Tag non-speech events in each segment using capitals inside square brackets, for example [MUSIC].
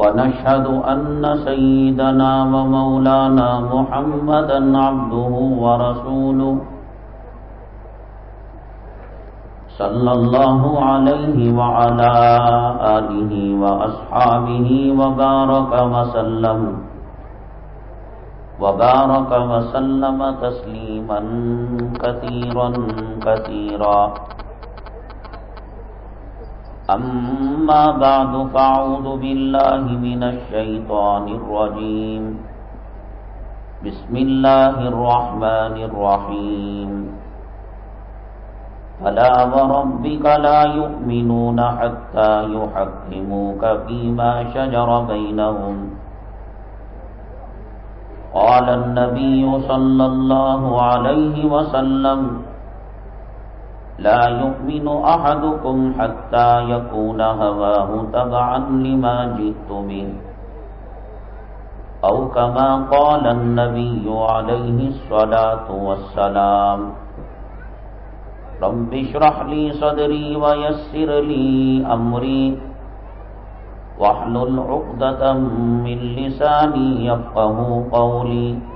ونشهد أن سيدنا ومولانا محمدا عبده ورسوله صلى الله عليه وعلى آله وأصحابه وبارك وسلم وبارك وسلم تسليما كثيرا كثيرا أما بعد فأعوذ بالله من الشيطان الرجيم. بسم الله الرحمن الرحيم. فلا وربك لا يؤمنون حتى يحكموك فيما شجر بينهم. قال النبي صلى الله عليه وسلم لا يؤمن أحدكم حتى يكون هواه تبعا لما جئت به أو كما قال النبي عليه الصلاة والسلام، رب اشرح لي صدري ويسر لي أمري، واحلل عقدة من لساني يفقه قولي.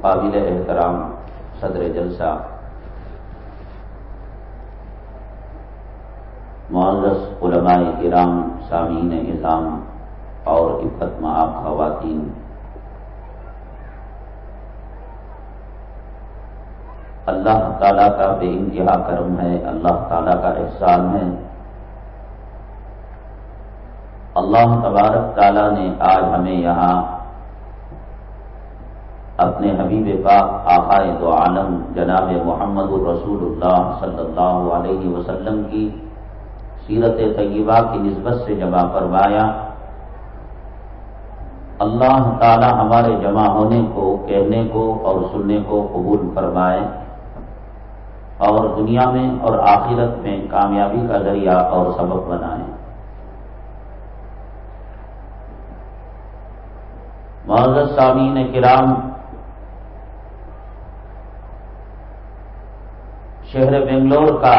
قابل احترام صدر جلسہ۔ معزز علماء کرام، سامعین نظام اور عفت معاب خواتین۔ اللہ تعالیٰ کا بے انتہا کرم ہے، اللہ تعالیٰ کا احسان ہے۔ اللہ تبارک تعالیٰ نے آج ہمیں یہاں اپنے حبیب پاک، آقائے دو عالم، جناب محمد الرسول اللہ صلی اللہ علیہ وسلم کی سیرت طیبہ کی نسبت سے جمع فرمایا، اللہ تعالی ہمارے جمع ہونے کو، کہنے کو اور سننے کو قبول فرمائے اور دنیا میں اور آخرت میں کامیابی کا ذریعہ اور سبب بنائے۔ معذر سامعین کرام شہر بنگلور کا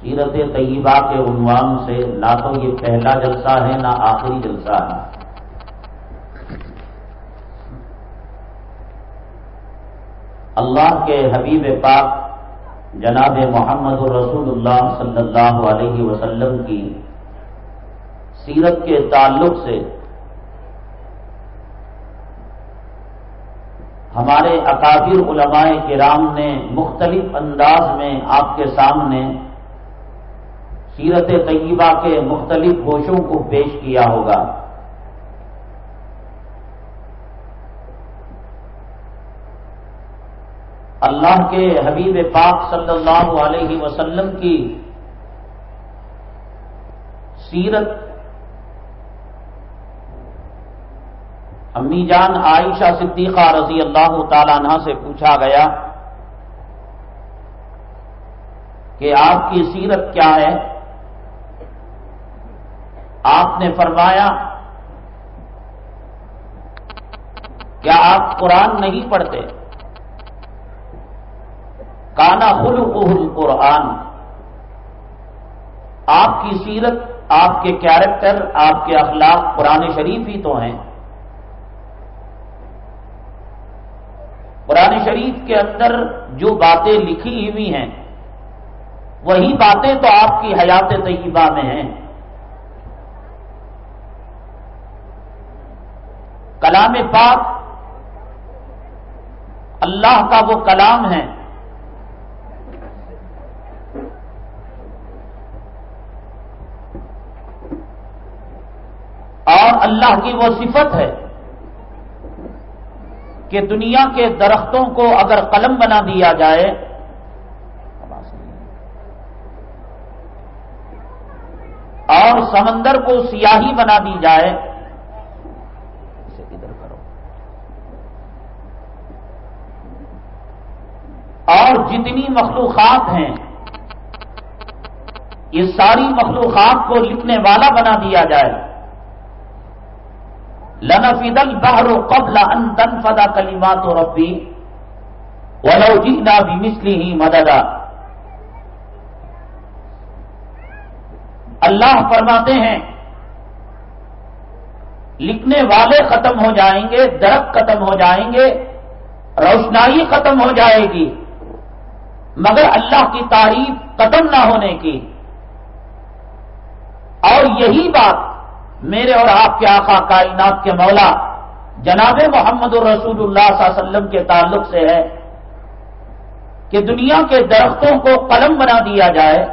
سیرت طیبہ کے عنوان سے، نہ تو یہ پہلا جلسہ ہے، نہ آخری جلسہ ہے۔ اللہ کے حبیب پاک جناب محمد الرسول اللہ صلی اللہ علیہ وسلم کی سیرت کے تعلق سے ہمارے اکابر علماء کرام نے مختلف انداز میں آپ کے سامنے سیرت طیبہ کے مختلف گوشوں کو پیش کیا ہوگا۔ اللہ کے حبیب پاک صلی اللہ علیہ وسلم کی سیرت امی جان عائشہ صدیقہ رضی اللہ تعالیٰ عنہ سے پوچھا گیا کہ آپ کی سیرت کیا ہے؟ آپ نے فرمایا، کیا آپ قرآن نہیں پڑھتے؟ کانا خلق قرآن۔ آپ کی سیرت، آپ کے کیریکٹر، آپ کے اخلاق قرآن شریف ہی تو ہیں۔ قرآن شریف کے اندر جو باتیں لکھی ہوئی ہیں، وہی باتیں تو آپ کی حیات طیبہ میں ہیں۔ کلام پاک، اللہ کا وہ کلام ہے۔ اور اللہ کی وہ صفت ہے۔ کہ دنیا کے درختوں کو اگر قلم بنا دیا جائے، اور سمندر کو سیاہی بنا دی جائے، اسے ادھر کرو۔ اور جتنی مخلوقات ہیں، یہ ساری مخلوقات کو لکھنے والا بنا دیا جائے۔ لنفد البحر قبل ان تنفد کلمات ربی ولو جئنا بمثله مددا. اللہ فرماتے ہیں، لکھنے والے ختم ہو جائیں گے، درخت ختم ہو جائیں گے، روشنائی ختم ہو جائے گی، مگر اللہ کی تعریف ختم نہ ہونے کی۔ اور یہی بات میرے اور آپ کے آقا کائنات کے مولا جناب محمد الرسول اللہ صلی اللہ علیہ وسلم کے تعلق سے ہے کہ دنیا کے درختوں کو قلم بنا دیا جائے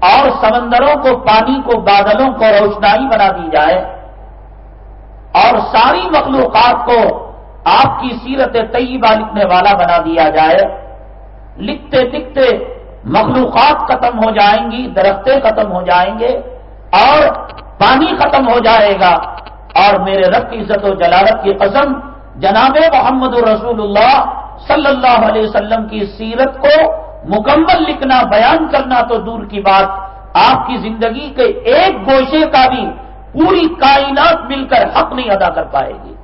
اور سمندروں کو پانی کو بادلوں کو روشنائی بنا دی جائے اور ساری مخلوقات کو آپ کی سیرت طیبہ لکھنے والا بنا دیا جائے لکھتے لکھتے مخلوقات ختم ہو جائیں گی، درختیں ختم ہو جائیں گے اور پانی ختم ہو جائے گا اور میرے رب کی عزت و جلالت کی قسم جناب محمد رسول اللہ صلی اللہ علیہ وسلم کی سیرت کو مکمل لکھنا، بیان کرنا تو دور کی بات، آپ کی زندگی کے ایک گوشے کا بھی پوری کائنات مل کر حق نہیں ادا کر پائے گی۔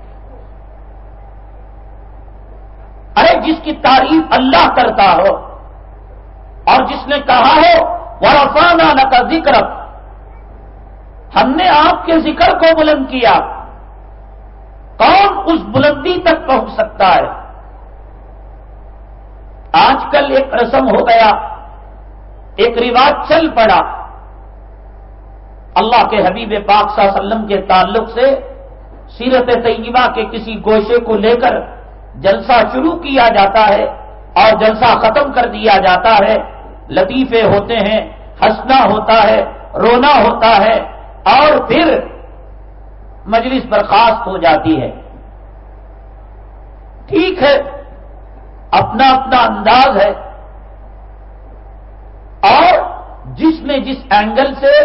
ارے، جس کی تعریف اللہ کرتا ہو اور جس نے کہا ہو وہ رفانہ کا ذکر ہم نے آپ کے ذکر کو بلند کیا۔ کون اس بلندی تک پہنچ سکتا ہے؟ آج کل ایک رسم ہو گیا، ایک رواج چل پڑا۔ اللہ کے حبیب پاک صلی اللہ علیہ وسلم کے تعلق سے سیرت طیبہ کے کسی گوشے کو لے کر جلسہ شروع کیا جاتا ہے اور جلسہ ختم کر دیا جاتا ہے۔ لطیفے ہوتے ہیں، ہنسنا ہوتا ہے، رونا ہوتا ہے۔ اور پھر مجلس برخاست ہو جاتی ہے۔ ٹھیک ہے، اپنا اپنا انداز ہے۔ اور جس نے جس اینگل سے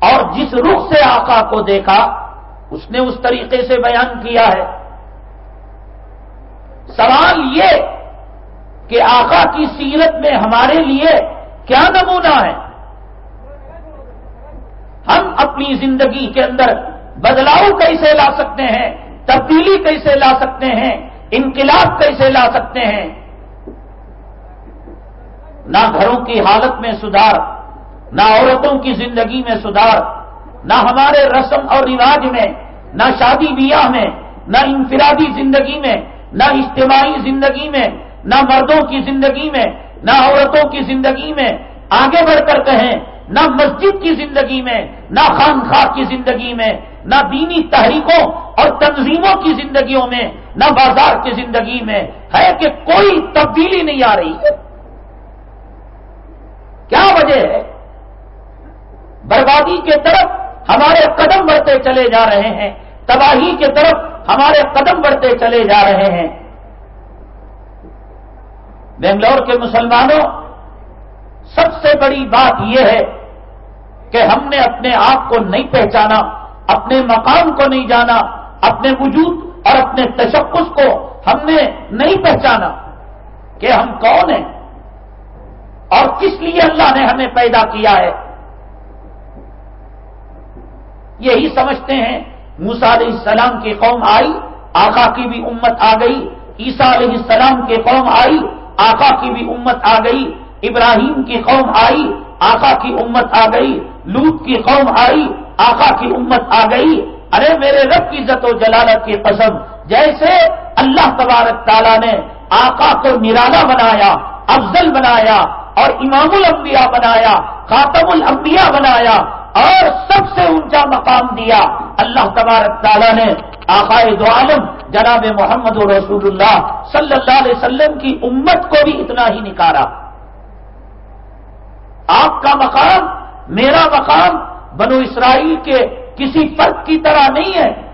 اور جس رخ سے آقا کو دیکھا، اس نے اس طریقے سے بیان کیا ہے۔ سوال یہ کہ آقا کی سیرت میں ہمارے لیے کیا نمونہ ہے؟ ہم اپنی زندگی کے اندر بدلاؤ کیسے لا سکتے ہیں؟ تبدیلی کیسے لا سکتے ہیں؟ انقلاب کیسے لا سکتے ہیں؟ نہ گھروں کی حالت میں سدھار، نہ عورتوں کی زندگی میں سدھار، نہ ہمارے رسم اور رواج میں، نہ شادی بیاہ میں، نہ انفرادی زندگی میں، نہ اجتماعی زندگی میں، نہ مردوں کی زندگی میں، نہ عورتوں کی زندگی میں۔ آگے بڑھ کر کہیں نہ مسجد کی زندگی میں، نہ خانخواہ کی زندگی میں، نہ دینی تحریکوں اور تنظیموں کی زندگیوں میں، نہ بازار کی زندگی میں۔ ہے کہ کوئی تبدیلی نہیں آ رہی۔ ہے کیا وجہ ہے؟ بربادی کے طرف ہمارے قدم بڑھتے چلے جا رہے ہیں۔ تباہی کے طرف ہمارے قدم بڑھتے چلے جا رہے ہیں۔ بنگلور کے مسلمانوں، سب سے بڑی بات یہ ہے کہ ہم نے اپنے آپ کو نہیں پہچانا، اپنے مقام کو نہیں جانا، اپنے وجود اور اپنے تشخص کو ہم نے نہیں پہچانا کہ ہم کون ہیں اور کس لیے اللہ نے ہمیں پیدا کیا ہے۔ یہی سمجھتے ہیں موسا علیہ السلام کی قوم آئی، آقا کی بھی امت آ گئی، عیسیٰ علیہ السلام کی قوم آئی، آقا کی بھی امت آ گئی۔ ابراہیم کی قوم آئی، آقا کی امت آ گئی لوت کی قوم آئی، آقا کی امت آ گئی۔ ارے میرے رب کی عزت و جلالت کی قسم، جیسے اللہ تبارک تعالیٰ نے آقا کو نرالا بنایا، افضل بنایا، اور امام الانبیاء بنایا، خاتم الانبیاء بنایا، اور سب سے اونچا مقام دیا۔ اللہ تبارک تعالیٰ نے آقائے دو عالم جناب محمد رسول اللہ صلی اللہ علیہ وسلم کی امت کو بھی اتنا ہی نکارا۔ آپ کا مقام، میرا مقام بنو اسرائیل کے کسی فرق کی طرح نہیں ہے۔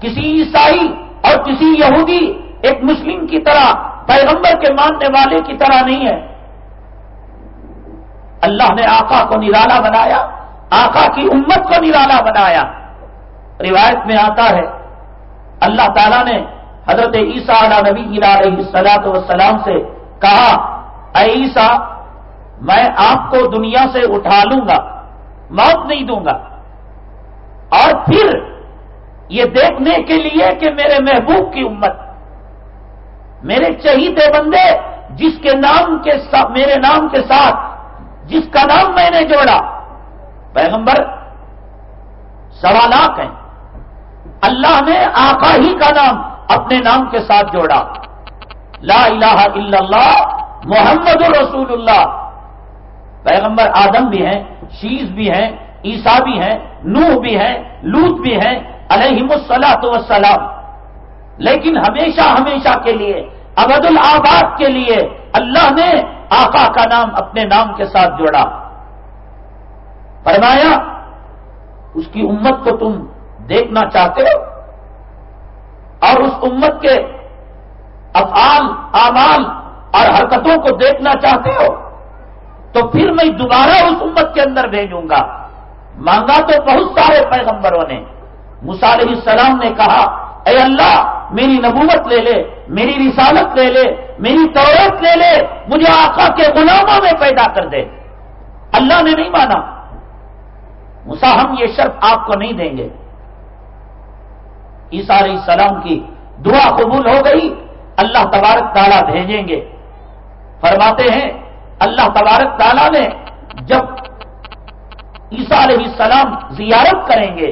کسی عیسائی اور کسی یہودی ایک مسلم کی طرح، پیغمبر کے ماننے والے کی طرح نہیں ہے۔ اللہ نے آقا کو نرالا بنایا، آقا کی امت کو نرالا بنایا۔ روایت میں آتا ہے، اللہ تعالیٰ نے حضرت عیسیٰ علیہ نبی علیہ سلاط وسلام سے کہا، اے عیسیٰ میں آپ کو دنیا سے اٹھا لوں گا، موت نہیں دوں گا۔ اور پھر یہ دیکھنے کے لیے کہ میرے محبوب کی امت، میرے چہیتے بندے جس کے نام کے ساتھ میرے نام کے ساتھ، جس کا نام میں نے جوڑا۔ پیغمبر سوالات ہیں۔ اللہ نے آقا ہی کا نام اپنے نام کے ساتھ جوڑا۔ لا الہ الا اللہ، محمد رسول اللہ۔ پیغمبر آدم بھی ہیں، شیز بھی ہیں عیسا بھی ہیں، نوح بھی ہیں، لوت بھی ہیں، علیہم السلاۃ وسلام لیکن ہمیشہ ہمیشہ کے لیے ابد الآباد کے لیے اللہ نے آقا کا نام اپنے نام کے ساتھ جوڑا۔ فرمایا، اس کی امت کو تم دیکھنا چاہتے ہو؟ اور اس امت کے افعال، اعمال اور حرکتوں کو دیکھنا چاہتے ہو؟ تو پھر میں دوبارہ اس امت کے اندر بھیجوں گا۔ مانگا تو بہت سارے پیغمبروں نے۔ علیہ السلام نے کہا، اے اللہ، میری نبوت لے لے، میری رسالت لے لے، میری طورت لے لے، مجھے آقا کے غلاموں میں پیدا کر دے۔ اللہ نے نہیں مانا۔ مسا ہم یہ شرط آپ کو نہیں دیں گے۔ علیہ السلام کی دعا قبول ہو گئی۔ اللہ تبارک تعالیٰ بھیجیں گے۔ فرماتے ہیں اللہ تبارک تعالیٰ نے جب عیسیٰ علیہ السلام زیارت کریں گے،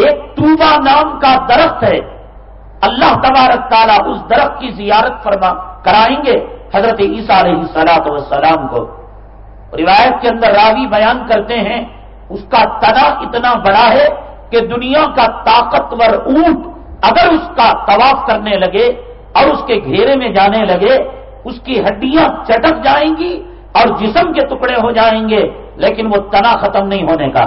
ایک توبا نام کا درخت ہے، اللہ تبارک تعالیٰ اس درخت کی زیارت فرما کرائیں گے حضرت عیسیٰ علیہ سلاط وسلام کو۔ روایت کے اندر راوی بیان کرتے ہیں، اس کا تنا اتنا بڑا ہے کہ دنیا کا طاقتور اونٹ اگر اس کا طواف کرنے لگے اور اس کے گھیرے میں جانے لگے اس کی ہڈیاں چٹک جائیں گی اور جسم کے ٹکڑے ہو جائیں گے، لیکن وہ تنا ختم نہیں ہونے کا۔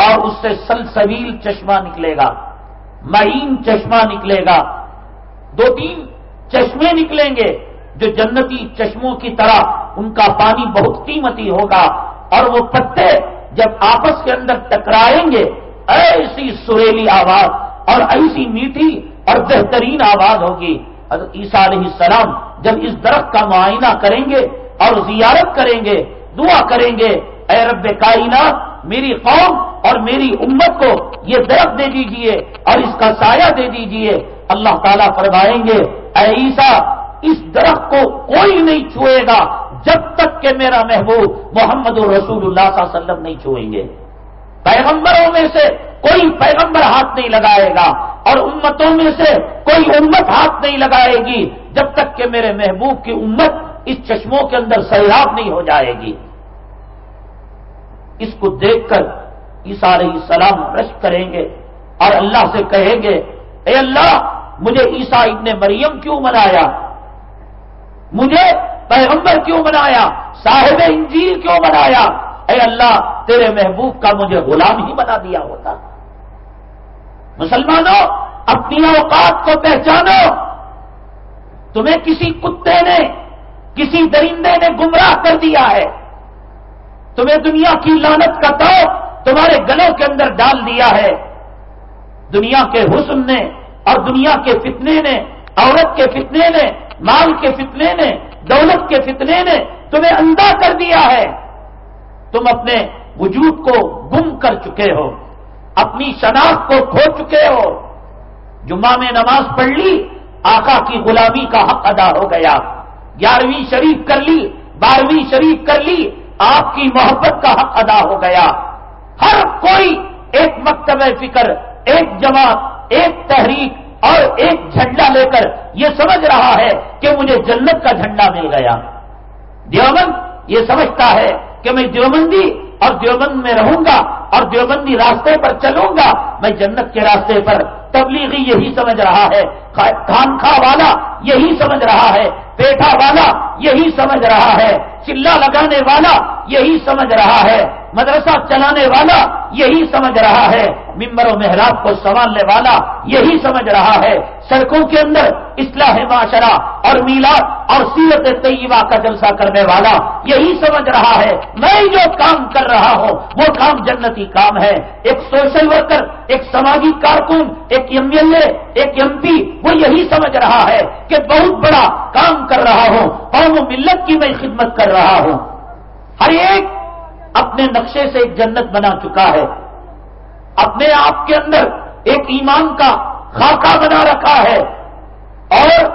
اور اس سے سلسبیل چشمہ نکلے گا مہین چشمہ نکلے گا۔ دو تین چشمے نکلیں گے جو جنتی چشموں کی طرح ان کا پانی بہت قیمتی ہوگا، اور وہ پتے جب آپس کے اندر ٹکرائیں گے، ایسی سریلی آواز اور ایسی میٹھی اور بہترین آواز ہوگی۔ عیسیٰ علیہ السلام جب اس درخت کا معائنہ کریں گے اور زیارت کریں گے، دعا کریں گے، اے رب کائنات، میری قوم اور میری امت کو یہ درخت دے دیجیے اور اس کا سایہ دے دیجیے۔ اللہ تعالیٰ فرمائیں گے، اے عیسیٰ، اس درخت کو کوئی نہیں چھوئے گا جب تک کہ میرا محبوب محمد رسول اللہ صلی اللہ علیہ وسلم نہیں چھوئیں گے۔ پیغمبروں میں سے کوئی پیغمبر ہاتھ نہیں لگائے گا اور امتوں میں سے کوئی امت ہاتھ نہیں لگائے گی جب تک کہ میرے محبوب کی امت اس چشموں کے اندر سیلاب نہیں ہو جائے گی۔ اس کو دیکھ کر علیہ السلام رش کریں گے اور اللہ سے کہیں گے، اے اللہ، مجھے عیسا ابن مریم کیوں بنایا مجھے پیغمبر کیوں بنایا صاحب انجیل کیوں بنایا اے اللہ، تیرے محبوب کا مجھے غلام ہی بنا دیا ہوتا۔ مسلمانوں، اپنی اوقات کو پہچانو۔ تمہیں کسی کتے نے، کسی درندے نے گمراہ کر دیا ہے۔ تمہیں دنیا کی لانت کا تو تمہارے گلوں کے اندر ڈال دیا ہے۔ دنیا کے حسن نے اور دنیا کے فتنے نے، عورت کے فتنے نے، مال کے فتنے نے، دولت کے فتنے نے تمہیں اندھا کر دیا ہے۔ تم اپنے وجود کو گم کر چکے ہو، اپنی شناخت کو کھو چکے ہو۔ جمعہ میں نماز پڑھ لی، آقا کی غلامی کا حق ادا ہو گیا۔ گیارہویں شریف کر لی، بارہویں شریف کر لی، آپ کی محبت کا حق ادا ہو گیا۔ ہر کوئی ایک مکتب فکر، ایک جماعت، ایک تحریک اور ایک جھنڈا لے کر یہ سمجھ رہا ہے کہ مجھے جنت کا جھنڈا مل گیا۔ دیوبند یہ سمجھتا ہے کہ میں دیوبندی اور دیوبند میں رہوں گا اور دیوبندی راستے پر چلوں گا، میں جنت کے راستے پر تبلیغی یہی سمجھ رہا ہے خانخواہ والا یہی سمجھ رہا ہے، پیٹا والا یہی سمجھ رہا ہے، چلا لگانے والا یہی سمجھ رہا ہے، مدرسہ چلانے والا یہی سمجھ رہا ہے۔ ممبر و محراب کو سنبھالنے والا یہی سمجھ رہا ہے۔ سڑکوں کے اندر اصلاح معاشرہ اور میلاد اور سیرت طیبہ کا جلسہ کرنے والا یہی سمجھ رہا ہے۔ میں جو کام کر رہا ہوں، وہ کام جنتی کام ہے۔ ایک سوشل ورکر، ایک سماجی کارکن، ایک ایم ایل اے، ایک ایم پی، وہ یہی سمجھ رہا ہے کہ بہت بڑا کام کر رہا ہوں۔ قوم و ملت کی میں خدمت کر رہا ہوں۔ ہر ایک اپنے نقشے سے ایک جنت بنا چکا ہے۔ اپنے آپ کے اندر ایک ایمان کا خاکہ بنا رکھا ہے اور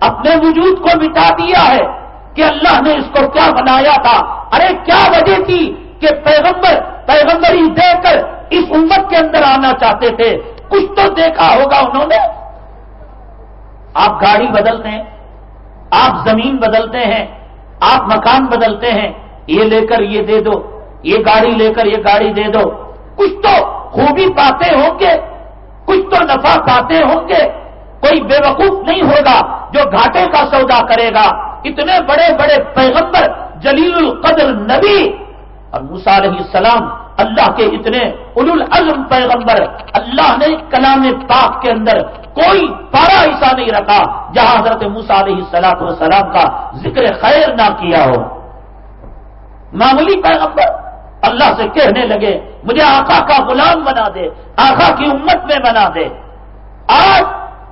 اپنے وجود کو مٹا دیا ہے کہ اللہ نے اس کو کیا بنایا تھا۔ ارے، کیا وجہ تھی کہ پیغمبر، پیغمبری دے کر اس امت کے اندر آنا چاہتے تھے؟ کچھ تو دیکھا ہوگا انہوں نے۔ آپ گاڑی بدلتے ہیں، آپ زمین بدلتے ہیں، آپ مکان بدلتے ہیں۔ یہ لے کر یہ دے دو، یہ گاڑی لے کر یہ گاڑی دے دو۔ کچھ تو خوبی پاتے ہوں گے، کچھ تو نفع پاتے ہوں گے۔ کوئی بے وقوف نہیں ہوگا جو گھاٹے کا سودا کرے گا۔ اتنے بڑے بڑے پیغمبر جلیل القدر نبی اور علیہ السلام اللہ کے اتنے ال العزم پیغمبر، اللہ نے کلام پاک کے اندر کوئی پارا ایسا نہیں رکھا جہاں حضرت علیہ السلام والسلام کا ذکر خیر نہ کیا ہو۔ معمولی پیغمبر اللہ سے کہنے لگے، مجھے آقا کا غلام بنا دے، آقا کی امت میں بنا دے۔ آج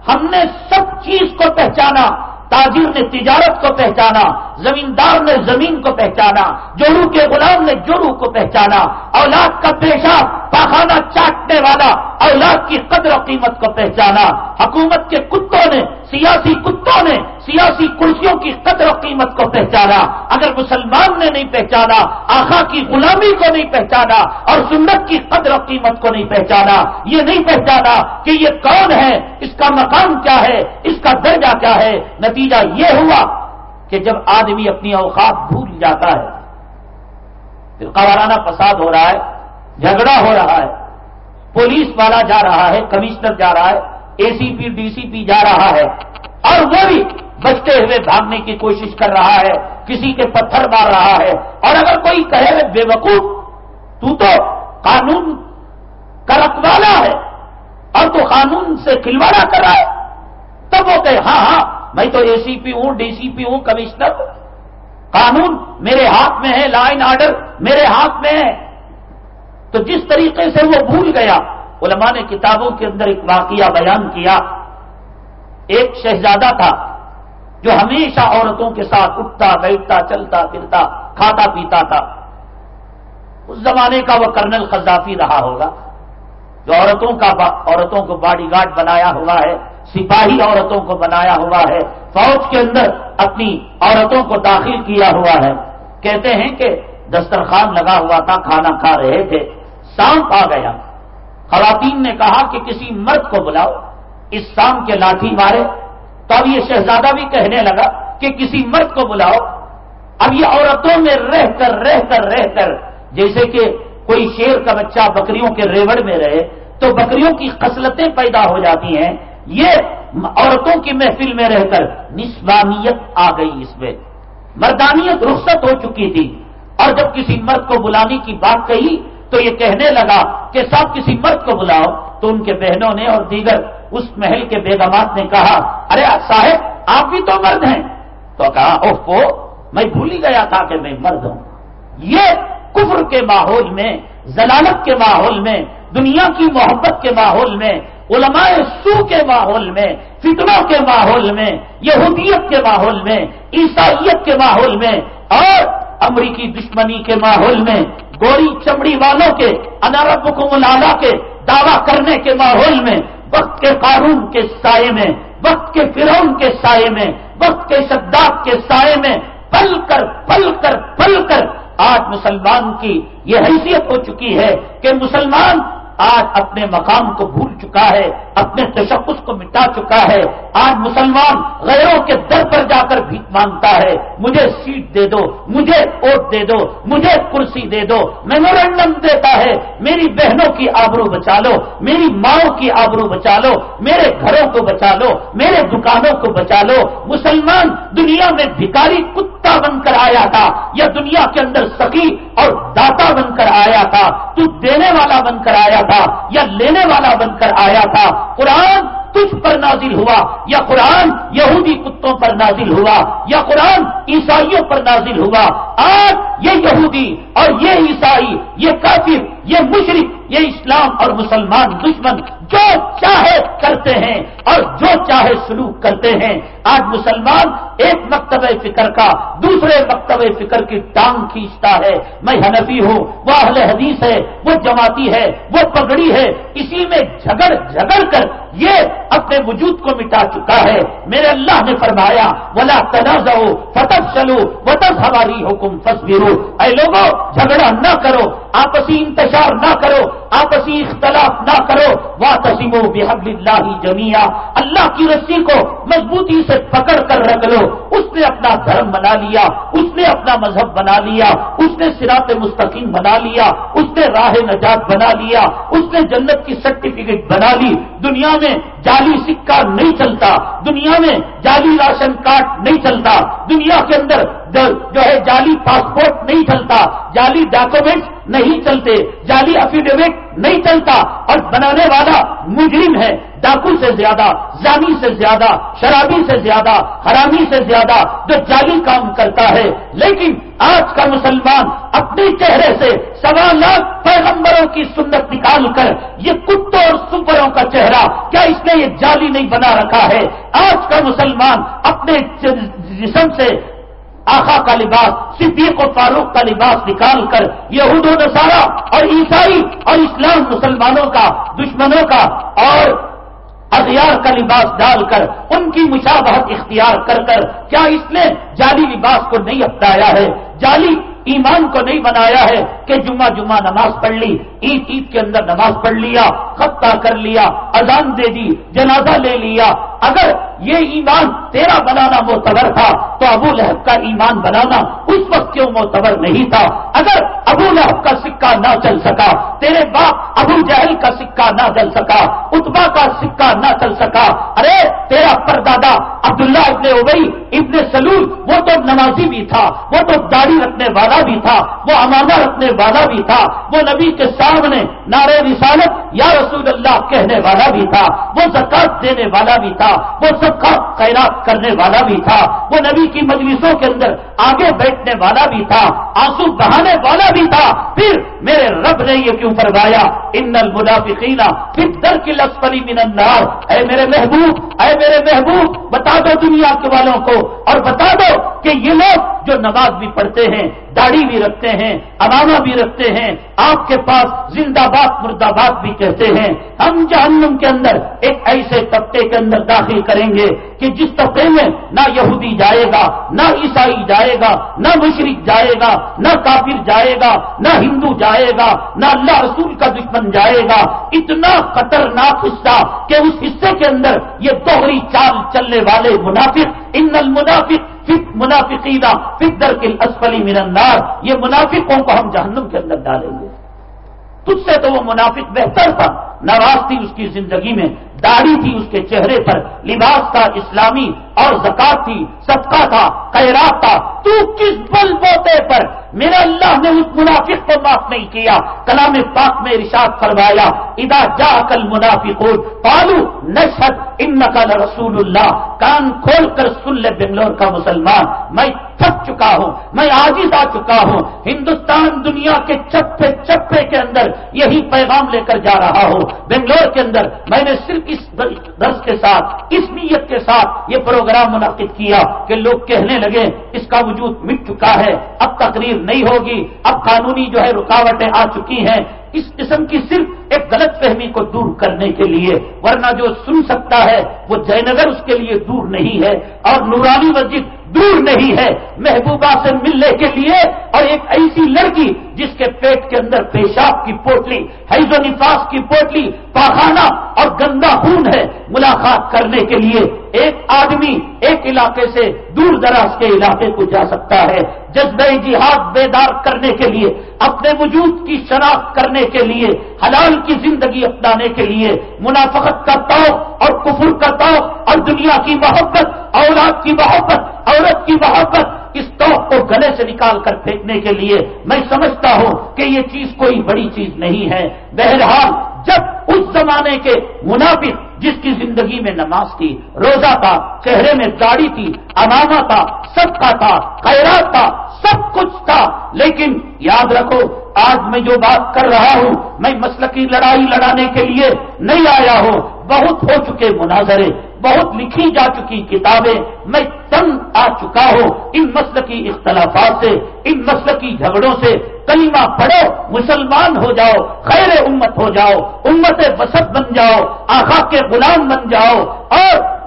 ہم نے سب چیز کو پہچانا، تاجر نے تجارت کو پہچانا، زمیندار نے زمین کو پہچانا جورو کے غلام نے جورو کو پہچانا، اولاد کا پیشہ پاخانہ چاٹنے والا اولاد کی قدر و قیمت کو پہچانا۔ حکومت کے کتوں نے، سیاسی کتوں نے سیاسی کرسیوں کی قدر و قیمت کو پہچانا۔ اگر مسلمان نے نہیں پہچانا آخا کی غلامی کو نہیں پہچانا اور سنت کی قدر و قیمت کو نہیں پہچانا، یہ نہیں پہچانا کہ یہ کون ہے، اس کا مقام کیا ہے، اس کا درجہ کیا ہے۔ نتیجہ یہ ہوا کہ جب آدمی اپنی اوقات بھول جاتا ہے پھر قوارانہ فساد ہو رہا ہے، جھگڑا ہو رہا ہے۔ پولیس والا جا رہا ہے، کمشنر جا رہا ہے اے سی پی ڈی سی پی جا رہا ہے، اور وہ بھی بچتے ہوئے بھاگنے کی کوشش کر رہا ہے، کسی کے پتھر مار رہا ہے، اور اگر کوئی کہے بے وقوف تو تو قانون کا رکھوالا ہے، اور تو قانون سے کھلواڑا کر رہا ہے، تب وہ کہے ہاں ہاں میں تو اے سی پی ہوں ڈی سی پی ہوں، کمشنر، قانون میرے ہاتھ میں ہے لائن آرڈر میرے ہاتھ میں ہے تو جس طریقے سے وہ بھول گیا، علماء نے کتابوں کے اندر ایک واقعہ بیان کیا۔ ایک شہزادہ تھا جو ہمیشہ عورتوں کے ساتھ اٹھتا، بیٹھتا، چلتا، پھرتا، کھاتا، پیتا تھا۔ اس زمانے کا وہ کرنل قذافی رہا ہوگا، جو عورتوں کا عورتوں کو باڈی گارڈ بنایا ہوا ہے، سپاہی عورتوں کو بنایا ہوا ہے۔ فوج کے اندر اپنی عورتوں کو داخل کیا ہوا ہے۔ کہتے ہیں کہ دسترخوان لگا ہوا تھا، کھانا کھا رہے تھے۔ سانپ آ گیا۔ خواتین نے کہا کہ کسی مرد کو بلاؤ، اس سام کے لاٹھی مارے۔ تو اب یہ شہزادہ بھی کہنے لگا کہ کسی مرد کو بلاؤ۔ اب یہ عورتوں میں رہ کر رہ کر رہ کر، جیسے کہ کوئی شیر کا بچہ بکریوں کے ریوڑ میں رہے، تو بکریوں کی خصلتیں پیدا ہو جاتی ہیں۔ یہ عورتوں کی محفل میں رہ کر نسوانیت آ گئی اس میں۔ مردانیت رخصت ہو چکی تھی۔ اور جب کسی مرد کو بلانے کی بات کہی تو یہ کہنے لگا کہ صاحب کسی مرد کو بلاؤ۔ تو ان کے بہنوں نے اور دیگر اس محل کے بیگمات نے کہا، ارے صاحب، آپ بھی تو مرد ہیں۔ تو کہا، اوہ میں بھول ہی گیا تھا کہ میں مرد ہوں۔ یہ کفر کے ماحول میں، ضلالت کے ماحول میں، دنیا کی محبت کے ماحول میں، علماء سو کے ماحول میں، فتنوں کے ماحول میں، یہودیت کے ماحول میں، عیسائیت کے ماحول میں، اور امریکی دشمنی کے ماحول میں، گوری چمڑی والوں کے انارب کو ملالا کے دعوی کرنے کے ماحول میں، وقت کے قانون کے سائے میں، وقت کے فرون کے سائے میں، وقت کے شداد کے سائے میں پل کر پل کر پل کر۔ آج مسلمان کی یہ حیثیت ہو چکی ہے کہ مسلمان آج اپنے مقام کو بھول چکا ہے، اپنے تشخص کو مٹا چکا ہے۔ آج مسلمان غیروں کے در پر جا کر بھی مانگتا ہے۔ مجھے سیٹ دے دو، مجھے ووٹ دے دو، مجھے کرسی دے دو میمورینڈم دیتا ہے۔ میری بہنوں کی آبرو بچا لو، میری ماؤں کی آبرو بچا لو، میرے گھروں کو بچا لو، میرے دکانوں کو بچا لو۔ مسلمان دنیا میں بھکاری کتا بن کر آیا تھا، یا دنیا کے اندر سخی اور داتا بن کر آیا تھا، تو دینے والا بن کر آیا تھا، یا لینے والا بن کر آیا تھا۔ قرآن تجھ پر نازل ہوا، یا قرآن یہودی کتوں پر نازل ہوا، یا قرآن عیسائیوں پر نازل ہوا، آج یہ یہودی اور یہ عیسائی، یہ کافر، یہ مشرق یہ اسلام اور مسلمان دشمن جو چاہے کرتے ہیں اور جو چاہے سلوک کرتے ہیں۔ آج مسلمان ایک مکتب فکر کا دوسرے مکتب فکر کی ٹانگ کھینچتا ہے۔ میں حنفی ہوں، وہ اہل حدیث ہے، وہ جماعتی ہے، وہ پگڑی ہے۔ اسی میں جھگڑ جھگڑ کر یہ اپنے وجود کو مٹا چکا ہے۔ میرے اللہ نے فرمایا، ولا تنازع فتح چلو وطف ہماری حکم فس اے لوگوں جھگڑا نہ کرو، آپسی انتشار نہ کرو، آپسی اختلاف نہ کرو۔ وا تسیم و بحب اللہ جمیا اللہ کی رسی کو مضبوطی سے پکڑ کر رکھ لو۔ اس نے اپنا دھرم بنا لیا، اس نے اپنا مذہب بنا لیا، اس نے سراط مستقیم بنا لیا، اس نے راہ نجات بنا لیا، اس نے جنت کی سرٹیفکیٹ بنا لی۔ دنیا میں جا جعلی سکہ نہیں چلتا۔ دنیا میں جعلی راشن کارڈ نہیں چلتا۔ دنیا کے اندر جو ہے جعلی پاسپورٹ نہیں چلتا۔ جعلی ڈاکومنٹ نہیں چلتے، جعلی افیڈیوٹ نہیں چلتا، اور بنانے والا مجرم ہے۔ ڈاکو سے زیادہ، زانی سے زیادہ، شرابی سے زیادہ، حرامی سے زیادہ جو جعلی کام کرتا ہے۔ لیکن آج کا مسلمان اپنے چہرے سے سوا لاکھ پیغمبروں کی سنت نکال کر یہ کتوں اور سپروں کا چہرہ، کیا اس نے یہ جعلی نہیں بنا رکھا ہے؟ آج کا مسلمان اپنے جسم سے آخا کا لباس، صدیق و فاروق کا لباس نکال کر یہود و نصارہ اور عیسائی اور اسلام مسلمانوں کا، دشمنوں کا اور اغیار کا لباس ڈال کر، ان کی مشابہت اختیار کر کر، کیا اس نے جعلی لباس کو نہیں اپنایا ہے؟ جعلی ایمان کو نہیں بنایا ہے؟ کہ جمعہ جمعہ نماز پڑھ لی، عید عید کے اندر نماز پڑھ لیا خطہ کر لیا، اذان دے دی، جنازہ لے لیا۔ اگر یہ ایمان تیرا بنانا معتبر تھا، تو ابو لہب کا ایمان بنانا اس وقت کیوں معتبر نہیں تھا؟ اگر ابو لہب کا سکہ نہ چل سکا، تیرے باپ ابو جہل کا سکہ نہ چل سکا اتبا کا سکہ نہ چل سکا۔ ارے، تیرا پر دادا عبداللہ ابن ابئی ابن سلول، وہ تو نمازی بھی تھا، وہ تو داڑھی رکھنے والا بھی تھا، وہ امانہ رکھنے والا بھی تھا۔ وہ نبی کے سامنے نعرے رسالت یا رسول اللہ کہنے والا بھی تھا، وہ زکات دینے والا بھی تھا، وہ سب کا خیرات کرنے والا بھی تھا، وہ نبی کی مجلسوں کے اندر آگے بیٹھنے والا بھی تھا، آنسو بہانے والا بھی تھا۔ پھر میرے رب نے یہ کیوں فرمایا؟ ان المنافقین پھر در کی لسپری من النار۔ اے میرے محبوب، اے میرے محبوب، بتا دو دنیا کے والوں کو اور بتا دو کہ یہ لوگ جو نماز بھی پڑھتے ہیں، داڑھی بھی رکھتے ہیں، امامہ بھی رکھتے ہیں، آپ کے پاس زندہ باد مردہ باد بھی کہتے ہیں، ہم جہنم کے اندر ایک ایسے طبقے کے اندر داخل کریں گے کہ جس طبقے میں نہ یہودی جائے گا، نہ عیسائی جائے گا، نہ مشرق جائے گا، نہ کافر جائے گا، نہ ہندو جائے گا، نہ اللہ رسول کا دشمن جائے گا۔ اتنا خطرناک حصہ کہ اس حصے کے اندر یہ دوہری چال چلنے والے منافق، ان المنافق منافقینا فکر کے اسفلی من النار، یہ منافقوں کو ہم جہنم کے اندر ڈالیں گے۔ تجھ سے تو وہ منافق بہتر تھا۔ نواز تھی اس کی زندگی میں، داڑھی تھی اس کے چہرے پر۔ لباس تھا اسلامی اور زکات تھی، صدقہ تھا، خیرات تھا۔ تو کس بل بوتے پر میرا اللہ نے اس منافق کو معاف نہیں کیا، کلام پاک میں رشاد فرمایا ادا جا کل منافق پالو نشد ان نقل رسول اللہ کان کھول کر سن لے بنگلور کا مسلمان، میں تھک چکا ہوں، میں آجز آ چکا ہوں، ہندوستان دنیا کے چپے چپے کے اندر یہی پیغام لے کر جا رہا ہوں، بنگلور کے اندر میں نے صرف اس درس کے ساتھ، اس نیت کے ساتھ یہ پروگرام منعقد کیا کہ لوگ کہنے لگے، اس کا وجود مٹ چکا ہے، اب تقریر نہیں ہوگی۔ اب قانونی جو ہے رکاوٹیں آ چکی ہیں۔ اس قسم کی صرف ایک غلط فہمی کو دور کرنے کے لیے، ورنہ جو سن سکتا ہے، وہ جے نگر اس کے لیے دور نہیں ہے۔ اور نورانی مسجد دور نہیں ہے محبوبہ سے ملنے کے لیے اور ایک ایسی لڑکی جس کے پیٹ کے اندر پیشاب کی پوٹلی، حیض و نفاس کی پوٹلی پاخانہ اور گندا خون ہے، ملاقات کرنے کے لیے ایک آدمی ایک علاقے سے دور دراز کے علاقے کو جا سکتا ہے۔ جذبہ جہاد بیدار کرنے کے لیے، اپنے وجود کی شناخت کرنے کے لیے، حلال کی زندگی اپنانے کے لیے، منافقت کا توق اور کفر کا توق اور دنیا کی محبت، اولاد کی محبت عورت کی محبت اس توق کو گلے سے نکال کر پھینکنے کے لیے میں سمجھتا ہوں کہ یہ چیز کوئی بڑی چیز نہیں ہے۔ بہرحال جب اس زمانے کے منافق جس کی زندگی میں نماز تھی، روزہ تھا، چہرے میں داڑھی تھی اماما تھا، سب کا تھا، خیرات تھا، سب کچھ تھا، لیکن یاد رکھو، آج میں جو بات کر رہا ہوں، میں مسل کی لڑائی لڑانے کے لیے نہیں آیا ہوں، بہت ہو چکے مناظرے بہت لکھی جا چکی کتابیں میں تنگ آ چکا ہوں۔ ان مسل کی اختلافات سے، ان مسل کی جھگڑوں سے کلمہ پڑھو، مسلمان ہو جاؤ، خیر امت ہو جاؤ، امت وسط بن جاؤ، آخا کے غلام بن جاؤ اور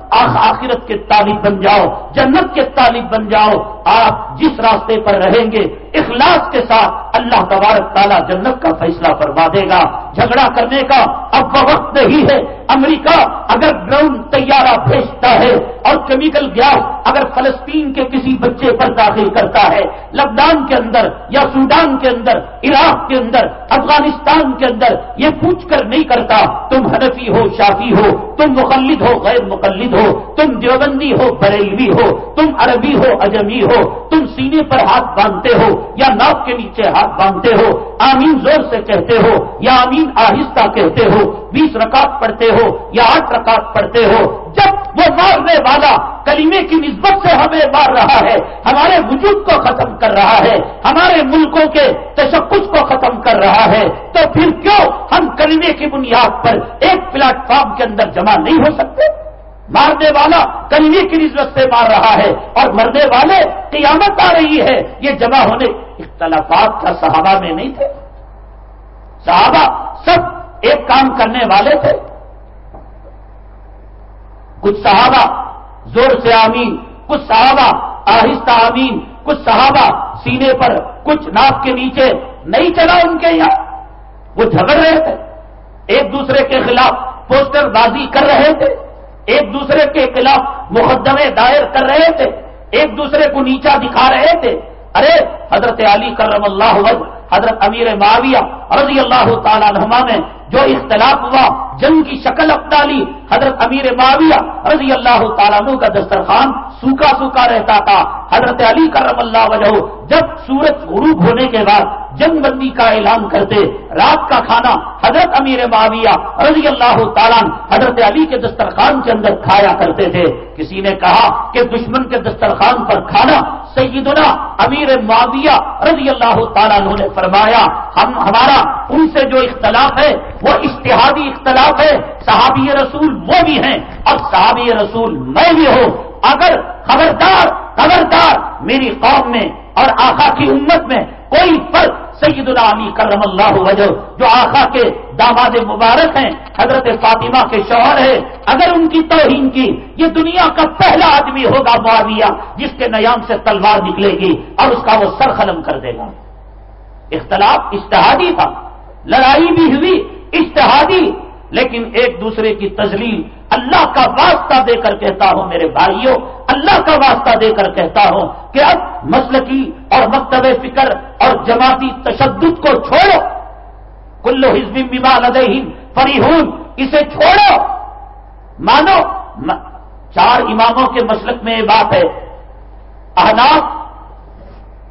آخرت کے طالب بن جاؤ، جنت کے طالب بن جاؤ۔ آپ جس راستے پر رہیں گے، اخلاص کے ساتھ اللہ تبارک تعالیٰ جنت کا فیصلہ فرما دے گا۔ جھگڑا کرنے کا اب وہ وقت نہیں ہے۔ امریکہ اگر ڈرون طیارہ بھیجتا ہے اور کیمیکل گیس اگر فلسطین کے کسی بچے پر داخل کرتا ہے، لبنان کے اندر یا سوڈان کے اندر، عراق کے اندر، افغانستان کے اندر یہ پوچھ کر نہیں کرتا، تم حنفی ہو، شافی ہو، تم مقلد ہو، غیر مقلد ہو، تم دیوبندی ہو، بریلوی ہو، تم عربی ہو، اجمی ہو تم سینے پر ہاتھ باندھتے ہو یا ناک کے نیچے ہاتھ باندھتے ہو، آمین زور سے کہتے ہو یا آمین آہستہ کہتے ہو، بیس رکعت پڑھتے ہو یا آٹھ رکعت پڑھتے ہو، جب وہ مارنے والا کلیمے کی نسبت سے ہمیں مار رہا ہے، ہمارے وجود کو ختم کر رہا ہے، ہمارے ملکوں کے تشخص کو ختم کر رہا ہے، تو پھر کیوں ہم کلیمے کی بنیاد پر ایک پلیٹ فارم کے اندر جمع نہیں ہو سکتے؟ مارنے والا کلیمے کی نسبت سے مار رہا ہے اور مرنے والے قیامت آ رہی ہے، یہ جمع ہونے اختلافات کا صحابہ میں نہیں تھے۔ صحابہ سب ایک کام کرنے والے تھے۔ کچھ صحابہ زور سے آمین، کچھ صحابہ آہستہ آمین، کچھ صحابہ سینے پر کچھ ناک کے نیچے نہیں چلا ان کے یہاں۔ وہ جھگڑ رہے تھے۔ ایک دوسرے کے خلاف پوسٹر بازی کر رہے تھے۔ ایک دوسرے کے خلاف مقدمے دائر کر رہے تھے، ایک دوسرے کو نیچا دکھا رہے تھے۔ ارے، حضرت علی کرم اللہ وجہ حضرت امیر معاویہ رضی اللہ تعالیٰ نما میں جو اختلاف ہوا، جنگ کی شکل اپنا لی حضرت امیر معاویہ رضی اللہ تعالیٰ کا دسترخوان سوکھا سوکھا رہتا تھا۔ حضرت علی کرم اللہ وجہ جب سورج غروب ہونے کے بعد جنگ بندی کا اعلان کرتے، رات کا کھانا حضرت امیر معاویہ رضی اللہ تعالیٰ حضرت علی کے دسترخوان کے اندر کھایا کرتے تھے۔ کسی نے کہا کہ دشمن کے دسترخوان پر کھانا سیدنا امیر معاویہ رضی اللہ تعالیٰ نے فرمایا، ہم، ہمارا ان سے جو اختلاف ہے وہ اشتہادی اختلاف ہے۔ صحابی رسول وہ بھی ہیں اور صحابی رسول میں بھی ہوں۔ اگر خبردار خبردار میری قوم میں اور آخا کی امت میں کوئی فرق سید علی کرم اللہ وجہ جو آخا کے داماد مبارک ہیں، حضرت فاطمہ کے شوہر ہے اگر ان کی توہین کی، یہ دنیا کا پہلا آدمی ہوگا معاویہ جس کے نیام سے تلوار نکلے گی اور اس کا وہ سر قلم کر دے گا۔ اختلاف اشتہادی تھا، لڑائی بھی ہوئی اشتہادی لیکن ایک دوسرے کی تجلیل اللہ کا واسطہ دے کر کہتا ہوں، میرے بھائیوں، اللہ کا واسطہ دے کر کہتا ہوں کہ اب مسلکی اور مکتب فکر اور جماعتی تشدد کو چھوڑو۔ کلو حزب بیما لدہم فریحون اسے چھوڑو۔ مانو چار اماموں کے مسلک میں یہ بات ہے۔ احناف،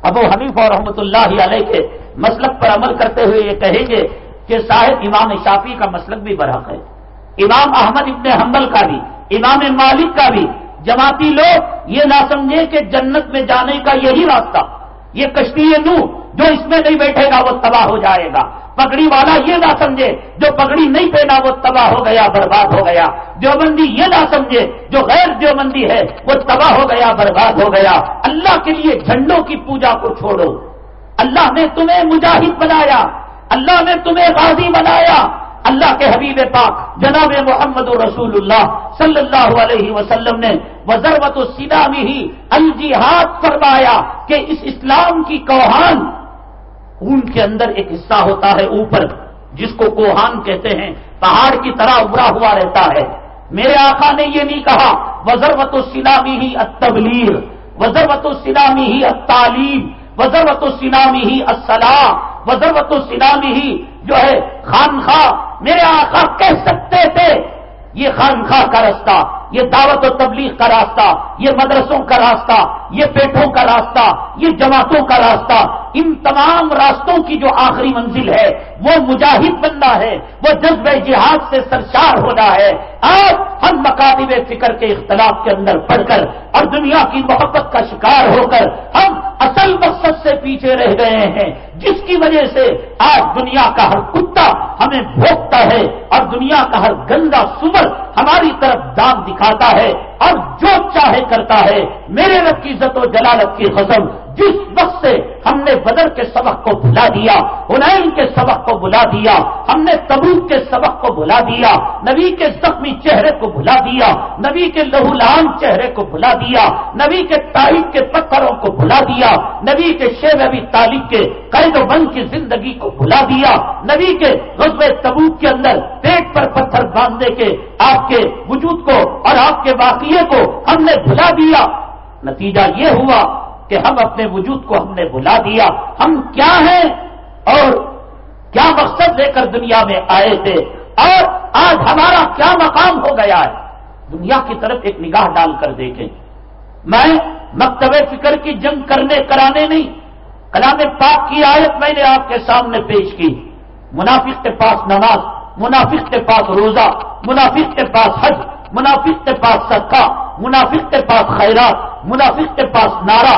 ابو حنیف اور رحمۃ اللہ علیہ کے مسلک پر عمل کرتے ہوئے یہ کہیں گے کہ صاحب امام شافی کا مسلک بھی برحق ہے۔ امام احمد ابن حنبل کا بھی، امام مالک کا بھی۔ جماعتی لوگ یہ نہ سمجھے کہ جنت میں جانے کا یہی راستہ، یہ کشتی نو جو اس میں نہیں بیٹھے گا وہ تباہ ہو جائے گا۔ پگڑی والا یہ نہ سمجھے جو پگڑی نہیں پہنا وہ تباہ ہو گیا، برباد ہو گیا۔ دیوبندی یہ نہ سمجھے جو غیر دیوبندی ہے وہ تباہ ہو گیا، برباد ہو گیا۔ اللہ کے لیے جھنڈوں کی پوجا کو چھوڑو۔ اللہ نے تمہیں مجاہد بنایا۔ اللہ نے تمہیں غازی بنایا۔ اللہ کے حبیب پاک جناب محمد رسول اللہ صلی اللہ علیہ وسلم نے وزربت السلامی ہی الجہاد فرمایا کہ اس اسلام کی کوہان خون کے اندر ایک حصہ ہوتا ہے اوپر، جس کو کوہان کہتے ہیں، پہاڑ کی طرح ابھرا ہوا رہتا ہے۔ میرے آقا نے یہ نہیں کہا وزربت السلامی ہی اتبلیر وزربت السلامی ہی التعلیم وزربت السلامی ہی السلام وزربت السلامی ہی جو ہے خانخواہ، میرے آقا کہہ سکتے تھے، یہ خانخواہ کا راستہ، یہ دعوت و تبلیغ کا راستہ، یہ مدرسوں کا راستہ، یہ پیٹوں کا راستہ، یہ جماعتوں کا راستہ ان تمام راستوں کی جو آخری منزل ہے، وہ مجاہد بننا ہے، وہ جذب جہاد سے سرشار ہونا ہے۔ آج ہم مکاتب فکر کے اختلاف کے اندر پڑھ کر اور دنیا کی محبت کا شکار ہو کر ہم اصل مقصد سے پیچھے رہ گئے ہیں، جس کی وجہ سے آج دنیا کا ہر کتا ہمیں بھوکتا ہے اور دنیا کا ہر گندا سمر ہماری طرف دان دکھاتا ہے۔ اور جو چاہے کرتا ہے، میرے رب کی عزت و جلالت کی قسم جس وقت سے ہم نے بدر کے سبق کو بھلا دیا، حنین کے سبق کو بلا دیا، ہم نے تبوک کے سبق کو بلا دیا، نبی کے زخمی چہرے کو بھلا دیا، نبی کے لہو لان چہرے کو بھلا دیا، نبی کے تاریخ کے پتھروں کو بھلا دیا، نبی کے شیر ابھی تعلیم کے قید و بند کی زندگی کو بھلا دیا، نبی کے غزب تبوک کے اندر پیٹ پر پتھر باندھنے کے آپ کے وجود کو اور آپ کے باقی واقعے کو ہم نے بھلا دیا۔ نتیجہ یہ ہوا کہ ہم اپنے وجود کو ہم نے بلا دیا۔ ہم کیا ہیں اور کیا مقصد لے کر دنیا میں آئے تھے؟ اور آج ہمارا کیا مقام ہو گیا ہے؟ دنیا کی طرف ایک نگاہ ڈال کر دیکھیں۔ میں مکتب فکر کی جنگ کرنے کرانے نہیں، کلام پاک کی آیت میں نے آپ کے سامنے پیش کی۔ منافق کے پاس نماز، منافق کے پاس روزہ، منافق کے پاس حج منافق کے پاس صدقہ، منافق کے پاس خیرات، منافق کے پاس نعرہ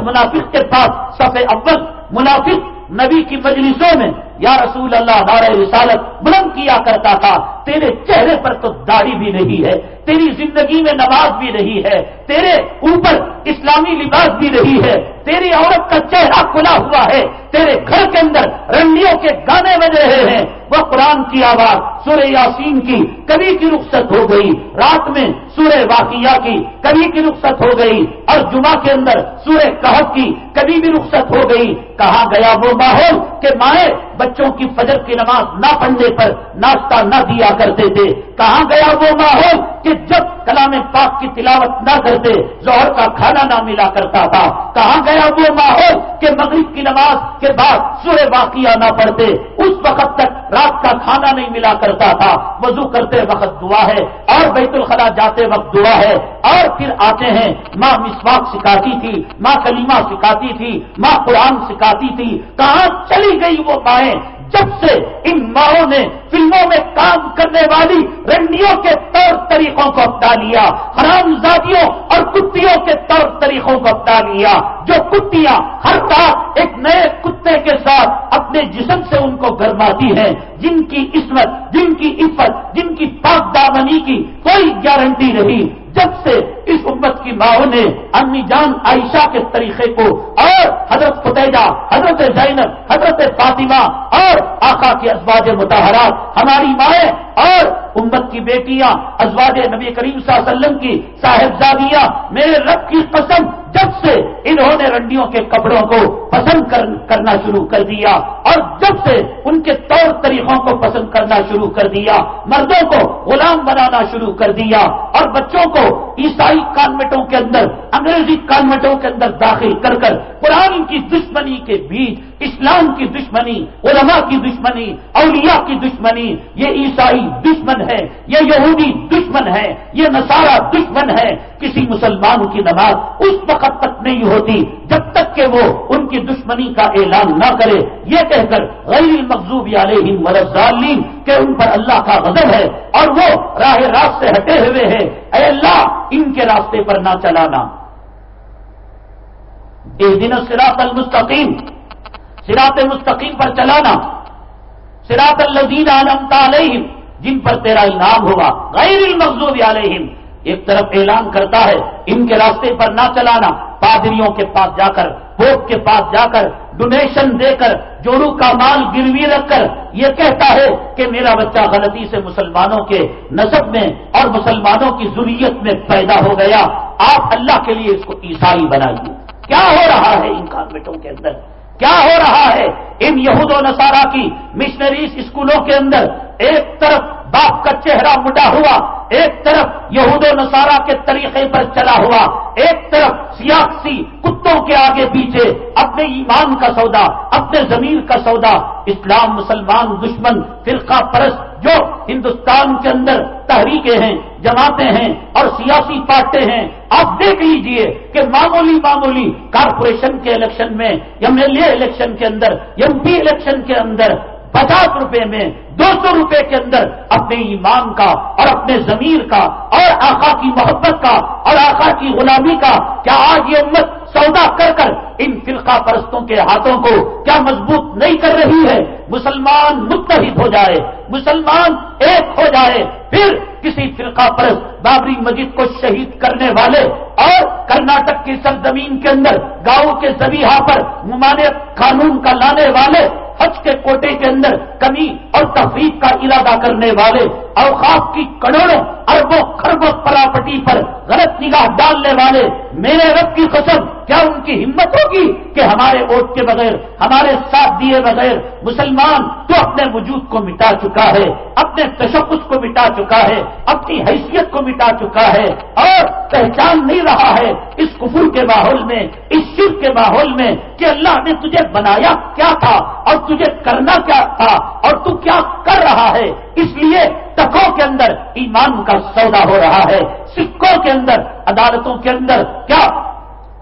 منافق کے پاس صف اول، منافق نبی کی مجلسوں میں یا رسول اللہ، نعرہ رسالت بلند کیا کرتا تھا، تیرے چہرے پر تو داڑھی بھی نہیں ہے، تیری زندگی میں نماز بھی نہیں ہے، تیرے اوپر اسلامی لباس بھی نہیں ہے، تیری عورت کا چہرہ کھلا ہوا ہے، تیرے گھر کے اندر رنڈیوں کے گانے بج رہے ہیں۔ وہ قرآن کی آواز سورہ یاسین کی کبھی کی رخصت ہو گئی، رات میں سورہ واقعہ کی کبھی کی رخصت ہو گئی، اور جمعہ کے اندر سورہ کہف کی کبھی بھی رخصت ہو گئی۔ کہا گیا وہ ماحول کہ مائیں بچوں کی فجر کی نماز نہ پڑھنے پر ناشتہ نہ دیا کرتے تھے۔ کہاں گیا وہ ماحول کہ جب کلام پاک کی تلاوت نہ کرتے، ظہر کا کھانا نہ ملا کرتا تھا۔ کہاں گیا وہ ماحول کہ مغرب کی نماز کے بعد سورہ واقعہ نہ پڑھتے، اس وقت تک رات کا کھانا نہیں ملا کرتا تھا۔ وضو کرتے وقت دعا ہے، اور بیت الخلا جاتے وقت دعا ہے۔ اور پھر آتے ہیں، ماں مسواک سکھاتی تھی، ماں کلیمہ سکھاتی تھی، ماں قرآن سکھاتی تھی۔ کہاں چلی گئی وہ مائیں جب سے ان ماؤں نے فلموں میں کام کرنے والی رنڈیوں کے طور طریقوں کو اپنا لیا، حرام زادیوں اور کتوں کے طور طریقوں کو اپنا لیا، جو کتیاں ہر رات ایک نئے کتے کے ساتھ اپنے جسم سے ان کو گرماتی ہیں، جن کی عصمت، جن کی عفت، جن کی پاک دامنی کی کوئی گارنٹی نہیں۔ جب سے اس امت کی ماؤں نے امی جان عائشہ کے طریقے کو اور حضرت فتحجہ حضرت زینب، حضرت فاطمہ اور آقا کے ازواج متحرات ہماری مائیں اور امت کی بیٹیاں، ازواج نبی کریم صلی اللہ علیہ وسلم کی صاحبزادیاں، میرے رب کی قسم جب سے انہوں نے رنڈیوں کے کپڑوں کو پسند کرنا شروع کر دیا اور جب سے ان کے طور طریقوں کو پسند کرنا شروع کر دیا، مردوں کو غلام بنانا شروع کر دیا اور بچوں کو عیسائی کانوینٹوں کے اندر، انگریزی کانوینٹوں کے اندر داخل کر کر قرآن کی دشمنی کے بیچ اسلام کی دشمنی، علماء کی دشمنی، اولیاء کی دشمنی، یہ عیسائی دشمن ہے، یہ یہودی دشمن ہے، یہ نصارہ دشمن ہے۔ کسی مسلمان کی نماز اس وقت تک نہیں ہوتی جب تک کہ وہ ان کی دشمنی کا اعلان نہ کرے۔ یہ کہہ کر غیر مقصوب علیہ مرزالین کہ ان پر اللہ کا غضب ہے اور وہ راہ راست سے ہٹے ہوئے ہیں۔ اے اللہ، ان کے راستے پر نہ چلانا۔ اس دن سراط المستقیم۔ سراط مستقیم پر چلانا. سراط الزین عالم علیہم، جن پر تیرا انعام ہوگا. غیر المقصوب علیہم، ایک طرف اعلان کرتا ہے ان کے راستے پر نہ چلانا، پادریوں کے پاس جا کر پوپ کے پاس جا کر ڈونیشن دے کر جوڑو کا مال گروی رکھ کر یہ کہتا ہے کہ میرا بچہ غلطی سے مسلمانوں کے نصب میں اور مسلمانوں کی ضروریت میں پیدا ہو گیا۔ آپ اللہ کے لیے اس کو عیسائی بنائیے۔ کیا ہو رہا ہے ان کانوینٹوں کے اندر؟ کیا ہو رہا ہے ان یہود و نصارہ کی مشنریز اسکولوں کے اندر ایک طرف باپ کا چہرہ مڈا ہوا، ایک طرف یہود و نصارہ کے طریقے پر چلا ہوا، ایک طرف سیاسی کتوں کے آگے پیچھے اپنے ایمان کا سودا، اپنے زمین کا سودا۔ اسلام، مسلمان، دشمن، فرقہ پرست جو ہندوستان کے اندر تحریکیں ہیں، جماعتیں ہیں اور سیاسی پارٹیں ہیں، آپ دیکھ لیجیے کہ معمولی معمولی کارپوریشن کے الیکشن میں، ایم ایل اے الیکشن کے اندر، ایم پی الیکشن کے اندر پچاس روپے میں دو سو روپے کے اندر اپنے ایمان کا اور اپنے ضمیر کا اور آقا کی محبت کا اور آقا کی غلامی کا کیا آج یہ امت سودا کر کر ان فرقہ پرستوں کے ہاتھوں کو کیا مضبوط نہیں کر رہی ہے؟ مسلمان متحد ہو جائے، مسلمان ایک ہو جائے، پھر کسی فرقہ پرست بابری مسجد کو شہید کرنے والے اور کرناٹک کی سرزمین کے اندر گاؤں کے زبیحا پر ممانعت قانون کا لانے والے حج کے کوٹے کے اندر کمی اور تفریح کا ارادہ کرنے والے اوقاف کی کروڑوں اربوں خربوں پراپرٹی پر غلط نگاہ ڈالنے والے میرے رب کی قسم، کیا ان کی ہمت ہوگی کہ ہمارے ووٹ کے بغیر، ہمارے ساتھ دیے بغیر مسلمان تو اپنے وجود کو مٹا چکا ہے، اپنے تشخص کو مٹا چکا ہے، اپنی حیثیت کو مٹا چکا ہے اور پہچان نہیں رہا ہے اس کفر کے ماحول میں، اس شر کے ماحول میں کہ اللہ نے تجھے بنایا کیا تھا اور تجھے کرنا کیا تھا اور تو کیا کر رہا ہے۔ اس لیے ٹکوں کے اندر ایمان کا سودا ہو رہا ہے، سکوں کے اندر عدالتوں کے اندر کیا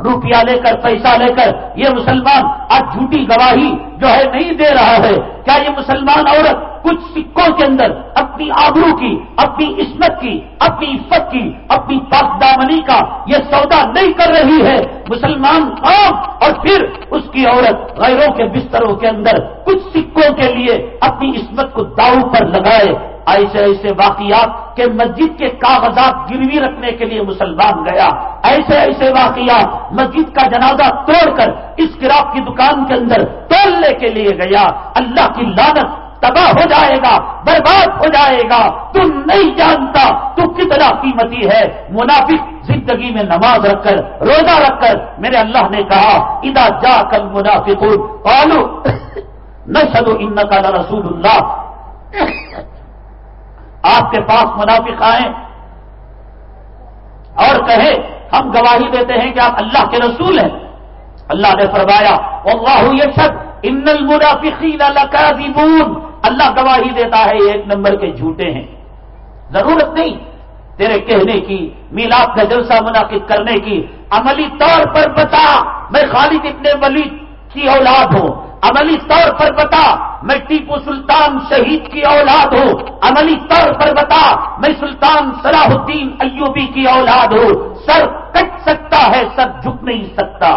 روپیہ لے کر، پیسہ لے کر یہ مسلمان آج جھوٹی گواہی جو ہے نہیں دے رہا ہے۔ کیا یہ مسلمان عورت کچھ سکوں کے اندر اپنی آبرو کی، اپنی عصمت کی، اپنی عفت کی، اپنی پاک دامنی کا یہ سودا نہیں کر رہی ہے؟ مسلمان قوم اور پھر اس کی عورت غیروں کے بستروں کے اندر کچھ سکوں کے لیے اپنی عصمت کو داؤ پر لگائے۔ ایسے ایسے واقعات کہ مسجد کے کاغذات گروی رکھنے کے لیے مسلمان گیا۔ ایسے ایسے واقعات مسجد کا جنازہ توڑ کر اس کراپ کی دکان کے اندر تولنے کے لیے گیا۔ اللہ کی لانت تباہ ہو جائے گا، برباد ہو جائے گا۔ تم نہیں جانتا تو کتنا قیمتی ہے۔ منافق زندگی میں نماز رکھ کر، روزہ رکھ کر۔ میرے اللہ نے کہا ادا جا کر منافق آلو [COUGHS] نہ چلو ان کا رسول اللہ۔ آپ کے پاس منافق آئیں اور کہے، ہم گواہی دیتے ہیں کہ آپ اللہ کے رسول ہیں۔ اللہ نے فرمایا اللہ یہ شک ان المنافقین لکاذبون۔ اللہ گواہی دیتا ہے ایک نمبر کے جھوٹے ہیں۔ ضرورت نہیں تیرے کہنے کی، میلاد کا جلسہ منعقد کرنے کی۔ عملی طور پر بتا، میں خالد ابن ولید کی اولاد ہوں۔ عملی طور پر بتا، میں ٹیپو سلطان شہید کی اولاد ہوں۔ عملی طور پر بتا، میں سلطان صلاح الدین ایوبی کی اولاد ہوں۔ سر کٹ سکتا ہے، سر جھک نہیں سکتا۔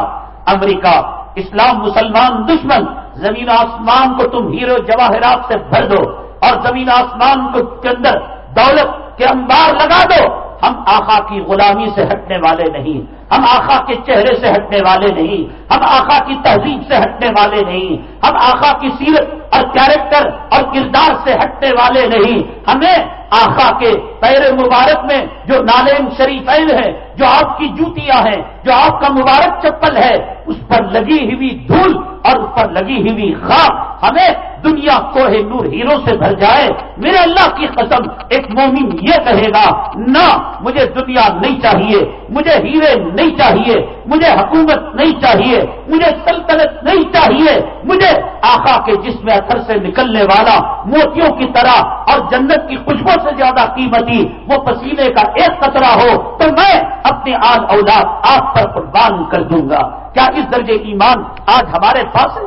امریکہ، اسلام، مسلمان، دشمن، زمین آسمان کو تم ہیرو جواہرات سے بھر دو اور زمین آسمان کو کے اندر دولت کے انبار لگا دو۔ ہم آخا کی غلامی سے ہٹنے والے نہیں، ہم آخا کے چہرے سے ہٹنے والے نہیں، ہم آخا کی تہذیب سے ہٹنے والے نہیں، ہم آخا کی سیرت اور کیریکٹر اور کردار سے ہٹنے والے نہیں۔ ہمیں آخا کے پیر مبارک میں جو نالین شریفین ہیں، جو آپ کی جوتیاں ہیں، جو آپ کا مبارک چپل ہے اس پر لگی ہوئی دھول اور اس پر لگی ہوئی خاک ہمیں دنیا کوہ نور ہیرو سے بھر جائے۔ میرے اللہ کی قسم، ایک مومن یہ کہے گا، نہ، مجھے دنیا نہیں چاہیے، مجھے ہیرے نہیں چاہیے، مجھے حکومت نہیں چاہیے، مجھے سلطنت نہیں چاہیے، مجھے آقا کے جسم اثر سے نکلنے والا، موتیوں کی طرح اور جنت کی خوشبو سے زیادہ قیمتی، وہ پسینے کا ایک قطرہ ہو، تو میں اپنے آج اولاد آپ پر قربان کر دوں گا۔ کیا اس درجے ایمان آج ہمارے پاس ہے؟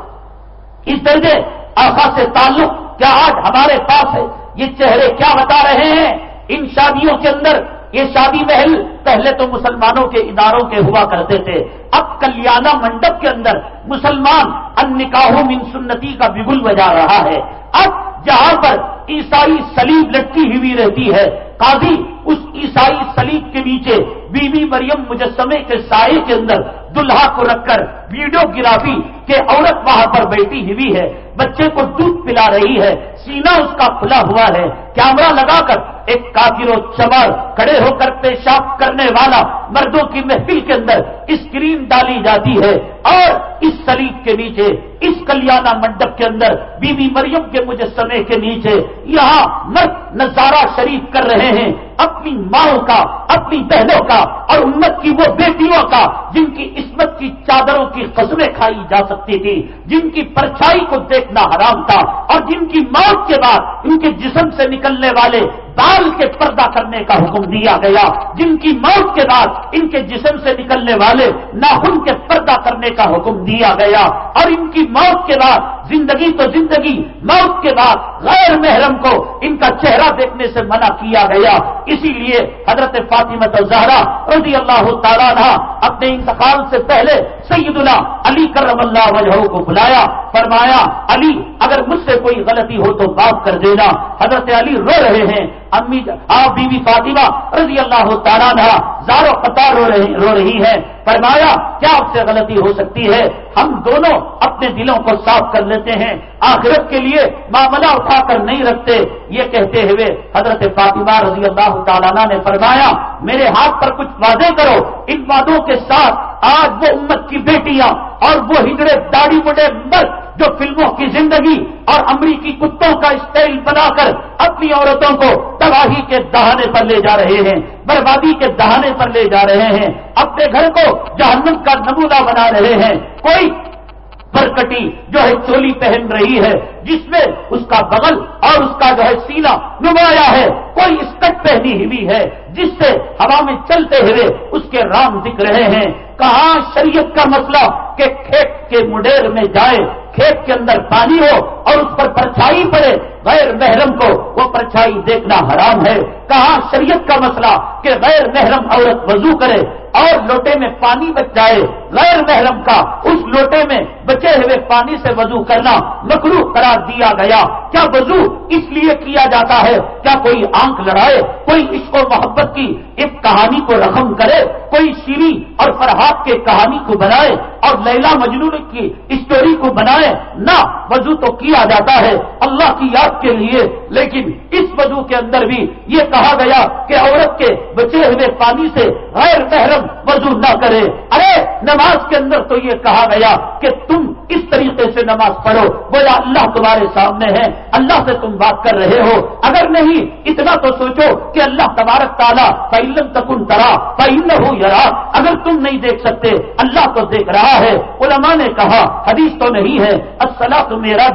اس درجے آخا سے تعلق کیا آج ہمارے پاس ہے؟ یہ چہرے کیا بتا رہے ہیں؟ ان شادیوں کے اندر یہ شادی محل پہلے تو مسلمانوں کے اداروں کے ہوا کرتے تھے، اب کلیانہ منڈپ کے اندر مسلمان ان نکاحوں من سنتی کا بگل بجا رہا ہے۔ اب جہاں پر عیسائی سلیب لٹکی ہوئی رہتی ہے۔ قاضی، اس عیسائی سلیب کے نیچے بی بی مریم مجسمے کے سائے کے اندر دلہا کو رکھ کر ویڈیو گرافی کہ عورت وہاں پر بیٹھی ہوئی ہے۔ بچے کو دودھ پلا رہی ہے۔ سینا اس کا کھلا ہوا ہے۔ کیمرہ لگا کر ایک کافر و چمار کھڑے ہو کر پیشاب کرنے والا مردوں کی محفل کے اندر اسکرین ڈالی جاتی ہے۔ اور اس سلیب کے نیچے، اس کلیانہ منڈپ کے اندر بی بی مریم کے مجسمے کے نیچے یہاں مرد نظارہ شریف کر رہے ہیں، اپنی ماں کا، اپنی بہنوں کا اور امت کی وہ بیٹیوں کا جن کی عصمت کی چادروں کی قسمیں کھائی جا سکتی تھی جن کی پرچھائی کو دیکھنا حرام تھا اور جن کی موت کے بعد ان کے جسم سے نکلنے والے بال کے پردہ کرنے کا حکم دیا گیا۔ جن کی موت کے بعد ان کے جسم سے نکلنے والے ناخن کے پردہ کرنے کا حکم دیا گیا۔ اور ان کی موت کے بعد زندگی تو زندگی، موت کے بعد غیر محرم کو ان کا چہرہ دیکھنے سے منع کیا گیا۔ اسی لیے حضرت فاطمہ زہرا رضی اللہ تعالیٰ نے اپنے انتقال سے پہلے سید اللہ علی کرم اللہ وجہ کو بلایا۔ فرمایا، علی، اگر مجھ سے کوئی غلطی ہو تو معاف کر دینا۔ حضرت علی رو رہے ہیں۔ امی، آپ بی بی فاطمہ رضی اللہ تعالیٰ نے زارو قطار رو رہی رو رہی ہے فرمایا، کیا آپ سے غلطی ہو سکتی ہے؟ ہم دونوں اپنے دلوں کو صاف کر لیتے ہیں۔ آخرت کے لیے معاملہ اٹھا کر نہیں رکھتے، یہ کہتے ہوئے حضرت فاطمہ رضی اللہ تعالیٰ نے فرمایا، میرے ہاتھ پر کچھ وعدے کرو، ان وعدوں کے ساتھ آج وہ امت کی بیٹیاں اور وہ ہجڑے داڑھی بڑے مرد جو فلموں کی زندگی اور امریکی کتوں کا اسٹائل بنا کر اپنی عورتوں کو تباہی کے دہانے پر لے جا رہے ہیں، بربادی کے دہانے پر لے جا رہے ہیں، اپنے گھر کو جہنم کا نمونہ بنا رہے ہیں، کوئی برکٹی جو ہے چولی پہن رہی ہے، جس میں اس کا بغل اور اس کا جو ہے سینا نمایا ہے، کوئی اسکٹ پہنی ہوئی ہے، جس سے ہوا میں چلتے ہوئے اس کے رام دکھ رہے ہیں۔ کہاں شریعت کا مسئلہ کہ کھیت کے مڈیر میں جائے، کھیت کے اندر پانی ہو اور اس پر پرچھائی پڑے، غیر محرم کو وہ پرچھائی دیکھنا حرام ہے۔ کہاں شریعت کا مسئلہ کہ غیر محرم عورت وضو کرے اور لوٹے میں پانی بچ جائے، غیر محرم کا، اس لوٹے میں بچے ہوئے پانی سے وضو کرنا مکرو قرار دیا گیا۔ کیا وضو اس لیے کیا جاتا ہے؟ کیا کوئی آنکھ لڑائے؟ کوئی عشق و محبت کی ایک کہانی کو رقم کرے؟ کوئی شیری اور فرحات کے کہانی کو بنائے اور لیلا مجنون کی اسٹوری کو بنائے؟ نہ، وضو تو کیا جاتا ہے اللہ کی یاد کے لیے۔ لیکن اس وضو کے اندر بھی یہ کہا گیا کہ عورت کے بچے ہوئے پانی سے غیر محرم وضو نہ کرے۔ ارے، نماز کے اندر تو یہ کہا گیا کہ تم اس طریقے سے نماز پڑھو۔ بولا اللہ تمہارے سامنے ہے، اللہ سے تم بات کر رہے ہو۔ اگر نہیں، اتنا تو سوچو کہ اللہ تبارک تعالیٰ پہلم تکن ترا پہل ہو یار اگر تم نہیں دیکھ سکتے، اللہ تو دیکھ رہا ہے۔ علماء نے کہا، حدیث تو نہیں ہے السلام تو میرا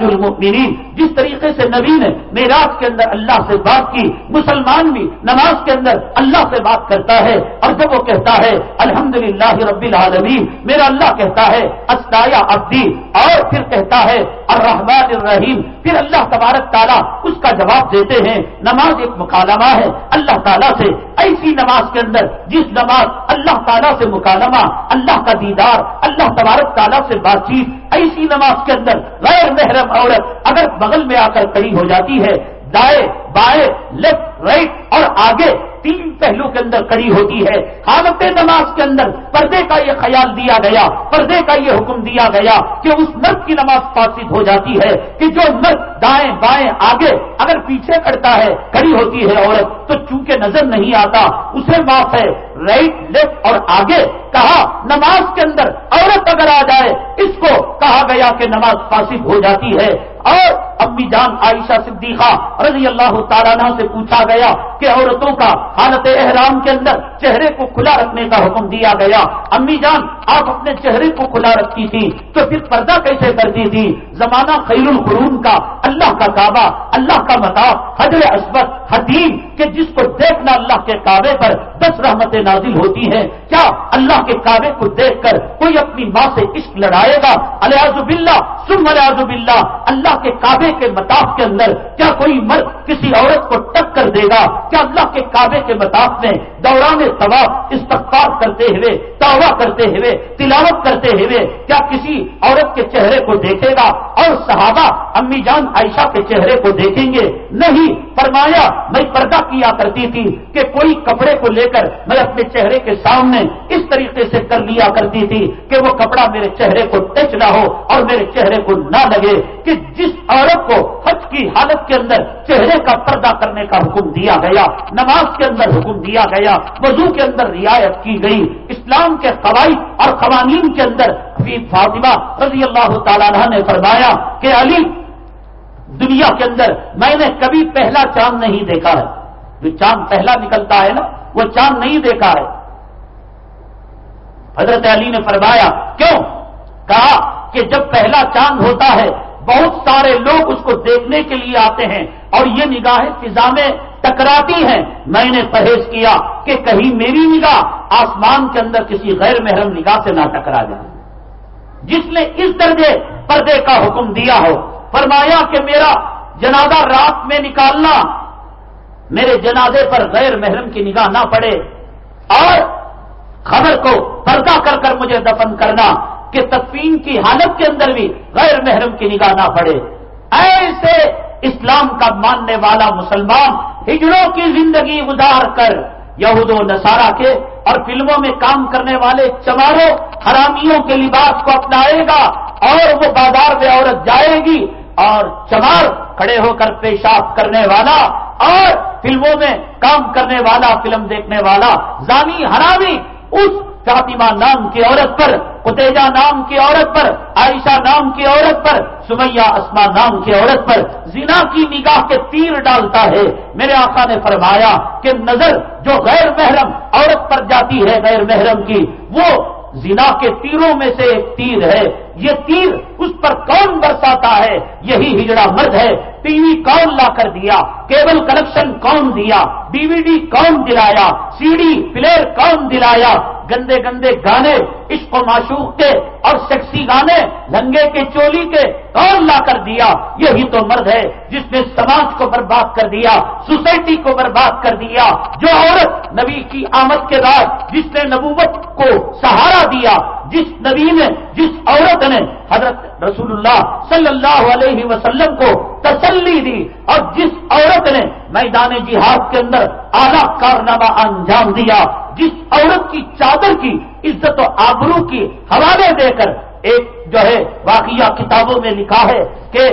جس طریقے سے نبی نے میراج کے اندر اللہ سے بات کی، مسلمان بھی نماز کے اندر اللہ سے بات کرتا ہے اور جب وہ کہتا ہے الحمد للہ رب العالمین. میرا اللہ کہتا ہے استایا ابدی اور پھر کہتا ہے، الرحمن الرحیم. پھر اللہ تبارک تعالیٰ اس کا جواب دیتے ہیں، نماز ایک مکالمہ ہے. اللہ تعالیٰ سے، ایسی نماز کے اندر جس نماز اللہ تعالیٰ سے مکالمہ، اللہ کا دیدار، اللہ تبارک تعالیٰ سے بات چیت ایسی نماز کے اندر غیر محرم عورت اگر بغل میں آ کر کھڑی ہو جاتی ہے، دائیں بائیں لیفٹ رائٹ اور آگے تین پہلو کے اندر کڑی ہوتی ہے۔ حالت نماز کے اندر پردے کا یہ خیال دیا گیا، پردے کا یہ حکم دیا گیا کہ اس مرد کی نماز فاسد ہو جاتی ہے، کہ جو مرد دائیں بائیں آگے اگر پیچھے کرتا ہے، کھڑی ہوتی ہے عورت، تو چونکہ نظر نہیں آتا، اسے معاف ہے۔ رائٹ لیفٹ اور آگے کہا، نماز کے اندر عورت اگر آ جائے، اس کو کہا گیا کہ نماز فاسد ہو جاتی ہے۔ اور امی جان عائشہ صدیقہ رضی اللہ تعالیٰ سے پوچھا گیا کہ عورتوں کا حالت احرام کے اندر چہرے کو کھلا رکھنے کا حکم دیا گیا۔ امی جان، آپ اپنے چہرے کو کھلا رکھتی تھی تو پھر پردہ کیسے کرتی تھی زمانہ خیر القرون کا، اللہ کا کعبہ، اللہ کا متاف حضر اسبت حدیم کہ جس کو دیکھنا اللہ کے کعبے پر دس رحمتیں نازل ہوتی ہیں۔ کیا اللہ کے کعبے کو دیکھ کر کوئی اپنی ماں سے عشق لڑائے گا؟ الیاز باللہ سم الیاز باللہ، اللہ کے کعبے کے متاف کے اندر کیا کوئی مرد کسی عورت کو ٹک کر دے گا؟ کیا اللہ کے کعبے کے متاف میں دوران ثواب استغفار کرتے ہوئے، دعویٰ کرتے ہوئے، تلاوت کرتے ہوئے کیا کسی عورت کے چہرے کو دیکھے گا اور صحابہ امی جان عائشہ کے چہرے کو دیکھیں گے؟ نہیں، فرمایا، میں پردہ کیا کرتی تھی کہ کوئی کپڑے کو لے کر میں اپنے چہرے کے سامنے اس طریقے سے کر لیا کرتی تھی کہ وہ کپڑا میرے چہرے کو ٹچ نہ ہو اور میرے چہرے کو نہ لگے کہ جس عورت کو حج کی حالت کے اندر چہرے کا پردہ کرنے کا حکم دیا گیا نماز کے اندر حکم دیا گیا، وضو کے اندر رعایت کی گئی، اسلام کے قواعد اور قوانین کے اندر فاطمہ رضی اللہ تعالیٰ نے فرمایا کہ علی، دنیا کے اندر میں نے کبھی پہلا چاند نہیں دیکھا ہے۔ جو چاند پہلا نکلتا ہے نا، وہ چاند نہیں دیکھا ہے۔ حضرت علی نے فرمایا، کیوں؟ کہا کہ جب پہلا چاند ہوتا ہے، بہت سارے لوگ اس کو دیکھنے کے لیے آتے ہیں۔ اور یہ نگاہیں فضا میں ٹکراتی ہیں۔ میں نے پرہیز کیا کہ کہیں میری نگاہ آسمان کے اندر کسی غیر محرم نگاہ سے نہ ٹکرا جائے۔ جس نے اس درجے پردے کا حکم دیا ہو، فرمایا کہ میرا جنازہ رات میں نکالنا میرے جنازے پر غیر محرم کی نگاہ نہ پڑے۔ اور خبر کو پردہ کر کر مجھے دفن کرنا کہ تدفین کی حالت کے اندر بھی غیر محرم کی نگاہ نہ پڑے۔ ایسے اسلام کا ماننے والا مسلمان ہجڑوں کی زندگی گزار کر یہود و نصارہ کے اور فلموں میں کام کرنے والے چماروں، حرامیوں کے لباس کو اپنائے گا اور وہ بازار میں عورت جائے گی اور چمار کھڑے ہو کر پیشاب کرنے والا اور فلموں میں کام کرنے والا، فلم دیکھنے والا، زانی، حرامی، اس فاطمہ نام کی عورت پر، قتیجہ نام کی عورت پر، عائشہ نام کی عورت پر، سمیہ اسما نام کی عورت پر زنا کی نگاہ کے تیر ڈالتا ہے۔ میرے آقا نے فرمایا کہ نظر جو غیر محرم عورت پر جاتی ہے، غیر محرم کی، وہ زنا کے تیروں میں سے ایک تیر ہے۔ یہ تیر اس پر کون برساتا ہے؟ یہی ہجڑا مرد ہے۔ ٹی وی کون لا کر دیا؟ کیبل کنیکشن کون دیا؟ ڈی وی ڈی کون دلایا؟ سی ڈی پلیئر کون دلایا؟ گندے گندے گانے، عشق و معشوق کے اور سیکسی گانے، لنگے کے، چولی کے کون لا کر دیا؟ یہی تو مرد ہے جس نے سماج کو برباد کر دیا، سوسائٹی کو برباد کر دیا، جو عورت نبی کی آمد کے بعد جس نے نبوت کو سہارا دیا، جس نبی نے، جس عورت نے حضرت رسول اللہ صلی اللہ علیہ وسلم کو تسلی دی اور جس عورت نے میدان جہاد کے اندر اعلی کارنامہ انجام دیا، جس عورت کی چادر کی، عزت و آبرو کی حوالے دے کر ایک جو ہے واقعہ کتابوں میں لکھا ہے کہ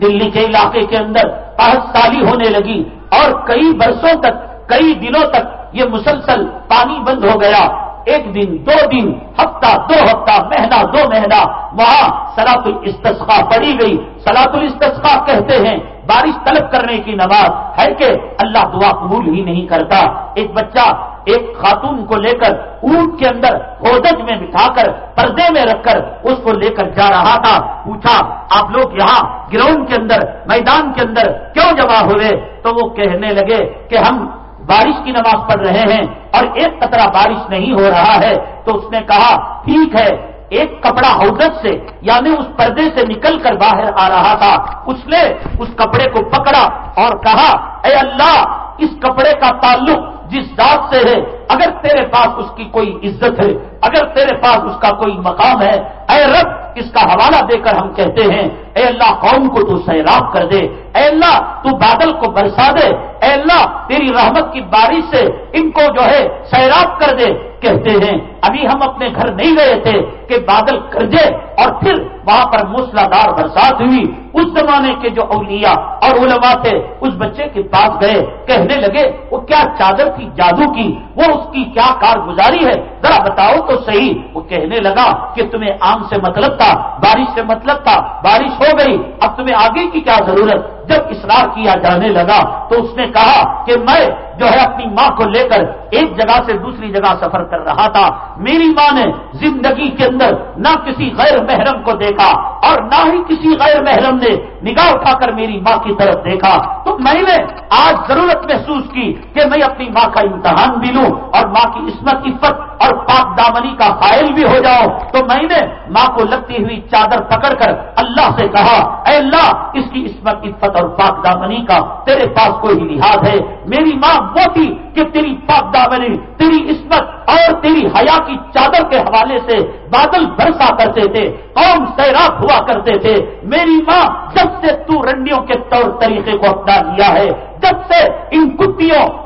دلی کے علاقے کے اندر پہت سالی ہونے لگی اور کئی برسوں تک، کئی دنوں تک یہ مسلسل پانی بند ہو گیا۔ ایک دن، دو دن، ہفتہ، دو ہفتہ، مہینہ، دو مہینہ، وہاں سلاط الاستسقا پڑی گئی۔ سلاط الاستسقا کہتے ہیں، بارش طلب کرنے کی نماز ہے کہ اللہ دعا قبول ہی نہیں کرتا۔ ایک بچہ، ایک خاتون کو لے کر اونٹ کے اندر ہودج میں بٹھا کر پردے میں رکھ کر اس کو لے کر جا رہا تھا۔ پوچھا، آپ لوگ یہاں گراؤنڈ کے اندر، میدان کے اندر کیوں جمع ہوئے؟ تو وہ کہنے لگے کہ ہم بارش کی نماز پڑھ رہے ہیں اور ایک قطرہ بارش نہیں ہو رہا ہے، تو اس نے کہا، ٹھیک ہے، ایک کپڑا حدت سے یعنی اس پردے سے نکل کر باہر آ رہا تھا۔ اس نے اس کپڑے کو پکڑا اور کہا، اے اللہ اس کپڑے کا تعلق جس ذات سے ہے، اگر تیرے پاس اس کی کوئی عزت ہے، اگر تیرے پاس اس کا کوئی مقام ہے، اے رب، اس کا حوالہ دے کر ہم کہتے ہیں، اے اللہ، قوم کو تو سیراب کر دے، اے اللہ، تو بادل کو برسا دے، اے اللہ، تیری رحمت کی بارش سے ان کو جو ہے سیراب کر دے۔ کہتے ہیں، ابھی ہم اپنے گھر نہیں گئے تھے کہ بادل کر دے اور پھر وہاں پر موسلادھار برسات ہوئی۔ اس زمانے کے جو اولیاء اور علماء تھے، اس بچے کے پاس گئے، کہنے لگے، وہ کیا چادر تھی، جادو کی، وہ اس کی کیا کارگزاری ہے؟ ذرا بتاؤ تو صحیح۔ وہ کہنے لگا کہ تمہیں آم سے مطلب تھا، بارش سے مطلب تھا، بارش ہو گئی، اب تمہیں آگے کی کیا ضرورت؟ جب اصرار کیا جانے لگا تو اس نے کہا کہ میں جو ہے اپنی ماں کو لے کر ایک جگہ سے دوسری جگہ سفر کر رہا تھا۔ میری ماں نے زندگی کے اندر نہ کسی غیر محرم کو دیکھا اور نہ ہی کسی غیر محرم نے نگاہ اٹھا کر میری ماں کی طرف دیکھا تو میں نے آج ضرورت محسوس کی کہ میں اپنی ماں کا امتحان بھی لوں اور ماں کی عصمت، عفت اور پاک دامنی کا فائل بھی ہو جاؤ۔ تو میں نے ماں کو لگتی ہوئی چادر پکڑ کر اللہ سے کہا، اے اللہ، اس کی عصمت، عفت اور پاک دامنی کا تیرے پاس کوئی لحاظ ہے۔ میری ماں وہ تھی کہ تیری پاک دامنی، تیری عصمت اور تیری حیا کی چادر کے حوالے سے بادل برسا کرتے تھے، قوم سیراب ہوا کرتے تھے۔ میری ماں جب سے تو رنڈیوں کے طور طریقے کو اپنا لیا ہے جب سے ان کتوں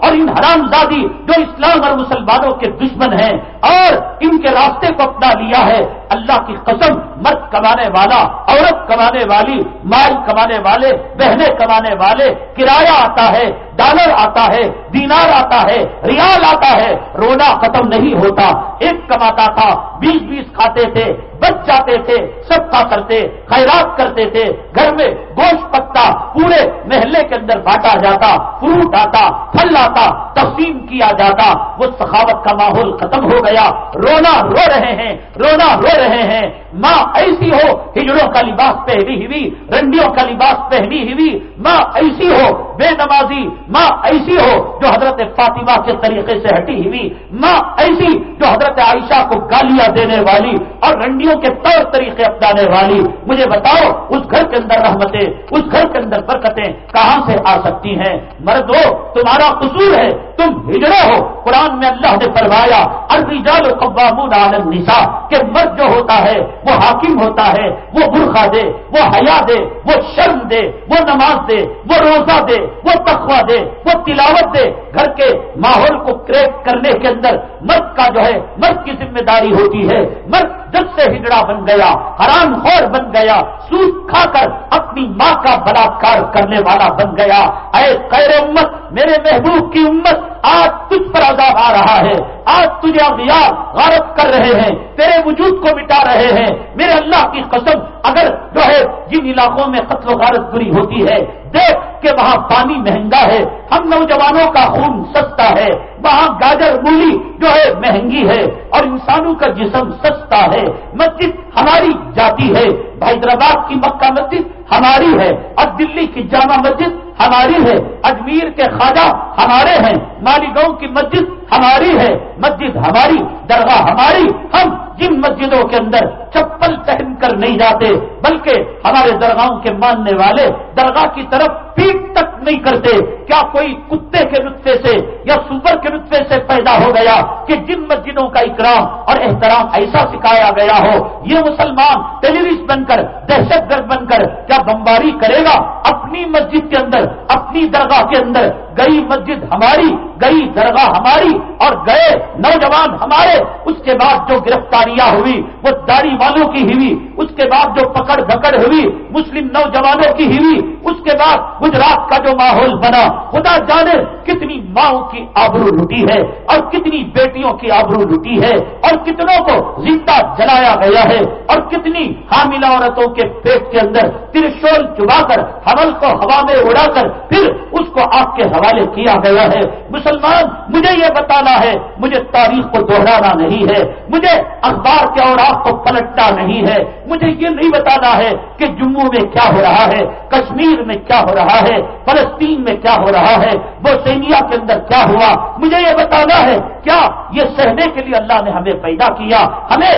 اور ان حرام زادی جو اسلام اور مسلمانوں کے دشمن ہیں اور ان کے راستے کو اپنا لیا ہے، اللہ کی قسم، مرد کمانے والا، عورت کمانے والی، مال کمانے والے، بہنیں کمانے والے، کرایہ آتا ہے، ڈالر آتا ہے، دینار آتا ہے، ریال آتا ہے، رونا ختم نہیں ہوتا۔ ایک کماتا تھا، بیس بیس کھاتے تھے، بچ جاتے تھے سب کا کرتے، خیرات کرتے تھے، گھر میں گوشت پکتا، پورے محلے کے اندر بانٹا جاتا فروٹ آتا، پھل آتا، تقسیم کیا جاتا، وہ سخاوت کا ماحول ختم ہو گیا۔ رونا رو رہے ہیں، رونا رو رہے ہیں۔ ماں ایسی ہو ہجڑوں کا لباس پہنی ہوئی، رنڈیوں کا لباس پہنی ہوئی۔ ماں ایسی ہو، بے نمازی، ماں ایسی ہو، جو حضرت فاطمہ کے طریقے سے ہٹی ہوئی۔ ماں ایسی، جو حضرت عائشہ کو گالیاں دینے والی اور رنڈیوں کے طور طریقے اپنانے والی۔ مجھے بتاؤ، اس گھر کے اندر رحمتیں، اس گھر کے اندر برکتیں کہاں سے آ سکتی ہیں؟ مرد ہو تمہارا قصور ہے۔ تم ہجڑے ہو۔ قرآن میں اللہ نے فرمایا الرجال قوامون علی النساء، کہ مرد جو ہوتا ہے، وہ حاکم ہوتا ہے، وہ برخا دے، وہ حیا دے، وہ شرم دے، وہ نماز دے، وہ روزہ دے، وہ تخوا دے، وہ تلاوت دے۔ گھر کے ماحول کو کریک کرنے کے اندر مرد کا جو ہے، مرد کی ذمہ داری ہوتی ہے۔ مرد جب سے ہجڑا بن گیا، حرام خور بن گیا سوٹ کھا کر اپنی ماں کا بلاکار کرنے والا بن گیا۔ اے خیر امت، میرے محبوب کی امت آج تجھ پر عذاب آ رہا ہے؟ آج تجھے اغیار غارت کر رہے ہیں، تیرے وجود کو مٹا رہے ہیں۔ میرے اللہ کی قسم، اگر جو ہے جن علاقوں میں قتل و غارت بری ہوتی ہے، دیکھ کہ وہاں پانی مہنگا ہے۔ ہم نوجوانوں کا خون سستا ہے۔ وہاں گاجر مولی جو ہے مہنگی ہے اور انسانوں کا جسم سستا ہے۔ مسجد ہماری جاتی ہے۔ حیدرآباد کی مکہ مسجد ہماری ہے۔ اور دلی کی جامع مسجد ہماری ہے۔ اجمیر کے خواجہ ہمارے ہیں۔ مالیگاؤں کی مسجد ہماری ہے۔ مسجد ہماری، درگاہ ہماری، ہم جن مسجدوں کے اندر چپل پہن کر نہیں جاتے، بلکہ ہمارے درگاہوں کے ماننے والے درگاہ کی طرف پیٹ تک نہیں کرتے، کیا کوئی کتے کے نطفے سے یا سپر کے نطفے سے پیدا ہو گیا کہ جن مسجدوں کا اکرام اور احترام ایسا سکھایا گیا ہو؟ یہ مسلمان ٹیلی بن کر، دہشت گرد بن کر کیا بمباری کرے گا؟ اپنی مسجد کے اندر، اپنی درگاہ کے اندر گئی مسجد ہماری، گئی درگاہ ہماری اور گئے نوجوان ہمارے، اس کے بعد جو گرفتاریاں ہوئی وہ داڑھی والوں کی ہوئی، اس کے بعد جو پکڑ دکڑ ہوئی مسلم نوجوانوں کی ہوئی، اس کے بعد گجرات کا جو ماحول بنا، خدا جانے کتنی ماؤں کی آبرو لٹی ہے اور کتنی بیٹیوں کی آبرو لٹی ہے اور کتنوں کو زندہ جلایا گیا ہے اور کتنی حاملہ عورتوں کے پیٹ کے اندر ترشول چبا کر، حمل کو ہوا میں اڑا کر، پھر اس کو آپ کے حوالے کیا گیا ہے۔ مسلمان، مجھے یہ بتانا ہے، مجھے تاریخ کو دوہرانا نہیں ہے، مجھے اخبار کے اور آپ کو پلٹنا نہیں ہے۔ مجھے یہ نہیں بتانا ہے کہ جموں میں کیا ہو رہا ہے، کشمیر میں کیا ہو رہا ہے، فلسطین میں کیا ہو رہا ہے بوسینیا کے اندر کیا ہوا؟ مجھے یہ بتانا ہے، کیا یہ سہنے کے لیے اللہ نے ہمیں پیدا کیا؟ ہمیں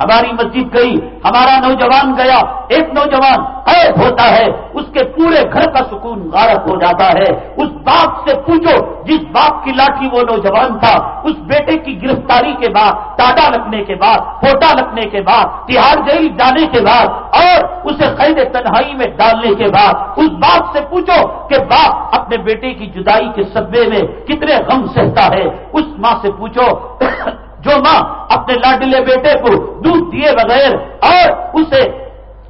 ہماری مسجد گئی، ہمارا نوجوان گیا، ایک نوجوان قید ہوتا ہے، اس کے پورے گھر کا سکون غارت ہو جاتا ہے۔ اس باپ سے پوچھو، جس باپ کی لاٹھی وہ نوجوان تھا، اس بیٹے کی گرفتاری کے بعد ٹاڈا لگنے کے بعد پھوٹا لگنے کے بعد تہار جیل جانے کے بعد، اور اسے قید تنہائی میں ڈالنے کے بعد، اس باپ سے پوچھو کہ باپ اپنے بیٹے کی جدائی کے سبے میں کتنے غم سہتا ہے۔ اس ماں سے پوچھو جو ماں اپنے لاڈلے بیٹے کو دودھ دیے بغیر اور اسے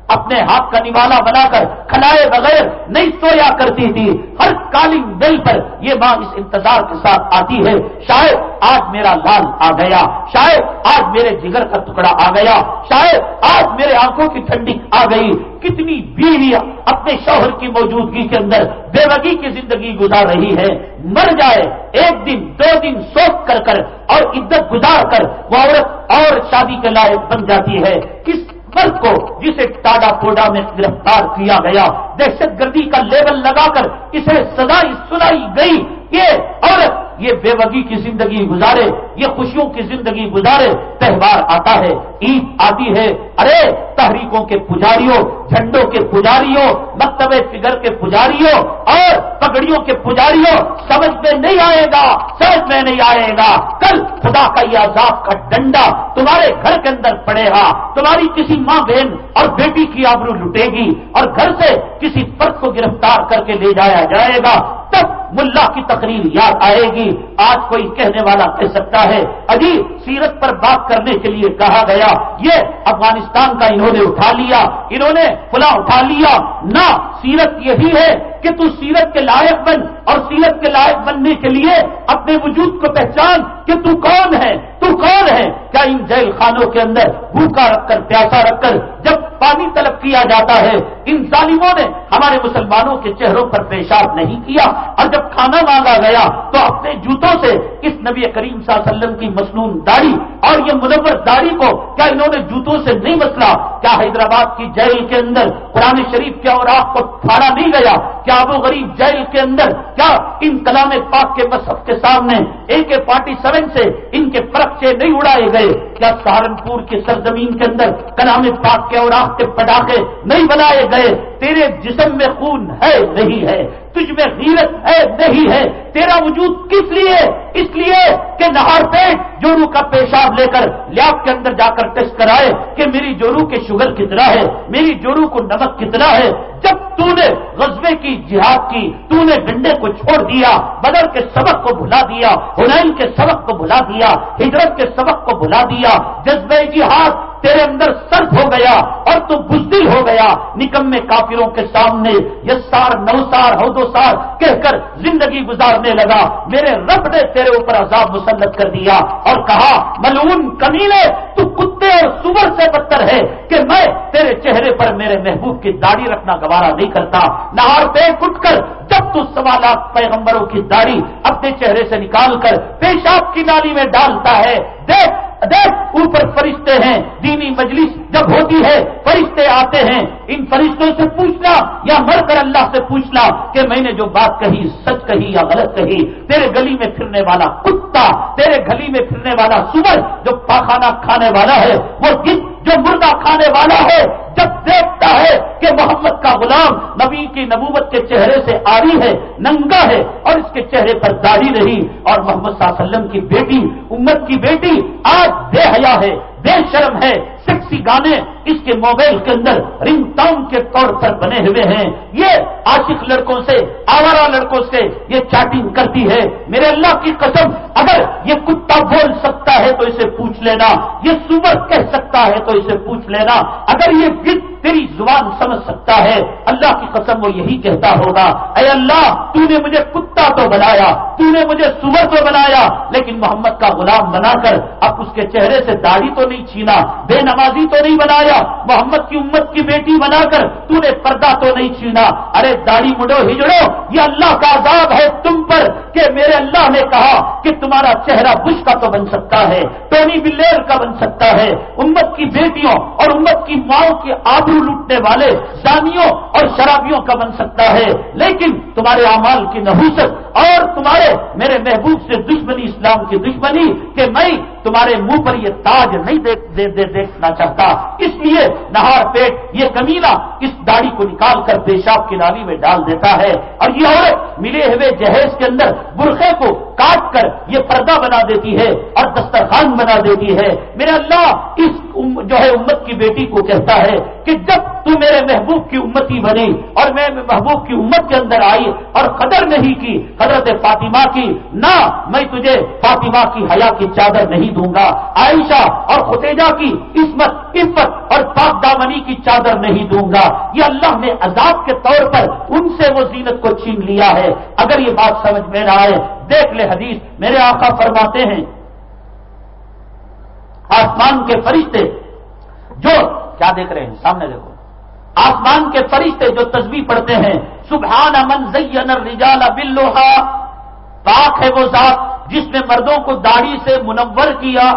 اپنے ہاتھ کا نوالا بنا کر کھلائے بغیر نہیں سویا کرتی تھی۔ ہر کالنگ دل پر یہ ماں اس انتظار کے ساتھ آتی ہے۔ شاید آج میرا لال آ گیا۔ شاید آج میرے جگر کا ٹکڑا آ گیا۔ شاید آج میرے آنکھوں کی ٹھنڈی آ گئی۔ کتنی بیوی اپنے شوہر کی موجودگی کے اندر بے وگی کی زندگی گزار رہی ہے۔ مر جائے، ایک دن، دو دن سوکھ کر کر اور عزت گزار کر وہ عورت اور شادی کے لائق بن جاتی ہے۔ کس فرد کو جسے ٹاڈا پوڈا میں گرفتار کیا گیا۔ دہشت گردی کا لیبل لگا کر اسے سزائی سنائی گئی یہ عورت یہ بے وگی کی زندگی گزارے، یہ خوشیوں کی زندگی گزارے، تہوار آتا ہے، عید آتی ہے، ارے، تحریکوں کے پجاریوں، جھنڈوں کے پجاریوں، مکتب فگر کے پجاریوں، اور پگڑیوں کے پجاریوں، سمجھ میں نہیں آئے گا، سمجھ میں نہیں آئے گا۔ کل خدا کا یہ عذاب کا ڈنڈا تمہارے گھر کے اندر پڑے گا۔ تمہاری کسی ماں بہن اور بیٹی کی آبرو لٹے گی اور گھر سے کسی فرد کو گرفتار کر کے لے جایا جائے گا۔ تب ملا کی تقریر یاد آئے گی۔ آج کوئی کہنے والا کہہ سکتا ہے، ابھی سیرت پر بات کرنے کے لیے کہا گیا، یہ افغانستان کا انہوں نے اٹھا لیا، انہوں نے فلاں اٹھا لیا۔ نہ، سیرت یہی ہے کہ تو سیرت کے لائق بن اور سیرت کے لائق بننے کے لیے اپنے وجود کو پہچان کہ تو کون ہے، تو کون ہے؟ کیا ان جیل خانوں کے اندر بھوکا رکھ کر، پیاسا رکھ کر جب پانی طلب کیا جاتا ہے، ان ظالموں نے ہمارے مسلمانوں کے چہروں پر پیشاب نہیں کیا اور جب کھانا مانگا گیا تو اپنے جوتوں سے اس نبی کریم صلی اللہ علیہ وسلم کی مصنون داڑھی اور یہ منور داڑھی کو کیا انہوں نے جوتوں سے نہیں مسلا؟ کیا حیدرآباد کی جیل کے اندر قرآن شریف کے اور آپ کو پھاڑا نہیں گیا؟ کیا ابو غریب جیل کے اندر، کیا ان کلام پاک کے مصحف کے سامنے اے کے فورٹی سیون سے ان کے پرچے نہیں اڑائے گئے؟ کیا سہارنپور کی سرزمین کے اندر کلام پاک کے اور آپ کے پٹاخے نہیں بنائے گئے؟ تیرے جسم میں خون ہے نہیں ہے، تجھ میں غیرت ہے نہیں ہے، تیرا وجود کس لیے؟ اس لیے کہ نہار پیٹ جورو کا پیشاب لے کر لیاب کے اندر جا کر ٹیسٹ کرائے کہ میری جورو کے شوگر کتنا ہے، میری جورو کو نمک کتنا ہے؟ جب تو نے غزبے کی جہاد کی تو نے ڈنڈے کو چھوڑ دیا، بدر کے سبق کو بھلا دیا ہنین کے سبق کو بھلا دیا، ہجرت کے سبق کو بھلا دیا، جذبے جہاد تیرے اندر سرد ہو گیا اور تو بزدل ہو گیا۔ نکمے کافروں کے سامنے یہ سار نو سار ہو دو سار کہہ کر زندگی گزارنے لگا۔ میرے رب نے تیرے اوپر عذاب مسلط کر دیا اور کہا ملون کمینے تو کتے اور سور سے بدتر ہے کہ میں تیرے چہرے پر میرے محبوب کی داڑھی رکھنا گوارا نہیں کرتا۔ نہار پہ اٹھ کر جب تو سوالات پیغمبروں کی داڑھی اپنے چہرے سے نکال کر پیشاب کی نالی میں ڈالتا ہے۔ دیکھ دیکھ اوپر فرشتے ہیں، دینی مجلس جب ہوتی ہے، فرشتے آتے ہیں، ان فرشتوں سے پوچھنا یا مر کر اللہ سے پوچھنا کہ میں نے جو بات کہی، سچ کہی یا غلط کہی، تیرے گلی میں پھرنے والا کتا، تیرے گلی میں پھرنے والا سور جو پاخانہ کھانے والا ہے، وہ کس جو مردہ کھانے والا ہے، جب دیکھتا ہے کہ محمد کا غلام نبی کی نبوت کے چہرے سے آری ہے، ننگا ہے اور اس کے چہرے پر داڑھی رہی اور محمد صلی اللہ علیہ وسلم کی بیٹی، امت کی بیٹی آج بے حیا ہے، بے شرم ہے۔ سیکسی گانے اس کے موبائل کے اندر رنگ ٹاؤن کے طور پر بنے ہوئے ہیں۔ یہ عاشق لڑکوں سے، آوارہ لڑکوں سے یہ چیٹنگ کرتی ہے۔ میرے اللہ کی قسم، اگر یہ کتا بول سکتا ہے تو اسے پوچھ لینا، یہ سور کہہ سکتا ہے تو اسے پوچھ لینا اگر یہ فٹ تیری زبان سمجھ سکتا ہے۔ اللہ کی قسم وہ یہی کہتا ہوگا، اے اللہ، تو نے مجھے کتا تو بنایا، تو نے مجھے سور تو بنایا، لیکن محمد کا غلام بنا کر اب اس کے چہرے سے داڑھی تو نہیں چھینا، بے نمازی تو نہیں بنایا، محمد کی امت کی بیٹی بنا کر تو نے پردہ تو نہیں چھینا۔ ارے داڑھی مڈو، ہجڑو، یہ اللہ کا عذاب ہے تم پر کہ میرے اللہ نے کہا کہ تمہارا چہرہ بش کا تو بن سکتا ہے، ٹونی بلیر کا بن سکتا ہے۔ امت کی بیٹیوں اور امت کی ماؤں کی آبرو لوٹنے والے سانیوں اور شرابیوں کا بن سکتا ہے۔ لیکن تمہارے اعمال کی نحوست اور تمہارے میرے محبوب سے دشمنی، اسلام کی دشمنی کہ میں تمہارے منہ پر یہ تاج نہیں دیکھ دے دے دیکھنا چاہتا۔ اس لیے نہار پیٹ یہ کمیلا اس داڑھی کو نکال کر پیشاب کی نالی میں ڈال دیتا ہے۔ اور یہ عورت ملے ہوئے جہیز کے اندر برقے کو کاٹ کر یہ پردہ بنا دیتی ہے اور دسترخوان بنا دیتی ہے۔ میرے اللہ، اس جو ہے امت کی بیٹی کو کہتا ہے کہ جب تو میرے محبوب کی امتی بنی اور میں محبوب کی امت کے اندر آئی اور قدر نہیں کی، حضرت فاطمہ کی، نہ میں تجھے فاطمہ کی حیا کی چادر نہیں دوں گا۔ عائشہ اور خطیجہ کی عصمت، عفت اور پاک دامنی کی چادر نہیں دوں گا۔ یہ اللہ نے عذاب کے طور پر ان سے وہ زینت کو چھین لیا ہے۔ اگر یہ بات سمجھ میں نہ آئے دیکھ لے حدیث، میرے آقا فرماتے ہیں، آسمان کے فرشتے جو، کیا دیکھ رہے ہیں؟ سامنے دیکھو۔ آسمان کے فرشتے جو تصویر پڑھتے ہیں، سبحان امن زین الرجال بلوہا پاک ہے وہ ذات جس نے مردوں کو داڑھی سے منور کیا۔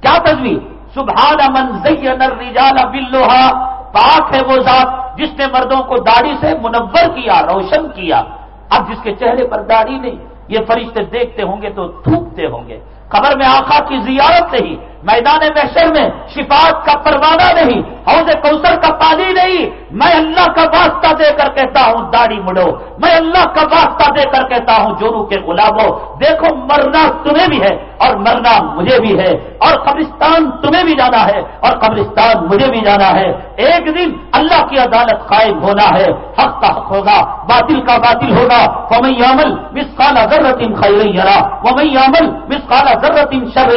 کیا تصویر سبحان امن زین الرجال بلوہا پاک ہے وہ ذات جس نے مردوں کو داڑھی سے منور کیا، روشن کیا۔ اب جس کے چہرے پر داڑھی نہیں یہ فرشتے دیکھتے ہوں گے تو تھوکتے ہوں گے۔ خبر میں آخا کی زیارت نہیں، میدان محشر میں شفاعت کا پروانہ نہیں، حوض کوثر کا پانی نہیں۔ میں اللہ کا واسطہ دے کر کہتا ہوں، داڑھی مڑو۔ میں اللہ کا واسطہ دے کر کہتا ہوں جورو کے غلاموں دیکھو مرنا تمہیں بھی ہے۔ اور مرنا مجھے بھی ہے اور قبرستان تمہیں بھی جانا ہے اور قبرستان مجھے بھی جانا ہے۔ ایک دن اللہ کی عدالت قائم ہونا ہے۔ حق کا حق ہوگا، باطل کا باطل ہوگا۔ ومئی عمل مس کالا ضرورت خیر یرا ومئی عمل مس کالا ضرورت شر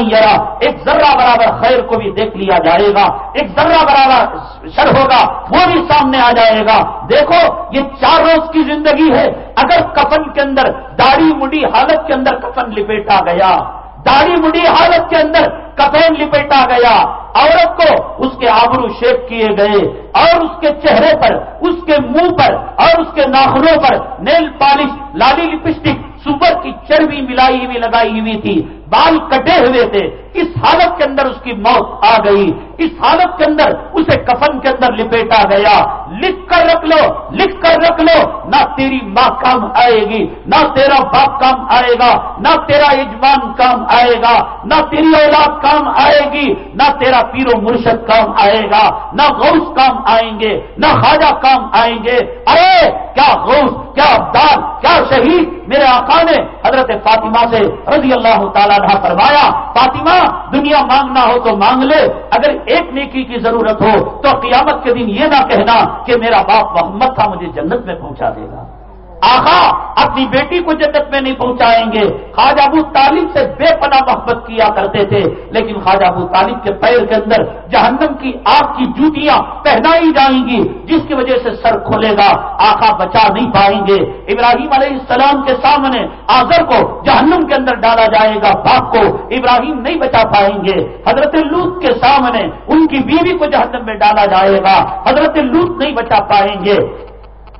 ایک ذرہ برابر خیر کو بھی دیکھ لیا جائے گا۔ ایک ذرہ برابر شر ہوگا، وہ بھی سامنے آ جائے گا۔ دیکھو، یہ چار روز کی زندگی ہے۔ اگر کفن کے اندر داڑھی مڈی حالت کے اندر کفن لپیٹا گیا داڑھی مڈی حالت کے اندر کفین لپیٹا گیا۔ عورت کو اس کے آبرو شیپ کیے گئے اور اس کے چہرے پر، اس کے منہ پر اور اس کے ناخنوں پر نیل پالش، لالی لپسٹک سپر کی چربی ملائی ہوئی، لگائی ہوئی تھی۔ بال کٹے ہوئے تھے۔ اس حالت کے اندر اس کی موت آ گئی۔ اس حالت کے اندر اسے کفن کے اندر لپیٹا گیا۔ لکھ کر رکھ لو، لکھ کر رکھ لو۔ نہ تیری ماں کام آئے گی، نہ تیرا باپ کام آئے گا، نہ تیرا یجمان کام آئے گا، نہ تیری اولاد کام آئے گی، نہ تیرا پیر و مرشد کام آئے گا، نہ غوث کام آئیں گے، نہ خواجہ کام آئیں گے۔ ارے، کیا غوث، کیا ابدار کیا شہید۔ میرے آقا نے حضرت فاطمہ سے رضی اللہ تعالیٰ فرمایا، فاطمہ، دنیا مانگنا ہو تو مانگ لے، اگر ایک نیکی کی ضرورت ہو تو قیامت کے دن یہ نہ کہنا کہ میرا باپ محمد تھا، مجھے جنت میں پہنچا دے گا. آقا، اپنی بیٹی کو جنت میں نہیں پہنچائیں گے۔ خواجہ ابو طالب سے بے پناہ محبت کیا کرتے تھے، لیکن خواجہ ابو طالب کے پیر کے اندر جہنم کی آگ کی جوتیاں پہنائی جائیں گی، جس کی وجہ سے سر کھولے گا، آقا بچا نہیں پائیں گے۔ ابراہیم علیہ السلام کے سامنے آزر کو جہنم کے اندر ڈالا جائے گا، باپ کو ابراہیم نہیں بچا پائیں گے۔ حضرت لوت کے سامنے ان کی بیوی کو جہنم میں ڈالا جائے گا، حضرت لوت نہیں بچا پائیں گے۔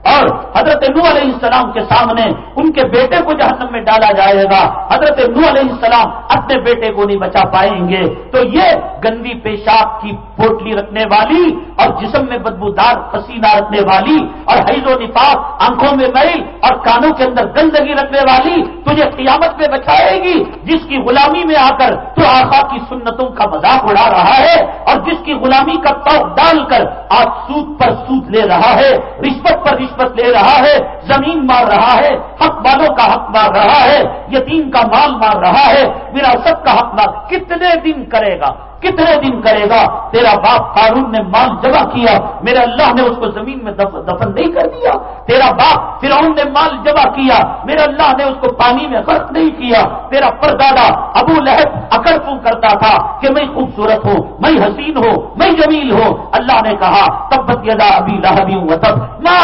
اور حضرت نو علیہ السلام کے سامنے ان کے بیٹے کو جہنم میں ڈالا جائے گا۔ حضرت نو علیہ السلام اپنے بیٹے کو نہیں بچا پائیں گے۔ تو یہ گندی پیشاب کی پوٹلی رکھنے والی اور جسم میں بدبودار پسینہ رکھنے والی اور حیض و نفاق آنکھوں میں میل اور کانوں کے اندر گندگی رکھنے والی تجھے قیامت میں بچائے گی، جس کی غلامی میں آ کر تو آخا کی سنتوں کا مذاق اڑا رہا ہے اور جس کی غلامی کا توق ڈال کر آج سود پر سود لے رہا ہے، رشوت پر رشوت رشوت لے رہا ہے، زمین مار رہا ہے، حق والوں کا حق مار رہا ہے، یتیم کا مال مار رہا ہے میرا سب کا حق مار کتنے دن کرے گا؟ کتنے دن کرے گا؟ تیرا باپ قارون نے مال جمع کیا، میرے اللہ نے اس کو زمین میں دفن نہیں کر دیا۔ تیرا باپ فرعون نے مال جمع کیا، میرے اللہ نے اس کو پانی میں غرق نہیں کیا۔ تیرا پردادا ابو لہب اکڑ پو کرتا تھا کہ میں خوبصورت ہوں، میں حسین ہوں، میں جمیل ہوں۔ اللہ نے کہا، تبت یدا ابھی لہبی ہوں تب ماں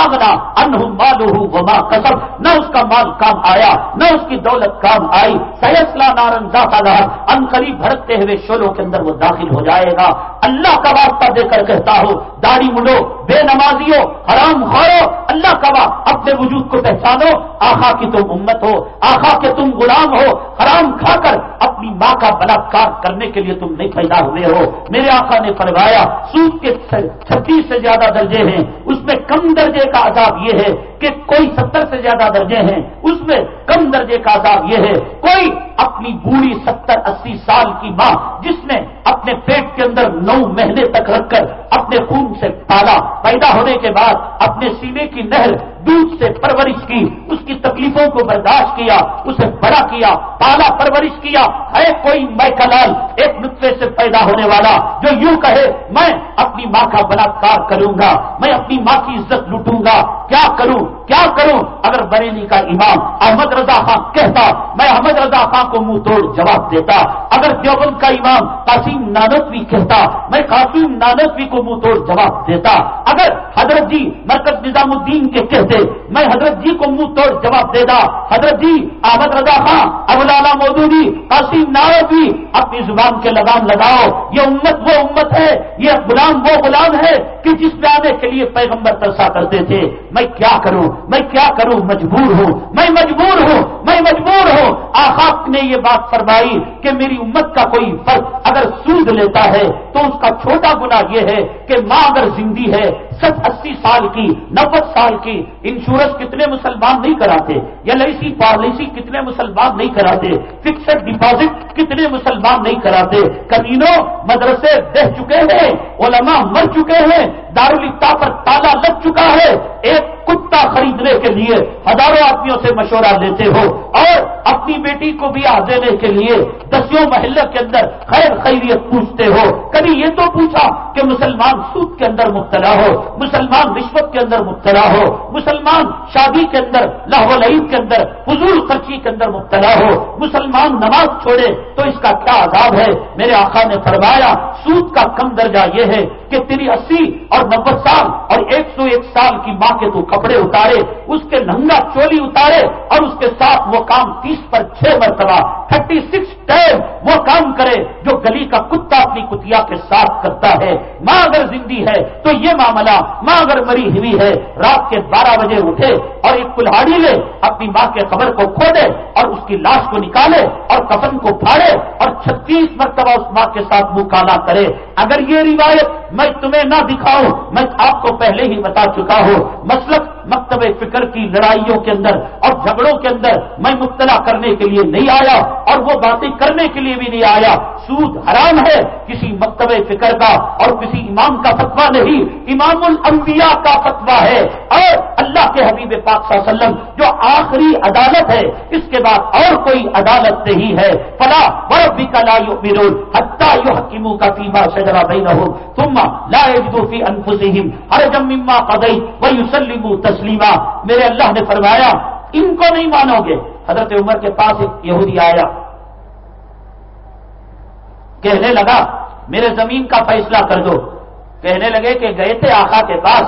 ان مال ہوں ماں کسب۔ نہ اس کا مال کام آیا، نہ اس کی دولت کام آئی۔ سیسلا نارن داخلہ ان قریب بھڑکتے ہوئے شولوں کے اندر وہ داخل ہو جائے گا۔ اللہ کا واسطہ دے کر کہتا ہو داڑھی مڈو بے نمازی ہو حرام خورو اللہ کا اپنے وجود کو پہچانو آخا کی تم امت ہو آخا کے تم غلام ہو، حرام کھا کر اپنی ماں کا بلاکار کرنے کے لیے تم نہیں پیدا ہوئے ہو۔ میرے آخا نے فرمایا، سود کے چھتیس سے زیادہ درجے ہیں، اس میں کم درجے کا عذاب یہ ہے کہ کوئی ستر سے زیادہ درجے ہیں، اس میں کم درجے کا عذاب یہ ہے، کوئی اپنی بوڑھی ستر، اسی سال کی ماں، جس نے اپنے پیٹ کے اندر نو مہینے تک رکھ کر اپنے خون سے پالا پیدا ہونے کے بعد اپنے سینے کی نہر دودھ سے پرورش کی، اس کی تکلیفوں کو برداشت کیا، اسے بڑا کیا، پالا پرورش کیا۔ ہے کوئی میں کلال ایک نقطے سے پیدا ہونے والا جو یوں کہے، میں اپنی ماں کا بلاکار کروں گا، میں اپنی ماں کی عزت لوٹوں گا۔ کیا کروں؟ کیا کروں؟ اگر بریلی کا امام احمد رضا خان کہتا، میں احمد رضا خان کو منہ توڑ جواب دیتا۔ اگر دیوبند کا امام قاسم نانتوی کہتا، میں قاسم نانتوی کو منہ توڑ جواب دیتا۔ اگر حضرت جی مرکز نظام الدین کے کہتے سے میں حضرت جی کو منہ توڑ جواب دے دیتا حضرت جی احمد رضا خان ابولانا مودودی، قاسم نانتوی جی، اپنی زبان کے لگام لگاؤ۔ یہ امت وہ امت ہے، یہ غلام وہ غلام ہے کہ جس میں آنے کے لیے پیغمبر ترسا کرتے تھے۔ میں کیا کروں؟ میں کیا کروں؟ مجبور ہوں۔ میں مجبور ہوں۔ میں مجبور ہوں۔ آخاق نے یہ بات فرمائی کہ میری امت کا کوئی فرق اگر سود لیتا ہے تو اس کا چھوٹا گنا یہ ہے کہ ماں اگر زندگی ہے، ست اسی سال کی نبے سال کی انشورنس کتنے مسلمان نہیں کراتے ایل آئی سی پالیسی کتنے مسلمان نہیں کراتے، فکسڈ ڈپازٹ کتنے مسلمان نہیں کراتے۔ کمینوں مدرسے دہ چکے ہیں، علماء مر چکے ہیں دارالفتا پر تالا لگ چکا ہے، ایک کتا کے لیے ہزاروں آدمیوں سے مشورہ لیتے ہو اور اپنی بیٹی کو بھی آ دینے کے لیے دسیوں محلے کے اندر خیر خیریت پوچھتے ہو۔ کبھی یہ تو پوچھا کہ مسلمان سود کے اندر مبتلا ہو، مسلمان رشوت کے اندر مبتلا ہو، مسلمان شادی کے اندر لاہو لعید کے اندر، حضور خرچی کے اندر مبتلا ہو، مسلمان نماز چھوڑے تو اس کا کیا عذاب ہے؟ میرے آقا نے فرمایا، سود کا کم درجہ یہ ہے کہ تیری اسی اور نبے سال اور ایک سو ایک سال کی ماں کے تو کپڑے اتارے اس کے ننگا چولی اتارے اور اس کے ساتھ وہ کام تیس پر چھ مرتبہ، تھرٹی سکس ٹائم وہ کام کرے جو گلی کا کتا اپنی کتیا کے ساتھ کرتا ہے۔ ماں اگر زندگی ہے تو یہ معاملہ ماں اگر مری ہوئی ہے، رات کے بارہ بجے اٹھے اور ایک کلہاڑی لے اپنی ماں کے خبر کو کھودے اور اس کی لاش کو نکالے اور کفن کو پھاڑے اور چھتیس مرتبہ اس ماں کے ساتھ منہ کالا کرے۔ اگر یہ روایت میں تمہیں نہ دکھاؤں، میں آپ کو پہلے ہی بتا چکا ہوں۔ مسلک مکتب فکر کی لڑائیوں کے اندر اور جھگڑوں کے اندر میں مبتلا کرنے کے لیے نہیں آیا اور وہ باتیں کرنے کے لیے بھی نہیں آیا۔ سود حرام ہے، کسی مکتب فکر کا اور کسی امام کا فتوا نہیں۔ امام الانبیاء کا فتوا ہے۔ اور اللہ کے حبیب پاک پاک صلی اللہ علیہ وسلم، جو آخری عدالت ہے، اس کے بعد اور کوئی عدالت نہیں ہے۔ فلا برف بھی کا لا یو حتہ یو حکیموں کا فیما شجرا بھائی نہ ہو تم لا فی انفسہم ہر جم مما قدئی وہ یوسلم تسلیمہ میرے اللہ نے فرمایا، ان کو نہیں مانو گے۔ حضرت عمر کے پاس ایک یہودی آیا، کہنے لگا، میرے زمین کا فیصلہ کر دو۔ کہنے لگے کہ گئے تھے آقا کے پاس،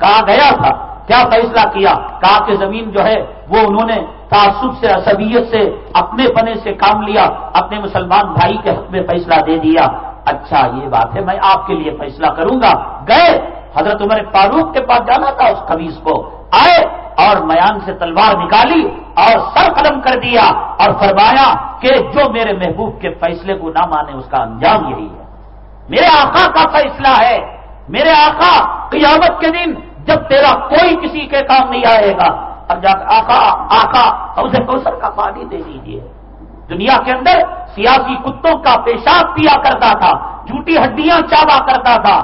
کہا گیا تھا۔ کیا فیصلہ کیا؟ کہا کہ زمین جو ہے وہ انہوں نے تعصب سے، عصبیت سے، اپنے پنے سے کام لیا، اپنے مسلمان بھائی کے حق میں فیصلہ دے دیا۔ اچھا یہ بات ہے، میں آپ کے لیے فیصلہ کروں گا۔ گئے، حضرت عمر فاروق کے پاس جانا تھا اس خبیص کو۔ آئے اور میان سے تلوار نکالی اور سر قدم کر دیا اور فرمایا کہ جو میرے محبوب کے فیصلے کو نہ مانے، اس کا انجام یہی ہے۔ میرے آقا کا فیصلہ ہے۔ میرے آقا قیامت کے دن جب تیرا کوئی کسی کے کام نہیں آئے گا، اب جا آقا آقا اسے کوسر کا پانی دے دیجیے دنیا کے اندر سیاسی کتوں کا پیشاب پیا کرتا تھا، جھوٹی ہڈیاں چاوا کرتا تھا۔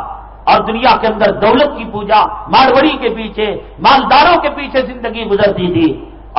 اور دنیا کے اندر دولت کی پوجا، ماروڑی کے پیچھے، مالداروں کے پیچھے زندگی گزرتی تھی۔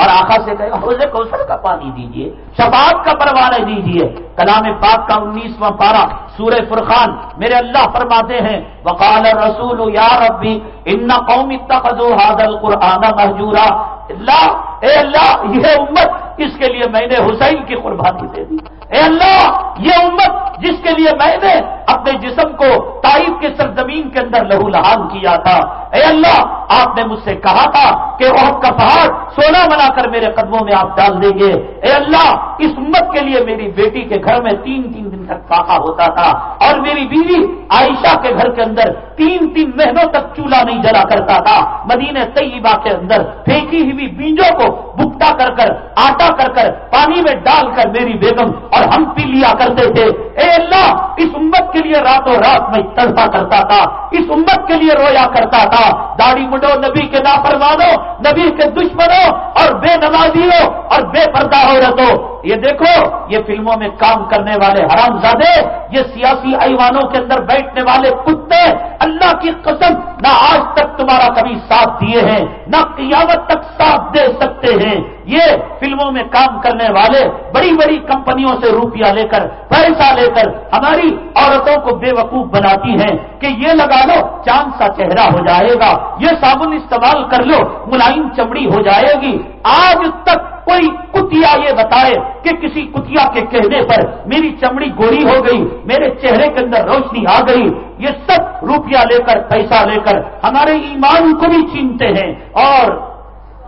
اور آخا سے کہے، حوض کوثر کا پانی دیجیے شباب کا پروانہ دیجیے کلام پاک کا انیسواں پارا سورہ فرخان میرے اللہ فرماتے ہیں، وقال رسول یا ربی، ان قوم اتخذوا هذا القرآن مهجورا۔ اللہ، اے اللہ، یہ امت اس کے لیے میں نے حسین کی قربانی دے دی۔ اے اللہ، یہ امت جس کے لیے میں نے اپنے جسم کو تائف کے سرزمین کے اندر لہو لہان کیا تھا، اے اللہ، آپ نے مجھ سے کہا تھا کہ عہد کا پہاڑ سونا بنا کر میرے قدموں میں آپ ڈال دیں گے۔ اے اللہ، اس امت کے لیے میری بیٹی کے گھر میں تین تین دن تک فاقا ہوتا تھا اور میری بیوی عائشہ کے گھر کے اندر تین تین مہینوں تک چولہا نہیں جلا کرتا تھا۔ مدینہ طیبہ کے اندر پھینکی ہوئی بیجوں کو بکتا کر کر، آٹا کر کر پانی میں ڈال کر میری بیگم اور ہم پی لیا کرتے تھے۔ اے اللہ، اس امت کے لیے راتوں رات میں تڑپا کرتا تھا، اس امت کے لیے رویا کرتا تھا۔ داڑھی مڈو، نبی کے نافرمانوں، نبی کے دشمنوں اور بے نمازیوں اور بے پردہ عورتوں۔ یہ دیکھو، یہ فلموں میں کام کرنے والے حرام زادے یہ سیاسی ایوانوں کے اندر بیٹھنے والے کتے، اللہ کی قسم، نہ آج تک تمہارا کبھی ساتھ دیے ہیں، نہ قیامت تک ساتھ دے سکتے ہیں۔ یہ فلموں میں کام کرنے والے بڑی بڑی کمپنیوں سے روپیہ لے کر، پیسہ لے کر ہماری عورتوں کو بے وقوف بناتی ہیں کہ یہ لگا لو، چاند سا چہرہ ہو جائے گا، یہ صابن استعمال کر لو، ملائم چمڑی ہو جائے گی۔ آج تک کوئی کتیا یہ بتائے کہ کسی کتیا کے کہنے پر میری چمڑی گوری ہو گئی، میرے چہرے کے اندر روشنی آ گئی، یہ سب روپیہ لے کر، پیسہ لے کر ہمارے ایمان کو بھی چینتے ہیں اور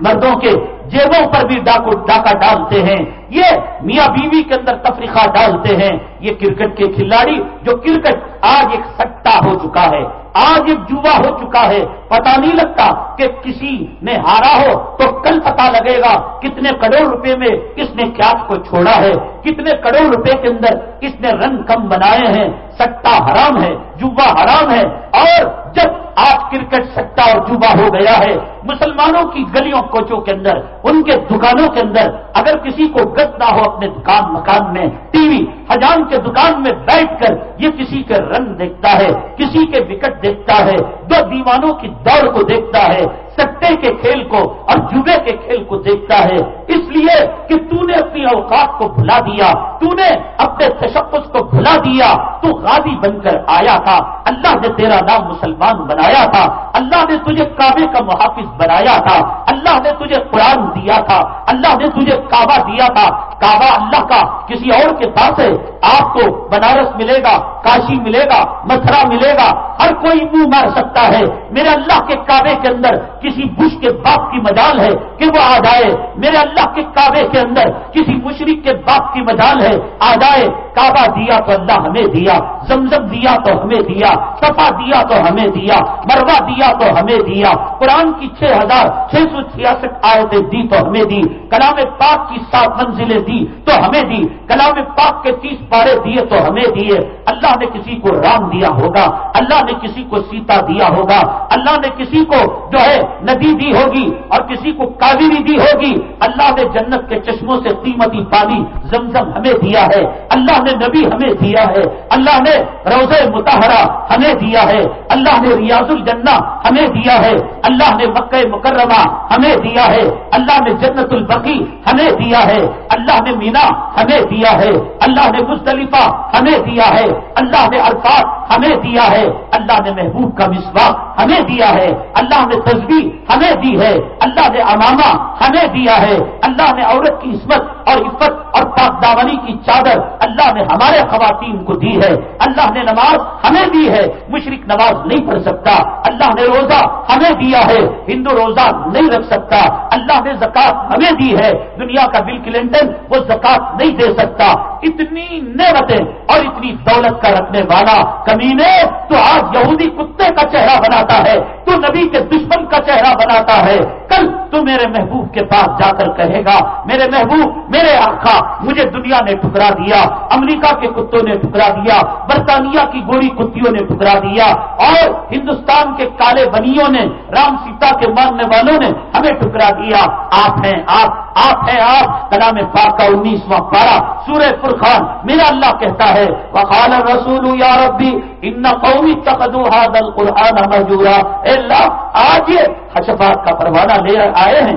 مردوں کے جیبوں پر بھی ڈاکو ڈاکہ ڈالتے ہیں۔ یہ میاں بیوی کے اندر تفریقہ ڈالتے ہیں۔ یہ کرکٹ کے کھلاڑی جو کرکٹ آج ایک سٹا ہو چکا ہے۔ آج ایک جوا ہو چکا ہے۔ پتا نہیں لگتا کہ کسی نے ہارا ہو تو کل پتا لگے گا کتنے کروڑ روپے میں کس نے کیا کو چھوڑا ہے، کتنے کروڑ روپے کے اندر کس نے رن کم بنائے ہیں۔ سٹا حرام ہے، جوا حرام ہے۔ اور جب آج کرکٹ سٹا اور جوا ہو گیا ہے، مسلمانوں کی گلیوں کوچوں کے اندر، ان کے دکانوں کے اندر اگر کسی کو گت نہ ہو اپنے دکان، مکان میں، ٹی وی حجام کے دکان میں بیٹھ کر یہ کسی کے رن دیکھتا ہے، کسی کے وکٹ دیکھتا ہے دو دیوانوں کی دوڑ کو دیکھتا ہے سٹے کے کھیل کو اور جبے کے کھیل کو دیکھتا ہے۔ اس لیے کہ تو نے اپنی اوقات کو بھلا دیا، تو نے اپنے تشخص کو بھلا دیا۔ تو غازی بن کر آیا تھا۔ اللہ نے تیرا نام مسلمان بنایا تھا۔ اللہ نے تجھے کعبے کا محافظ بنایا تھا۔ اللہ نے تجھے قرآن دیا تھا۔ اللہ نے تجھے کعبہ دیا تھا۔ کعبہ اللہ کا۔ کسی اور کے پاس ہے۔ آپ کو بنارس ملے گا، کاشی ملے گا، متھرا ملے گا۔ ہر کوئی منہ مار سکتا ہے۔ میرے اللہ کے کعبے کے اندر کسی بش کے باپ کی مجال ہے کہ وہ آ جائے۔ میرے اللہ کے کعبے کے اندر کسی مشرق کے باپ کی مجال ہے۔ آ جائے۔ کعبہ دیا تو اللہ ہمیں دیا، زمزم دیا تو ہمیں دیا سفا دیا تو ہمیں دیا، مروا دیا تو ہمیں دیا۔ قرآن کی چھ ہزار چھ سو چھیاسٹھ آیتیں دی تو ہمیں دی۔ کلام پاک کی سات منزلیں دی تو ہمیں دی۔ کلام پاک کے تیس پارے دیے تو ہمیں دیے۔ اللہ نے کسی کو رام دیا ہوگا، اللہ نے کسی کو سیتا دیا ہوگا۔ اللہ نے کسی کو جو ہے ندی دی ہوگی اور کسی کو کاویری دی ہوگی اللہ نے جنت کے چشموں سے قیمتی پانی زمزم ہمیں دیا ہے اللہ نے نبی ہمیں دیا ہے اللہ نے روز متحرہ ہمیں دیا ہے اللہ نے ریاض الجنہ ہمیں دیا ہے اللہ نے مکہ مکرمہ ہمیں دیا ہے اللہ نے جنت البقی ہمیں دیا ہے اللہ نے مینا ہمیں دیا ہے اللہ نے مستلفہ ہمیں دیا ہے اللہ نے الفاظ ہمیں دیا ہے اللہ نے محبوب کا مسواق ہمیں دیا ہے۔ اللہ نے تصویر ہمیں دی ہے۔ اللہ نے امامہ ہمیں دیا ہے۔ اللہ نے عورت کی عصمت اور عفت اور پاکداونی کی چادر اللہ نے ہمارے خواتین کو دی ہے۔ اللہ نے نماز ہمیں دی ہے۔ مشرق نماز نہیں پڑھ سکتا۔ اللہ نے روزہ ہمیں دیا ہے۔ ہندو روزہ نہیں رکھ سکتا۔ اللہ نے زکات ہمیں دی ہے۔ دنیا کا بل کلنٹن وہ زکات نہیں دے سکتا۔ اتنی نعمتیں اور اتنی دولت کا رکھنے والا کمینے تو آج یہودی کتے کا چہرہ بنا جاتا ہے تو نبی کے دشمن کا چہرہ بناتا ہے۔ کل تو میرے محبوب کے پاس جا کر کہے گا، میرے محبوب، میرے آخا مجھے دنیا نے ٹھکرا دیا، امریکہ کے کتوں نے ٹھکرا دیا، برطانیہ کی گوری کتوں نے ٹھکرا دیا، اور ہندوستان کے کالے بنیوں نے، رام سیتا کے ماننے والوں نے ہمیں ٹھکرا دیا۔ آپ ہیں، آپ آپ ہیں، آپ۔ کلام پاک کا انیسواں پارا سورہ فرخان میرا اللہ کہتا ہے، وقال رسول یا ربی، ان قومی تقدو هذا القرآن مجورا اے اللہ آج یہ حشفات کا پروانہ لے آئے ہیں۔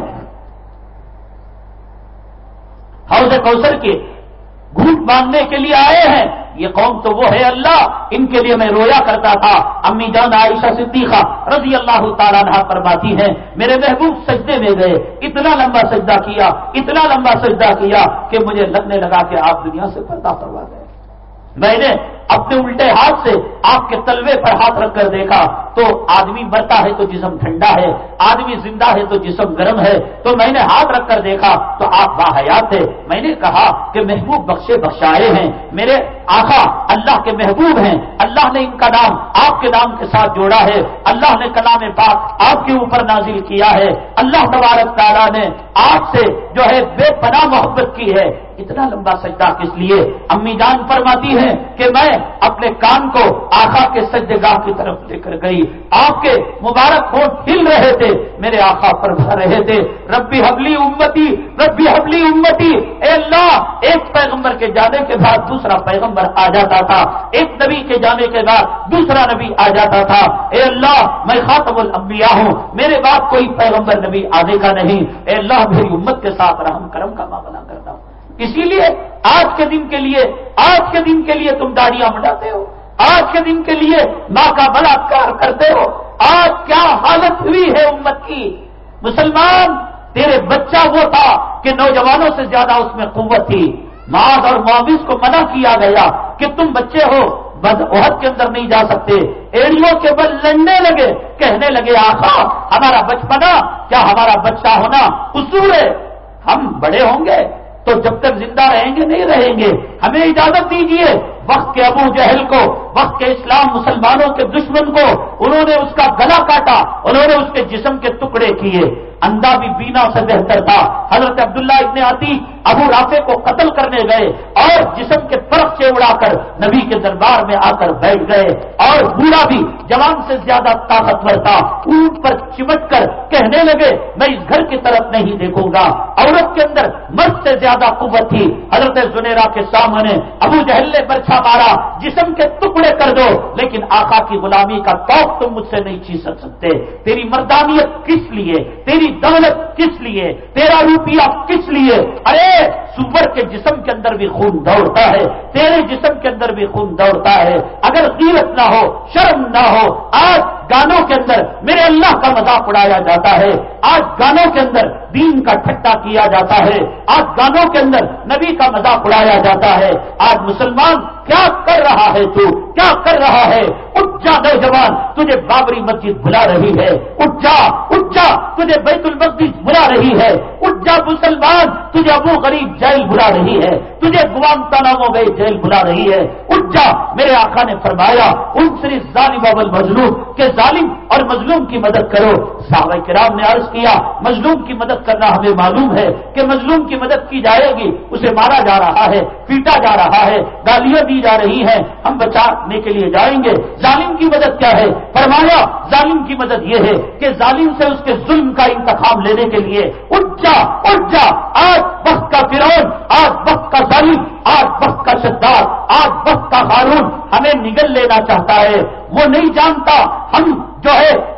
حوض کوثر کے گھوٹ مانگنے کے لیے آئے ہیں۔ یہ قوم تو وہ ہے اللہ، ان کے لیے میں رویا کرتا تھا۔ امی جان عائشہ صدیقہ رضی اللہ تعالیٰ عنہ فرماتی ہیں، میرے محبوب سجدے میں گئے۔ اتنا لمبا سجدہ کیا، اتنا لمبا سجدہ کیا کہ مجھے لگنے لگا کہ آپ دنیا سے پردہ کروا گئے میں نے اپنے الٹے ہاتھ سے آپ کے تلوے پر ہاتھ رکھ کر دیکھا تو آدمی مرتا ہے تو جسم ٹھنڈا ہے، آدمی زندہ ہے تو جسم گرم ہے۔ تو میں نے ہاتھ رکھ کر دیکھا تو آپ باحیات ہے میں نے کہا کہ محبوب بخشے بخشائے ہیں۔ میرے آخا اللہ کے محبوب ہیں۔ اللہ نے ان کا نام آپ کے نام کے ساتھ جوڑا ہے۔ اللہ نے کلام پاک آپ کے اوپر نازل کیا ہے۔ اللہ تبارک تعالیٰ نے آپ سے جو ہے بے پناہ محبت کی ہے۔ اتنا لمبا سجدہ کس لیے؟ امی جان فرماتی ہے کہ میں اپنے کان کو آخا کے سجدے گاہ کی طرف لے کر گئی۔ آپ کے مبارک ہونٹ ہل رہے تھے، میرے آخا پر بھر رہے تھے۔ ربی حبلی امتی، ربی حبلی امتی، اے اللہ، ایک پیغمبر کے جانے کے بعد دوسرا پیغمبر آ جاتا تھا۔ ایک نبی کے جانے کے بعد دوسرا نبی آ جاتا تھا۔ اے اللہ، میں خاتم الانبیاء ہوں۔ میرے بعد کوئی پیغمبر نبی آنے کا نہیں۔ اے اللہ، میری امت کے ساتھ رحم کرم کا معاملہ کرتا اسی لیے آج کے دن کے لیے، آج کے دن کے لیے تم داڑیاں بڑھاتے ہو۔ آج کے دن کے لیے ماں کا بلاکار کرتے ہو۔ آج کیا حالت ہوئی ہے امت کی؟ مسلمان، تیرے بچہ وہ تھا کہ نوجوانوں سے زیادہ اس میں قوت تھی۔ ماض اور معاوض کو منع کیا گیا کہ تم بچے ہو، بد عہد کے اندر نہیں جا سکتے۔ ایڑیوں کے بل لڑنے لگے، کہنے لگے، آخا، ہمارا بچپنا، کیا ہمارا بچہ ہونا اصول ہے؟ ہم بڑے ہوں گے۔ تو جب تک زندہ رہیں گے نہیں رہیں گے ہمیں اجازت دیجیے وقت کے ابو جہل کو، وقت کے اسلام مسلمانوں کے دشمن کو، انہوں نے اس کا گلا کاٹا، انہوں نے اس کے جسم کے ٹکڑے کیے۔ اندھا بھی بینا سے بہتر تھا۔ حضرت عبداللہ ابن آتی ابو رافے کو قتل کرنے گئے اور جسم کے پرخ سے اڑا کر نبی کے دربار میں آ کر بیٹھ گئے۔ اور بوڑھا بھی جوان سے زیادہ طاقتور تھا۔ اونٹ پر چمٹ کر کہنے لگے، میں اس گھر کی طرف نہیں دیکھوں گا۔ عورت کے اندر مرد سے زیادہ قوت تھی۔ حضرت زنیرا کے سامنے ابو جہل نے برچھا مارا جسم کے ٹکڑے کر دو، لیکن آقا کی غلامی کا توق تم مجھ سے نہیں چیز سکتے۔ تیری مردانیت کس لیے؟ تیری دولت کس لیے؟ تیرا روپیہ کس لیے؟ ارے، سور کے جسم کے اندر بھی خون دوڑتا ہے، تیرے جسم کے اندر بھی خون دوڑتا ہے۔ اگر قیمت نہ ہو، شرم نہ ہو، آج گانوں کے اندر میرے اللہ کا مذاق اڑایا جاتا ہے۔ آج گانوں کے اندر دین کا ٹھٹا کیا جاتا ہے۔ آج گانوں کے اندر نبی کا مذاق اڑایا جاتا ہے۔ آج مسلمان کیا کر رہا ہے تو؟ کیا کر رہا ہے؟ اٹھ جا نوجوان تجھے بابری مسجد بلا رہی ہے۔ اٹھ جا اٹھ جا، تجھے بیت المسجد بلا رہی ہے۔ اٹھ جا مسلمان، تجھے ابو غریب جیل بلا رہی ہے۔ تجھے گوام تناموں گئی جیل بلا رہی ہے۔ اٹھ جا، میرے آقا نے فرمایا، ان صرف ظالم ابل مظلوم کے ظالم اور مظلوم کی مدد کرو۔ صحابہ کرام نے عرض کیا، مظلوم کی مدد کرنا ہمیں معلوم ہے کہ مظلوم کی مدد کی جائے گی، اسے مارا جا رہا ہے، پیٹا جا رہا ہے، گالیاں دی جا رہی ہیں، ہم بچانے کے لیے جائیں گے۔ ظالم کی مدد کیا ہے؟ فرمایا، ظالم کی مدد یہ ہے کہ ظالم سے اس کے ظلم کا انتخاب لینے کے لیے اٹھ جا اٹھ جا آج وقت کا فرعون، آج وقت کا ظالم، آج وقت کا شدار آج وقت کا قانون ہمیں نگل لینا چاہتا ہے۔ وہ نہیں جانتا، ہم جو ہے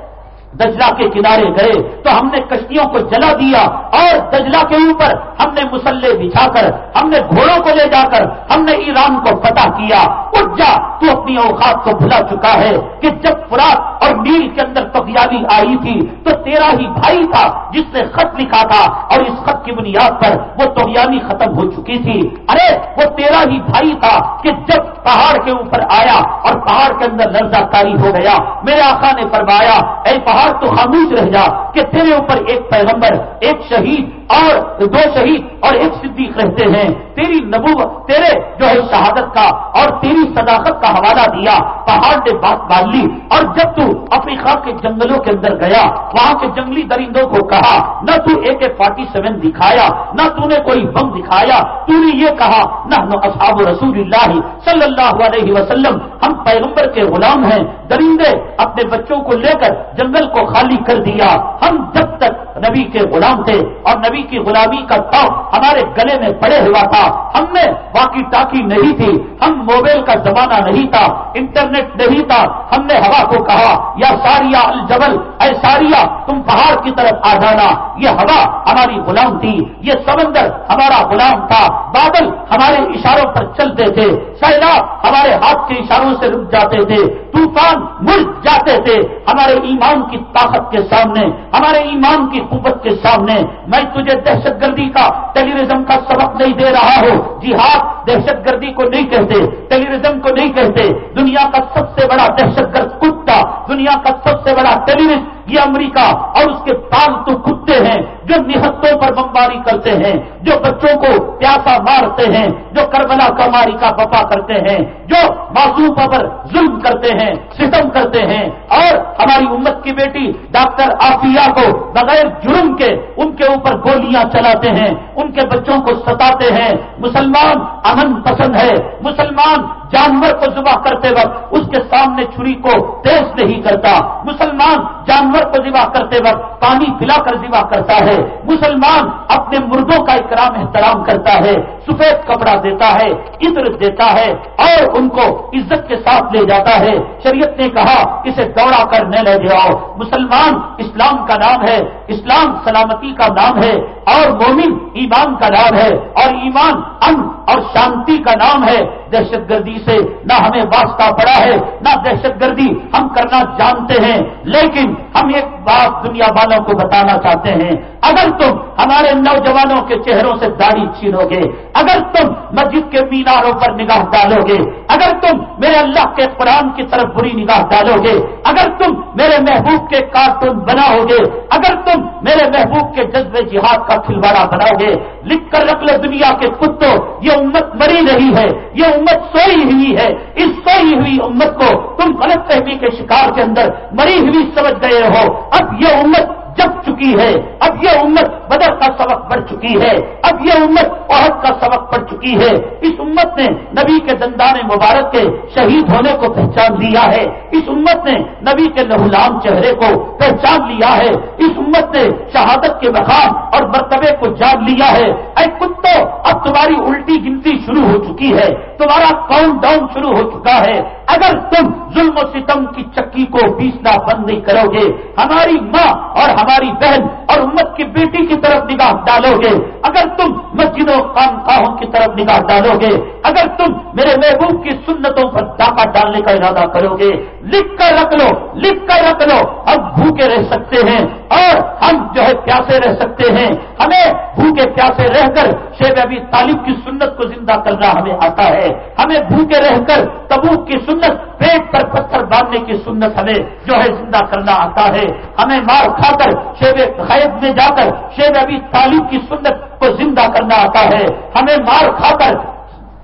دجلا کے کنارے گئے تو ہم نے کشتیوں کو جلا دیا اور دجلا کے اوپر ہم نے مسلح بچھا کر، ہم نے گھوڑوں کو لے جا کر، ہم نے ایران کو فتح کیا۔ اٹھ جا تو اپنی اوقات کو بھلا چکا ہے کہ جب فرات اور نیل کے اندر تفیابی آئی تھی تو تیرا ہی بھائی تھا جس نے خط لکھا تھا اور اس خط کی بنیاد پر وہ تویانی ختم ہو چکی تھی۔ ارے، وہ تیرا ہی بھائی تھا کہ جب پہاڑ کے اوپر آیا اور پہاڑ کے اندر لرزہ کاری ہو گیا۔ میرے آقا نے فرمایا، اے پہاڑ تو خاموش رہ جا کہ تیرے اوپر ایک پیغمبر ایک شہید اور دو شہید اور ایک صدیق رہتے ہیں۔ تیری نبوت، تیرے جو ہے شہادت کا اور تیری صداقت کا حوالہ دیا، پہاڑ نے بات مان لی۔ اور جب تو افریقہ کے جنگلوں کے اندر گیا، وہاں کے جنگلی درندوں کو کہا، نہ تو اے کے فورٹی سیون دکھایا، نہ تو نے کوئی بم دکھایا، تو نے یہ کہا نہ اصحاب رسول اللہ صلی اللہ علیہ وسلم، ہم پیغمبر کے غلام ہیں، درندے اپنے بچوں کو لے کر جنگل کو خالی کر دیا۔ ہم جب تک نبی کے غلام تھے اور نبی کی غلامی کا تاؤ ہمارے گلے میں پڑے ہوا تھا۔ ہم نے باقی ٹاکی نہیں تھی۔ ہم موبائل کا زمانہ نہیں تھا۔ انٹرنیٹ نہیں تھا۔ ہم نے ہوا کو کہا، یا ساریا الجبل، اے ساریا، تم پہاڑ کی طرف آ جانا۔ یہ ہوا ہماری غلام تھی۔ یہ سمندر ہمارا غلام تھا۔ بادل ہمارے اشاروں پر چلتے تھے۔ سیلاب ہمارے ہاتھ کے اشاروں سے رک جاتے تھے، طوفان مر جاتے تھے۔ ہمارے ایمان کی طاقت کے سامنے، ہمارے ایمان کی قوت کے سامنے۔ میں تجھے دہشت گردی کا ٹیلیویژن کا سبق نہیں دے رہا ہوں۔ جی ہاں دہشت گردی کو نہیں کہتے ٹیلیویژن کو نہیں کہتے۔ دنیا کا سب سے بڑا دہشت گرد کتا، دنیا کا سب سے بڑا ٹیلیویژن یہ امریکہ اور اس کے پالتو کتے ہیں جو نہتوں پر بمباری کرتے ہیں، جو بچوں کو پیاسا مارتے ہیں، جو کربلا کماری کا بپا کرتے ہیں، جو معصوم پر ظلم کرتے ہیں، ستم کرتے ہیں۔ اور ہماری امت کی بیٹی ڈاکٹر آفیہ کو بغیر جرم کے ان کے اوپر گولیاں چلاتے ہیں، ان کے بچوں کو ستاتے ہیں۔ مسلمان امن پسند ہے، مسلمان جانور کو ذبح کرتے وقت اس کے سامنے چھری کو تیز نہیں کرتا۔ مسلمان جانور کو ذبح کرتے وقت پانی پلا کر ذبح کرتا ہے۔ مسلمان اپنے مردوں کا اکرام احترام کرتا ہے، سفید کپڑا دیتا ہے، عطر دیتا ہے اور ان کو عزت کے ساتھ لے جاتا ہے۔ شریعت نے کہا، اسے دوڑا کر نہ لے جاؤ۔ مسلمان اسلام کا نام ہے اسلام سلامتی کا نام ہے اور مومن ایمان کا نام ہے اور ایمان ان اور شانتی کا نام ہے۔ دہشت گردی سے نہ ہمیں واسطہ پڑا ہے، نہ دہشت گردی ہم کرنا جانتے ہیں، لیکن ہم ایک بات دنیا والوں کو بتانا چاہتے ہیں۔ اگر تم ہمارے نوجوانوں کے چہروں سے داڑھی چھینو گے اگر تم مسجد کے میناروں پر نگاہ ڈالو گے اگر تم میرے اللہ کے قرآن کی طرف بری نگاہ ڈالو گے اگر تم میرے محبوب کے کارٹون بناؤ گے اگر تم میرے محبوب کے جذبے جہاد کا کھلواڑا بناؤ گے۔ لکھ کر رکھ لو دنیا کے کتوں، یہ امت مری نہیں ہے، یہ امت سوئی ہوئی ہے۔ اس سوئی ہوئی امت کو تم غلط فہمی کے شکار کے اندر مری ہوئی سمجھ گئے ہو۔ اب یہ امت جب چکی ہے، اب یہ امت بدر کا سبق پڑ چکی ہے، اب یہ امت عہد کا سبق پڑ چکی ہے۔ اس امت نے نبی کے دندان مبارک کے شہید ہونے کو پہچان لیا ہے۔ اس امت نے نبی کے لہولام چہرے کو پہچان لیا ہے۔ اس امت نے شہادت کے مقام اور مرتبے کو جان لیا ہے۔ اے کتو، اب تمہاری الٹی گنتی شروع ہو چکی ہے۔ تمہارا کاؤنٹ ڈاؤن شروع ہو چکا ہے۔ اگر تم ظلم و ستم کی چکی کو پیسنا بند نہیں کرو گے، ہماری ماں اور ہماری بہن اور امت کی بیٹی کی طرف نگاہ ڈالو گے۔ اگر تم مسجدوں خانقاہوں کی طرف نگاہ ڈالو گے، اگر تم میرے محبوب کی سنتوں پر ڈاکہ ڈالنے کا ارادہ کرو گے، لکھ کر رکھ لو، لکھ کر رکھ لو، ہم بھوکے رہ سکتے ہیں اور ہم جو ہے پیاسے رہ سکتے ہیں۔ ہمیں بھوکے پیاسے رہ کر شیب ابھی طالب کی سنت کو زندہ کرنا ہمیں آتا ہے۔ ہمیں بھوکے رہ کر تبوک کی سنت سنت، پیٹ پر پتھر باندھنے کی سنت ہمیں جو ہے زندہ کرنا آتا ہے۔ ہمیں مار کھا کر شیب قید میں جا کر شیب ابھی تعلیم کی سنت کو زندہ کرنا آتا ہے۔ ہمیں مار کھا کر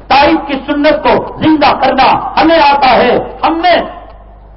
تاریخ کی سنت کو زندہ کرنا ہمیں آتا ہے۔ ہم نے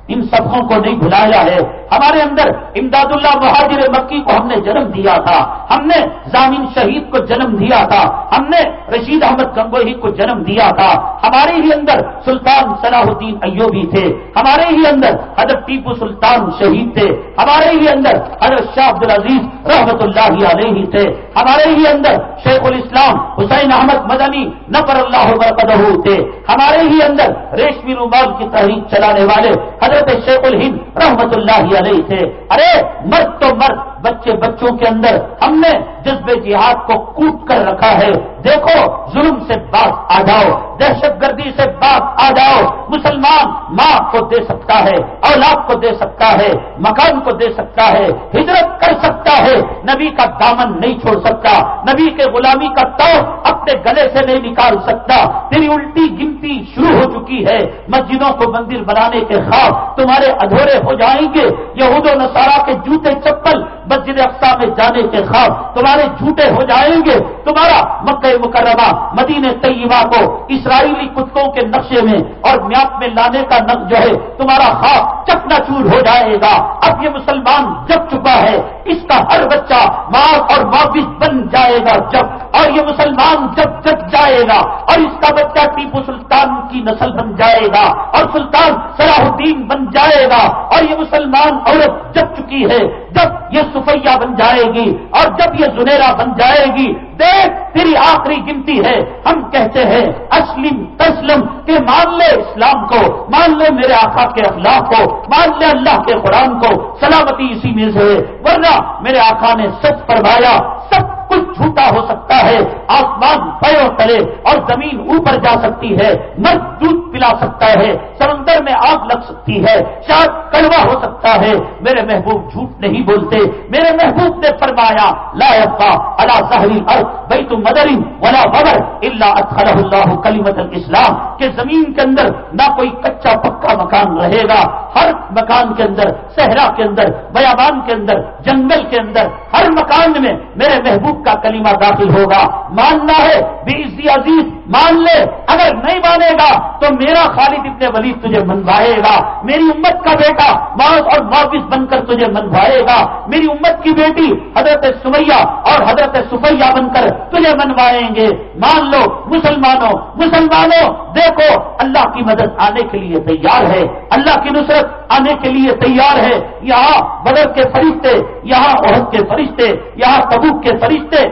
ان سبقوں کو نہیں بلایا ہے۔ ہمارے اندر امداد اللہ مہاجر مکی کو ہم نے جنم دیا تھا۔ ہم نے زامین شہید کو جنم دیا تھا۔ ہم نے رشید احمد گنگوہی کو جنم دیا تھا۔ ہمارے ہی اندر سلطان صلاح الدین ایوبی تھے۔ ہمارے ہی اندر حضرت ٹیپو سلطان شہید تھے۔ ہمارے ہی اندر حضرت شاہ عبد العزیز رحمت اللہ علیہ تھے۔ ہمارے ہی اندر شیخ الاسلام حسین احمد مدنی نفر اللہ برقدہ تھے۔ ہمارے ہی اندر ریشمی رومال کی تحریک چلانے والے حضرت شیخ الہند رحمت اللہ علیہ سے ارے مرد تو مرد بچے بچوں کے اندر ہم نے جذبے جہاد کو کوٹ کر رکھا ہے۔ دیکھو، ظلم سے بات آ جاؤ، دہشت گردی سے بات آ جاؤ۔ مسلمان ماں کو دے سکتا ہے، اولاد کو دے سکتا ہے، مکان کو دے سکتا ہے، ہجرت کر سکتا ہے۔ نبی کا دامن نہیں چھوڑ سکتا، نبی کے غلامی کا تو اپنے گلے سے نہیں نکال سکتا۔ تیری الٹی گنتی شروع ہو چکی ہے، مسجدوں کو مندر بنانے کے خواب تمہارے ادھورے ہو جائیں گے۔ یہود و نصارہ کے جوتے چپل مسجد افسا میں جانے کے خواب تمہارے جھوٹے ہو جائیں گے۔ تمہارا مکہ مکرمہ، مدینہ طیبہ کو اسرائیلی کتوں کے نقشے میں اور میاپ میں لانے کا نقش جو ہے، تمہارا خواب چکنا چور ہو جائے گا۔ اب یہ مسلمان جب چکا ہے۔ اس کا ہر بچہ ماں اور واپس بن جائے گا جب، اور یہ مسلمان جب جگ جائے گا اور اس کا بچہ ٹیپو سلطان کی نسل بن جائے گا اور سلطان صلاح الدین بن جائے گا۔ اور یہ مسلمان عورت جب چکی ہے۔ جب یہ سفیا بن جائے گی اور جب یہ زنیرا بن جائے گی، دیکھ تیری آخری گنتی ہے۔ ہم کہتے ہیں، اسلم تسلم، کہ مان لے اسلام کو، مان لے میرے آقا کے اخلاق کو، مان لے اللہ کے قرآن کو۔ سلامتی اسی میں سے ورنہ میرے آقا نے سچ فرمایا، سب کچھ جھوٹا ہو سکتا ہے، آسمان پیروں تلے اور زمین اوپر جا سکتی ہے، مرد دودھ پلا سکتا ہے، سمندر میں آگ لگ سکتی ہے، شاید کڑوا ہو سکتا ہے۔ میرے محبوب جھوٹ نہیں بولتے، میرے محبوب نے فرمایا، لا ابا اللہ ظہری ارد بھائی تو مدری ولا ببر اللہ اطخر اللہ کلیمت الاسلام۔ کے زمین کے اندر نہ کوئی کچا پکا مکان رہے گا، ہر مکان کے اندر، صحرا کے اندر، بیابان کے اندر، جنگل کے اندر، ہر مکان میں میرے محبوب کا کلمہ داخل ہوگا۔ ماننا ہے، بے عزیز، مان لے۔ اگر نہیں مانے گا تو میرا خالد ابن ولید تجھے منوائے گا۔ میری امت کا بیٹا ماس اور واپس بن کر تجھے منوائے گا۔ میری امت کی بیٹی حضرت سمیا اور حضرت سفیا بن کر تجھے منوائیں گے۔ مان لو، مسلمانوں مسلمانوں، دیکھو، اللہ کی مدد آنے کے لیے تیار ہے، اللہ کی نصرت آنے کے لیے تیار ہے۔ یہاں بدر کے فرشتے، یہاں عہد کے فرشتے، یہاں تبوک کے فرشتے،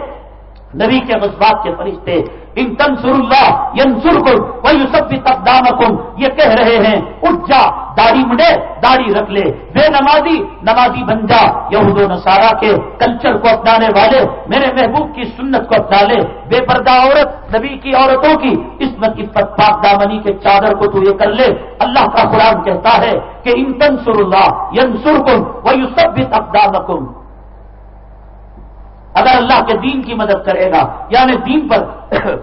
نبی کے مذبات کے فرشتے ان تنسر اللہ ینسر کو وہی سب بھی تقدام یہ کہہ رہے ہیں، اٹھ جا، داڑھی مڈے، داڑھی رکھ لے۔ بے نمازی نمازی بن جا۔ یہود و نصارہ کے کلچر کو اپنانے والے، میرے محبوب کی سنت کو اپنا لے۔ بے پردہ عورت، نبی کی، عورتوں کی، عصمت کی پاک دامنی کے چادر کو تو یہ کر لے۔ اللہ کا قرآن کہتا ہے کہ ان تنسر اللہ ینسر کم وہ سب بھی تقدام اگر اللہ کے دین کی مدد کرے گا یعنی دین پر [COUGHS]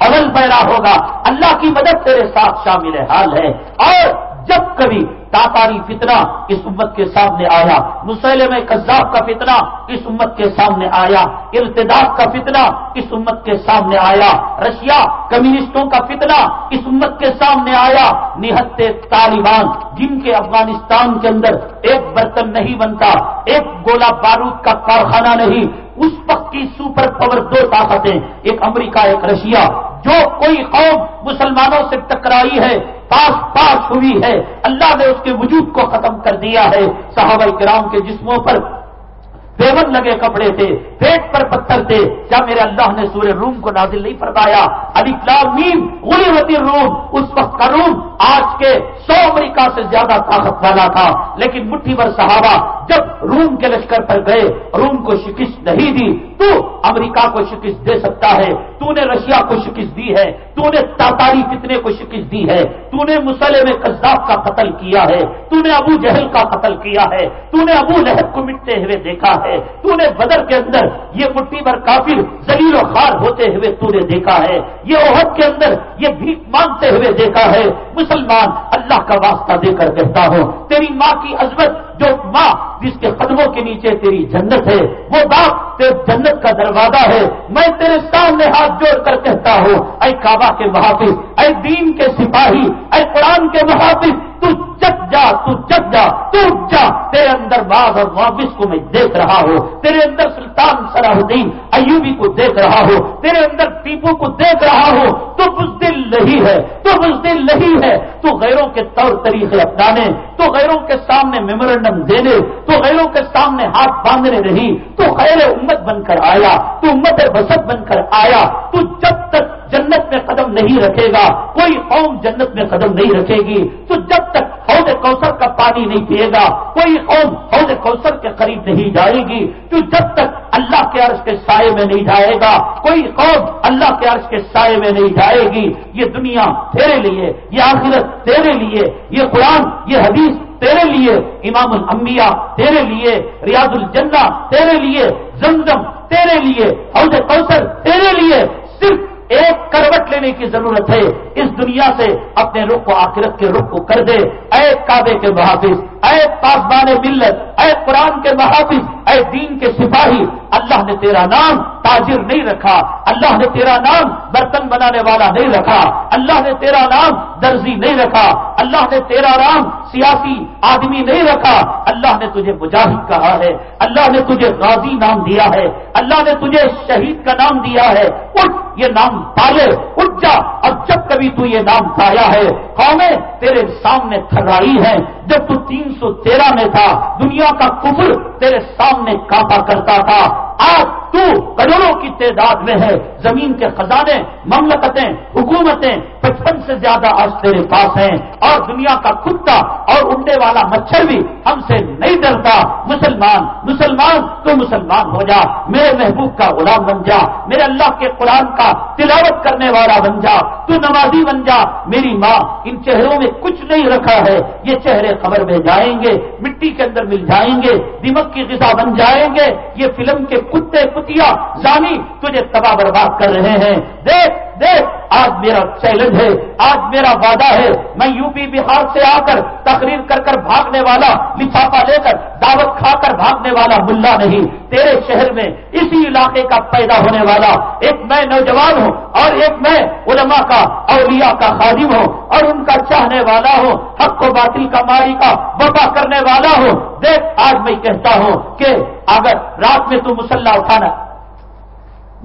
عمل پیرا ہوگا، اللہ کی مدد تیرے ساتھ شامل حال ہے۔ اور جب کبھی تاتاری فتنہ اس امت کے سامنے آیا۔ مسلم کذاب کا فتنہ اس امت کے سامنے آیا۔ ارتداد کا فتنہ اس امت کے سامنے آیا۔ رشیا کمیونسٹوں کا فتنہ اس امت کے سامنے آیا۔ نہت طالبان جن کے افغانستان کے اندر ایک برتن نہیں بنتا، ایک گولا بارود کا کارخانہ نہیں، اس وقت کی سپر پاور دو طاقتیں، ایک امریکہ، ایک رشیا جو کوئی قوم مسلمانوں سے ٹکرائی ہے پاس پاس ہوئی ہے اللہ نے اس کے وجود کو ختم کر دیا ہے صحابہ کرام کے جسموں پر بیون لگے کپڑے تھے، پیٹ پر پتھر تھے۔ کیا میرے اللہ نے سورہ روم کو نازل نہیں فرمایا؟ علی میم غلی وتی روم اس وقت کا روم آج کے سو امریکہ سے زیادہ طاقت والا تھا۔ لیکن مٹھی بھر صحابہ جب روم کے لشکر پر گئے، روم کو شکست نہیں دی۔ تو امریکہ کو شکست دے سکتا ہے۔ تو نے رشیا کو شکست دی ہے۔ تو نے تاتاری فتنے کو شکست دی ہے۔ تو نے مسلح میں قذاب کا قتل کیا ہے۔ تو نے ابو جہل کا قتل کیا ہے۔ تو نے ابو لہب کو مٹتے ہوئے دیکھا ہے۔ ہے تو نے بدر کے اندر یہ مٹھی بھر کافر زلیل و خار ہوتے ہوئے تو نے دیکھا ہے۔ یہ عہد کے اندر یہ بھی مانگتے ہوئے دیکھا ہے۔ مسلمان، اللہ کا واسطہ دے کر کہتا ہوں، تیری ماں کی عزمت جو ماں جس کے قدموں کے نیچے تیری جنت ہے، وہ باپ تیرے جنت کا دروازہ ہے۔ میں تیرے سامنے ہاتھ جوڑ کر کہتا ہوں، اے کعبہ کے محافظ، اے دین کے سپاہی، اے قرآن کے محافظ، تو جگ جا، تو جگ جا، تو جا۔ تیرے اندر باز اور معافظ کو میں دیکھ رہا ہوں، تیرے اندر سلطان صلاح الدین ایوبی کو دیکھ رہا ہوں، تیرے اندر ٹیپو کو دیکھ رہا ہوں، تو بزدل نہیں ہے، تو بزدل نہیں ہے، تو غیروں کے طور طریقے اپنانے، تو غیروں کے سامنے میمورینڈم دینے، تو غیروں کے سامنے ہاتھ باندھنے رہی تو خیر امت بن کر آیا، تو امت بسط بن کر آیا، تو جب تک جنت میں قدم نہیں رکھے گا، کوئی قوم جنت میں قدم نہیں رکھے گی، تو جب تک حوض کوثر کا پانی نہیں پیے گا، کوئی قوم حوض کوثر کے قریب نہیں جائے گی تو جب تک اللہ کے عرض کے سائے میں نہیں جائے گا، کوئی قوم اللہ کے عرض کے سائے میں نہیں جائے گی۔ یہ دنیا تیرے لیے، یہ آخرت تیرے لیے، یہ قرآن، یہ حدیث تیرے لیے، امام الانبیاء تیرے لیے، ریاض الجنہ تیرے لیے، زمزم تیرے لیے حوض کوثر تیرے لیے، صرف ایک کروٹ لینے کی ضرورت ہے۔ اس دنیا سے اپنے رخ کو آخرت کے رخ کو کر دے۔ اے کعبے کے محافظ، اے پاسبان ملت، اے قرآن کے محافظ، اے دین کے سپاہی، اللہ نے تیرا نام تاجر نہیں رکھا۔ اللہ نے تیرا نام برتن بنانے والا نہیں رکھا۔ اللہ نے تیرا نام درزی نہیں رکھا۔ اللہ نے تیرا نام سیاسی آدمی نہیں رکھا۔ اللہ نے تجھے مجاہد کہا ہے۔ اللہ نے تجھے غازی نام دیا ہے۔ اللہ نے تجھے شہید کا نام دیا ہے۔ اٹھ یہ نام پالے اٹھ جا اور جب کبھی تو یہ نام پایا ہے، قومیں تیرے سامنے تھرائی ہے جب تو تین سو تیرہ میں تھا، دنیا کا کفر تیرے سامنے کاپا کرتا تھا۔ آج تو کروڑوں کی تعداد میں ہے۔ زمین کے خزانے، مملکتیں، حکومتیں پچپن سے زیادہ آج تیرے پاس ہیں۔ اور دنیا کا کتا اور انڈے والا مچھر بھی ہم سے نہیں ڈرتا۔ مسلمان مسلمان، تو مسلمان ہو جا۔ میرے محبوب کا غلام بن جا۔ میرے اللہ کے قرآن کا تلاوت کرنے والا بن جا۔ تو نمازی بن جا۔ میری ماں ان چہروں میں کچھ نہیں رکھا ہے۔ یہ چہرے قبر میں جائیں گے، مٹی کے اندر مل جائیں گے، دمک کی غذا بن جائیں گے، یہ فلم کے کتے کتیا زانی تجھے تباہ برباد کر رہے ہیں۔ دیکھ دیکھ آج میرا چیلنج ہے، آج میرا وعدہ ہے۔ میں یو پی بہار سے آ کر تقریر کر کر بھاگنے والا لفافہ لے کر دعوت کھا کر بھاگنے والا ملا نہیں۔ تیرے شہر میں اسی علاقے کا پیدا ہونے والا ایک میں نوجوان ہوں اور ایک میں علماء کا، اولیاء کا خادم ہوں اور ان کا چاہنے والا ہوں، حق و باطل کا ماری کا وفا کرنے والا ہوں۔ دیکھ، آج میں کہتا ہوں کہ اگر رات میں تو مسلح اٹھانا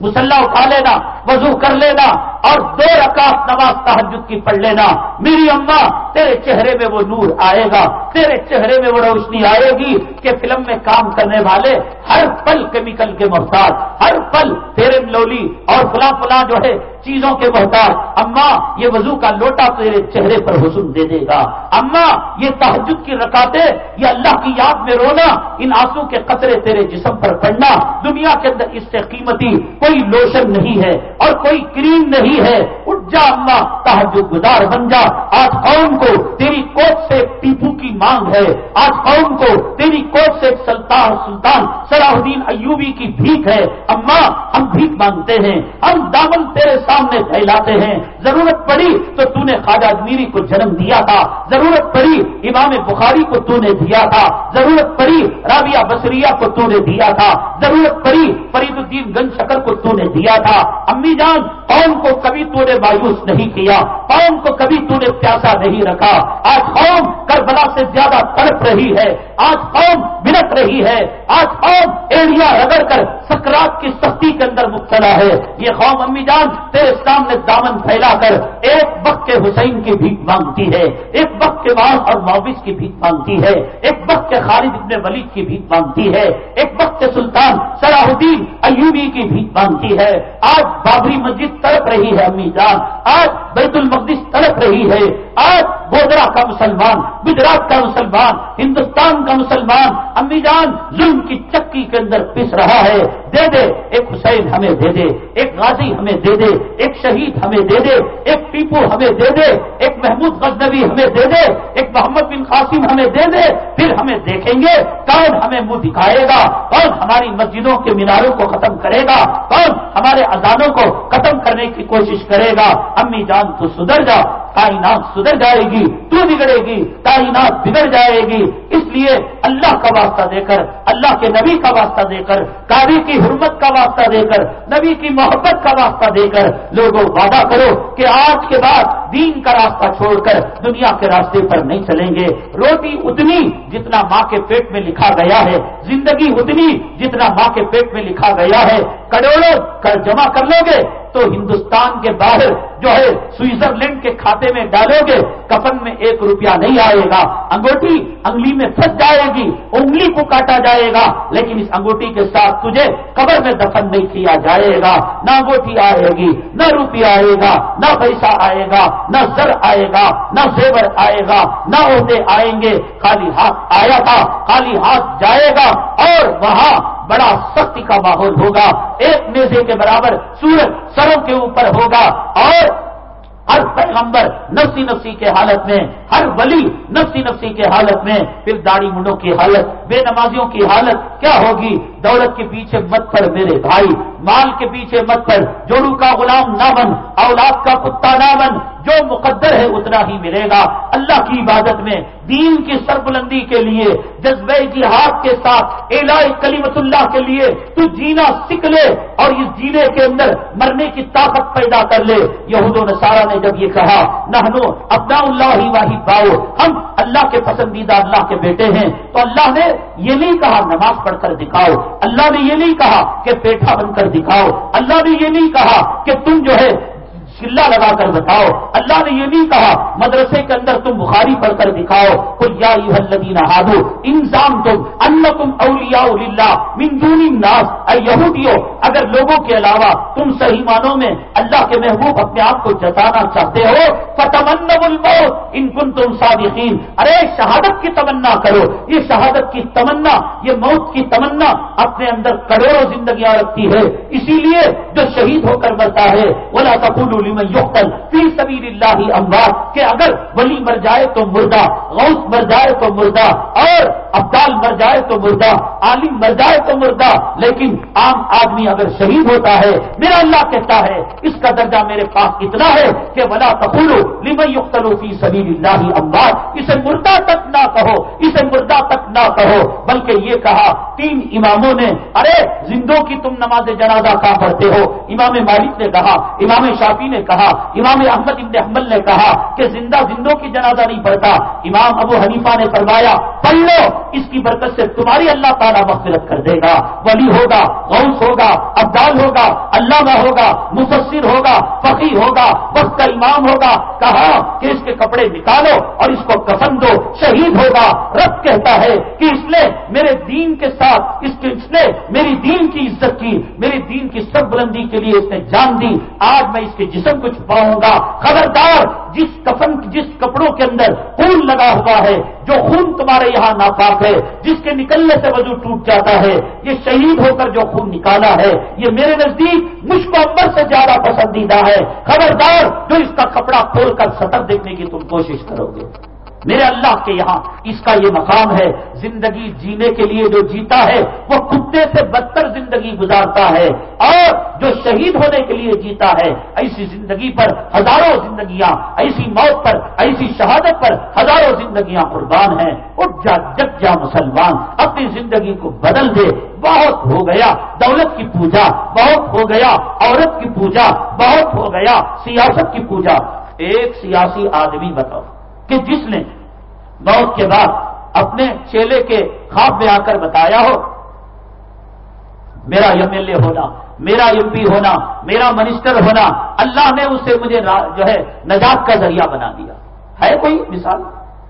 مسلح اٹھا لینا، وضو کر لینا اور دو رکعت نماز تحجد کی پڑھ لینا۔ میری اماں، تیرے چہرے میں وہ نور آئے گا، تیرے چہرے میں وہ روشنی آئے گی کہ فلم میں کام کرنے والے ہر پل کیمیکل کے محتاج، ہر پل تیرے لولی اور فلاں فلاں جو ہے چیزوں کے محتاج۔ اماں یہ وضو کا لوٹا تیرے چہرے پر حسن دے دے گا۔ اماں یہ تحجد کی رکاتے یہ اللہ کی یاد میں رونا، ان آنسو کے قطرے تیرے جسم پر پڑنا۔ دنیا کے اندر اس سے قیمتی کوئی لوشن نہیں ہے اور کوئی کریم نہیں ہے۔ اٹھ جا اماں تحجد گزار بن جا۔ آج قوم کو تیری کوٹ سے ٹیپو کی مانگ ہے۔ آج قوم کو تیری کوٹ سے سلطان سلطان صلاح الدین ایوبی کی بھیک ہے۔ اماں ہم بھیک مانگتے ہیں۔ ہم دامن تیرے سامنے پھیلاتے ہیں۔ ضرورت پڑی تو تو نے خواجہ میری کو جنم دیا تھا۔ ضرورت پڑی امام بخاری کو تو نے دیا تھا۔ ضرورت پڑی رابعہ بصریہ کو تو نے دیا تھا۔ ضرورت پڑی فرید الدین گنج شکر کو تو نے دیا تھا۔ امی جان، قوم کو کبھی تو نے مایوس نہیں کیا۔ قوم کو کبھی تو نے پیاسا نہیں رکھا۔ آج قوم کربلا سے زیادہ تڑپ رہی ہے۔ آج قوم بنک رہی ہے۔ آج قوم ایریا رگڑ کر سکرات کی سختی کے اندر مبتلا ہے۔ یہ قوم امی جان تیرے سامنے دامن پھیلا کر ایک وقت کے حسین کی بھیک مانگتی ہے، ایک وقت کے بعد اور معاوض کی بھیک مانگتی ہے، ایک وقت کے خالد ابن ولید کی بھیک مانگتی ہے، ایک وقت کے سلطان صلاح الدین ایوبی کی بھیک مانگتی ہے۔ آج بابری مسجد تڑپ رہی ہے امی جان، آج بیت المقدس تڑپ رہی ہے، آج گودرا کا مسلمان، گجرات کا مسلمان، ہندوستان کا مسلمان، امی جان ظلم کی چکی کے اندر پس رہا ہے۔ دے دے، ایک حسین ہمیں دے دے، ایک غازی ہمیں دے دے ایک شہید ہمیں دے دے، ایک ٹیپو ہمیں دے دے، ایک محمود غزنوی ہمیں دے دے، ایک محمد بن قاسم ہمیں دے دے، پھر ہمیں دیکھیں گے کون ہمیں منہ دکھائے گا، کون ہماری مسجدوں کے میناروں کو ختم کرے گا، کون ہمارے اذانوں کو ختم کرنے کی کوشش کرے گا۔ امی جان تو سدھر جا، کائنات سدھر جائے گی، تو بگڑے گی، کائنات بگڑ جائے گی۔ اس لیے اللہ کا واسطہ دے کر، اللہ کے نبی کا واسطہ دے کر کاری کی حرمت کا واسطہ دے کر، نبی کی محبت کا واسطہ دے کر لوگوں وعدہ کرو کہ آج کے بعد دین کا راستہ چھوڑ کر دنیا کے راستے پر نہیں چلیں گے۔ روٹی اتنی جتنا ماں کے پیٹ میں لکھا گیا ہے، زندگی اتنی جتنا ماں کے پیٹ میں لکھا گیا ہے۔ کروڑوں کر جمع کر لو گے تو ہندوستان کے باہر جو ہے سوئٹزرلینڈ کے کھاتے میں ڈالو گے، کفن میں ایک روپیہ نہیں آئے گا۔ انگوٹھی انگلی میں پھنس جائے گی، انگلی کو کاٹا جائے گا، لیکن اس انگوٹھی کے ساتھ تجھے قبر میں دفن نہیں کیا جائے گا۔ نہ انگوٹھی آئے گی، نہ روپیہ آئے گا، نہ پیسہ آئے گا۔ نہ زر آئے گا، نہ زیور آئے گا، نہ عہدے آئیں گے۔ خالی ہاتھ آیا تھا، خالی ہاتھ جائے گا اور وہاں بڑا سختی کا ماحول ہوگا۔ ایک میزے کے برابر سورج سروں کے اوپر ہوگا اور ہر پیغمبر نفسی نفسی کے حالت میں، ہر ولی نفسی نفسی کے حالت میں پھر داڑھی منڈوں کی حالت، بے نمازیوں کی حالت کیا ہوگی؟ دولت کے پیچھے مت پر میرے بھائی، مال کے پیچھے مت پر جوڑو کا غلام نہ بن، اولاد کا کتا نہ بن جو مقدر ہے اتنا ہی ملے گا۔ اللہ کی عبادت میں، دین کی سربلندی کے لیے جذبہ جہاد کے ساتھ، الہی کلیمت اللہ کے لیے۔ تو جینا سیکھ لے اور اس جینے کے اندر مرنے کی طاقت پیدا کر لے۔ یہود و نصارہ نے جب یہ کہا نہ اپنا اللہ ہی واحد باؤ، ہم اللہ کے پسندیدہ اللہ کے بیٹے ہیں۔ تو اللہ نے یہ نہیں کہا، نماز پڑھ کر دکھاؤ۔ اللہ نے یہ نہیں کہا کہ پیٹھا بن کر دکھاؤ۔ اللہ نے یہ نہیں کہا کہ تم جو ہے چلا لگا کر بتاؤ۔ اللہ نے یہ نہیں کہا، مدرسے کے اندر تم بخاری پڑھ کر دکھاؤ۔ یا ہادو انسان تم ان تم اولیا مندونی ناس یہودیو اگر لوگوں کے علاوہ تم صحیح مانوں میں اللہ کے محبوب اپنے آپ کو جتانا چاہتے ہو، فتح ان کن تم صادقین۔ ارے، شہادت کی تمنا کرو۔ یہ شہادت کی تمنا، یہ موت کی تمنا اپنے اندر کروڑوں زندگیاں رکھتی ہے۔ اسی لیے جو شہید ہو کر مرتا ہے وہ تقول فی سبیل اللہ اموات کہ اگر ولی مر جائے تو مردہ، غوث مر جائے تو مردہ، اور ابدال مر جائے تو مردہ، عالم مر جائے تو مردہ۔ لیکن عام آدمی اگر شہید ہوتا ہے، میرا اللہ کہتا ہے، اس کا درجہ میرے پاس اتنا ہے کہ ولا تقولو لمن یقتلو فی سبیل اللہ اموات اسے مردہ تک نہ کہو، اسے مردہ تک نہ کہو۔ بلکہ یہ کہا، تین اماموں نے، ارے، زندوں کی تم نماز جنازہ کہاں پڑھتے ہو؟ امام مالک نے کہا، امام شافی نے کہا، امام احمد ابن حمل نے کہا کہ زندہ زندوں کی جنازہ نہیں پڑھتا۔ امام ابو حنیفہ نے فرمایا، پڑھ لو، اس کی برکت سے تمہاری اللہ تعالیٰ مغفرت کر دے گا۔ ولی ہوگا، غوث ہوگا، ابدال ہوگا، علامہ ہوگا، مفسر ہوگا فقی ہوگا، وقت کا امام ہوگا۔ کہا کہ اس کے کپڑے نکالو اور اس کو کفن دو، شہید ہوگا۔ رب کہتا ہے کہ اس نے میرے دین کے ساتھ، اس اس نے میری دین کی عزت کی میری دین کی سب بلندی کے لیے اس نے جان دی۔ آج میں اس کے جسم کو چھپاؤں گا۔ خبردار، جس کفن جس کپڑوں کے اندر خون لگا ہوا ہے، جو خون تمہارے یہاں ناپاک ہے، جس کے نکلنے سے وضو ٹوٹ جاتا ہے، یہ شہید ہو کر جو خون نکالا ہے، یہ میرے نزدیک مجھ کو امبر سے زیادہ پسندیدہ ہے۔ خبردار، جو اس کا کپڑا کھول کر سطر دیکھنے کی تم کو کوشش کرو گے۔ میرے اللہ کے یہاں اس کا یہ مقام ہے، زندگی جینے کے لیے جو جیتا ہے، وہ کتے سے بدتر زندگی گزارتا ہے۔ اور جو شہید ہونے کے لیے جیتا ہے، ایسی زندگی پر ہزاروں زندگیاں، ایسی موت پر، ایسی شہادت پر ہزاروں زندگیاں قربان ہیں۔ اٹھ جا، جگ جا مسلمان، اپنی زندگی کو بدل دے۔ بہت ہو گیا دولت کی پوجا، بہت ہو گیا عورت کی پوجا، بہت ہو گیا سیاست کی پوجا۔ ایک سیاسی آدمی بتاؤ کہ جس نے موت کے بعد اپنے چیلے کے خواب میں آ کر بتایا ہو، میرا ایم ایل اے ہونا، میرا ایم پی ہونا، میرا منسٹر ہونا، اللہ نے اسے مجھے جو ہے نجات کا ذریعہ بنا دیا۔ ہے کوئی مثال؟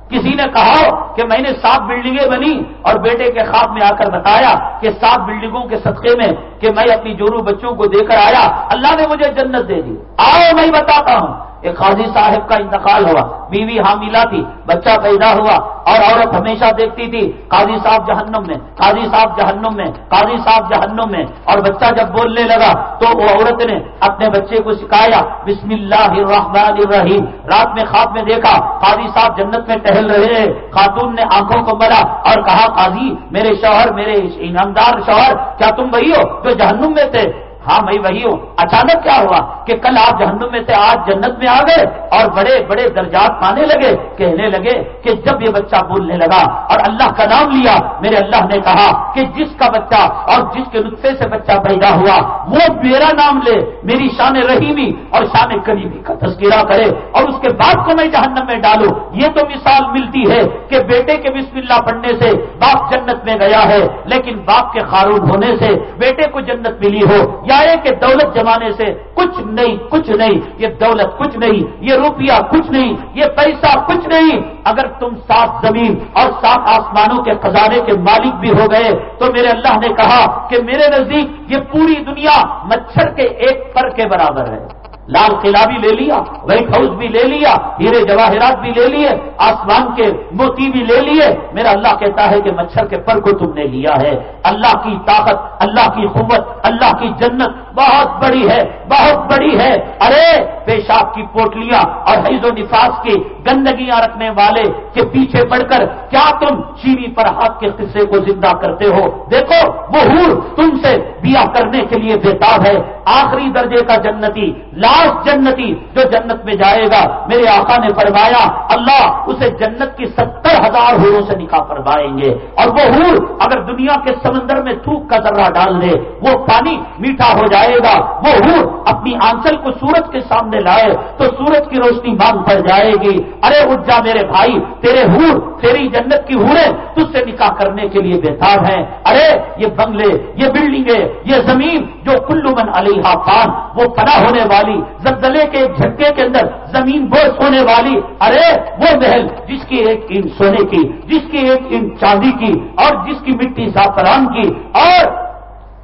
کسی نے کہا ہو کہ میں نے سات بلڈنگیں بنی اور بیٹے کے خواب میں آ کر بتایا کہ سات بلڈنگوں کے صدقے میں کہ میں اپنی جورو بچوں کو دے کر آیا، اللہ نے مجھے جنت دے دی۔ آؤ میں بتاتا ہوں۔ ایک قاضی صاحب کا انتقال ہوا، بیوی حاملہ تھی، بچہ پیدا ہوا اور عورت ہمیشہ دیکھتی تھی، قاضی صاحب جہنم میں، قاضی صاحب جہنم میں، قاضی صاحب جہنم میں۔ اور بچہ جب بولنے لگا تو وہ عورت نے اپنے بچے کو سکھایا بسم اللہ الرحمن الرحیم. رات میں خواب میں دیکھا، قاضی صاحب جنت میں ٹہل رہے ہیں، خاتون نے آنکھوں کو ملا اور کہا، قاضی، میرے شوہر، میرے انعامدار شوہر، کیا تم وہی ہو جو جہنم میں تھے؟ ہاں میں وہی ہوں۔ اچانک کیا ہوا کہ کل آپ جہنم میں سے آج جنت میں آ گئے اور بڑے بڑے درجات پانے لگے، کہنے لگے کہ جب یہ بچہ بولنے لگا اور اللہ کا نام لیا، میرے اللہ نے کہا کہ جس کا بچہ اور جس کے نطفے سے بچہ پیدا ہوا، وہ میرا نام لے، میری شان رحیمی اور شان قریبی کا تذکرہ کرے اور اس کے بعد کو میں جہنم میں ڈالوں۔ یہ تو مثال ملتی ہے کہ بیٹے کے بسم اللہ پڑھنے سے باپ جنت میں گیا ہے، لیکن باپ کے خارون ہونے سے بیٹے کو جنت ملی ہو کہ دولت جمانے سے کچھ نہیں کچھ نہیں۔ یہ دولت کچھ نہیں، یہ روپیہ کچھ نہیں، یہ پیسہ کچھ نہیں۔ اگر تم سات زمین اور سات آسمانوں کے خزانے کے مالک بھی ہو گئے، تو میرے اللہ نے کہا کہ میرے نزدیک یہ پوری دنیا مچھر کے ایک پر کے برابر ہے۔ لال قلعہ بھی لے لیا وائٹ ہاؤس بھی لے لیا، ہیرے جواہرات بھی لے لیے، آسمان کے موتی بھی لے لیے۔ میرا اللہ کہتا ہے کہ مچھر کے پر کو تم نے لیا ہے۔ اللہ کی طاقت، اللہ کی قوت، اللہ کی جنت بہت بڑی ہے، بہت بڑی ہے۔ ارے پیشاب کی پوٹلیاں اور حیض و نفاس کی گندگیاں رکھنے والے کے پیچھے پڑ کر کیا تم چینی پر ہاتھ کے قصے کو زندہ کرتے ہو؟ دیکھو، وہ ہور تم سے بیاہ کرنے کے لیے بےتاب ہے۔ آخری درجے کا جنتی لاس جنتی جو جنت میں جائے گا۔ میرے آقا نے فرمایا، اللہ اسے جنت کی ستر ہزار ہوروں سے نکاح فرمائیں گے۔ اور وہ ہور اگر دنیا کے سمندر میں تھوک کا ذرہ ڈال دے، وہ پانی میٹھا ہو جائے گا۔ وہ ہور اپنی آنچل کو سورج کے سامنے لائے تو سورج کی روشنی مانگ پڑ جائے گی۔ ارے اٹھ جا میرے بھائی، تیرے ہور، تیری جنت کی ہورے تج سے نکاح کرنے کے لیے بےتاب ہیں۔ ارے، یہ بنگلے، یہ بلڈنگیں، یہ زمین جو کلو من علیہ خان وہ پناہ ہونے والی زلزلے کے جھٹکے کے اندر زمین بوس ہونے والی، ارے، وہ محل جس کی ایک ان سونے کی، جس کی ایک ان چاندی کی اور جس کی مٹی زعفران کی اور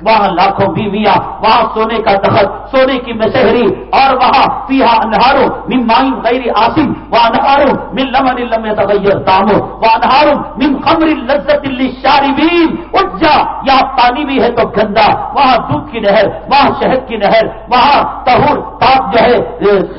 وہاں لاکھوں بیویاں، وہاں سونے کا تخت سونے کی مسحری اور وہاں پیہا انہاروں من مائن غیر آسم وہ انہاروں من لمن لم تغیر تامو وہ انہاروں من خمر لذت للشاربین۔ اٹھ جا یا پانی بھی ہے تو گندا، وہاں دودھ کی نہر، وہاں شہد کی نہر، وہاں تہور تاپ جو ہے،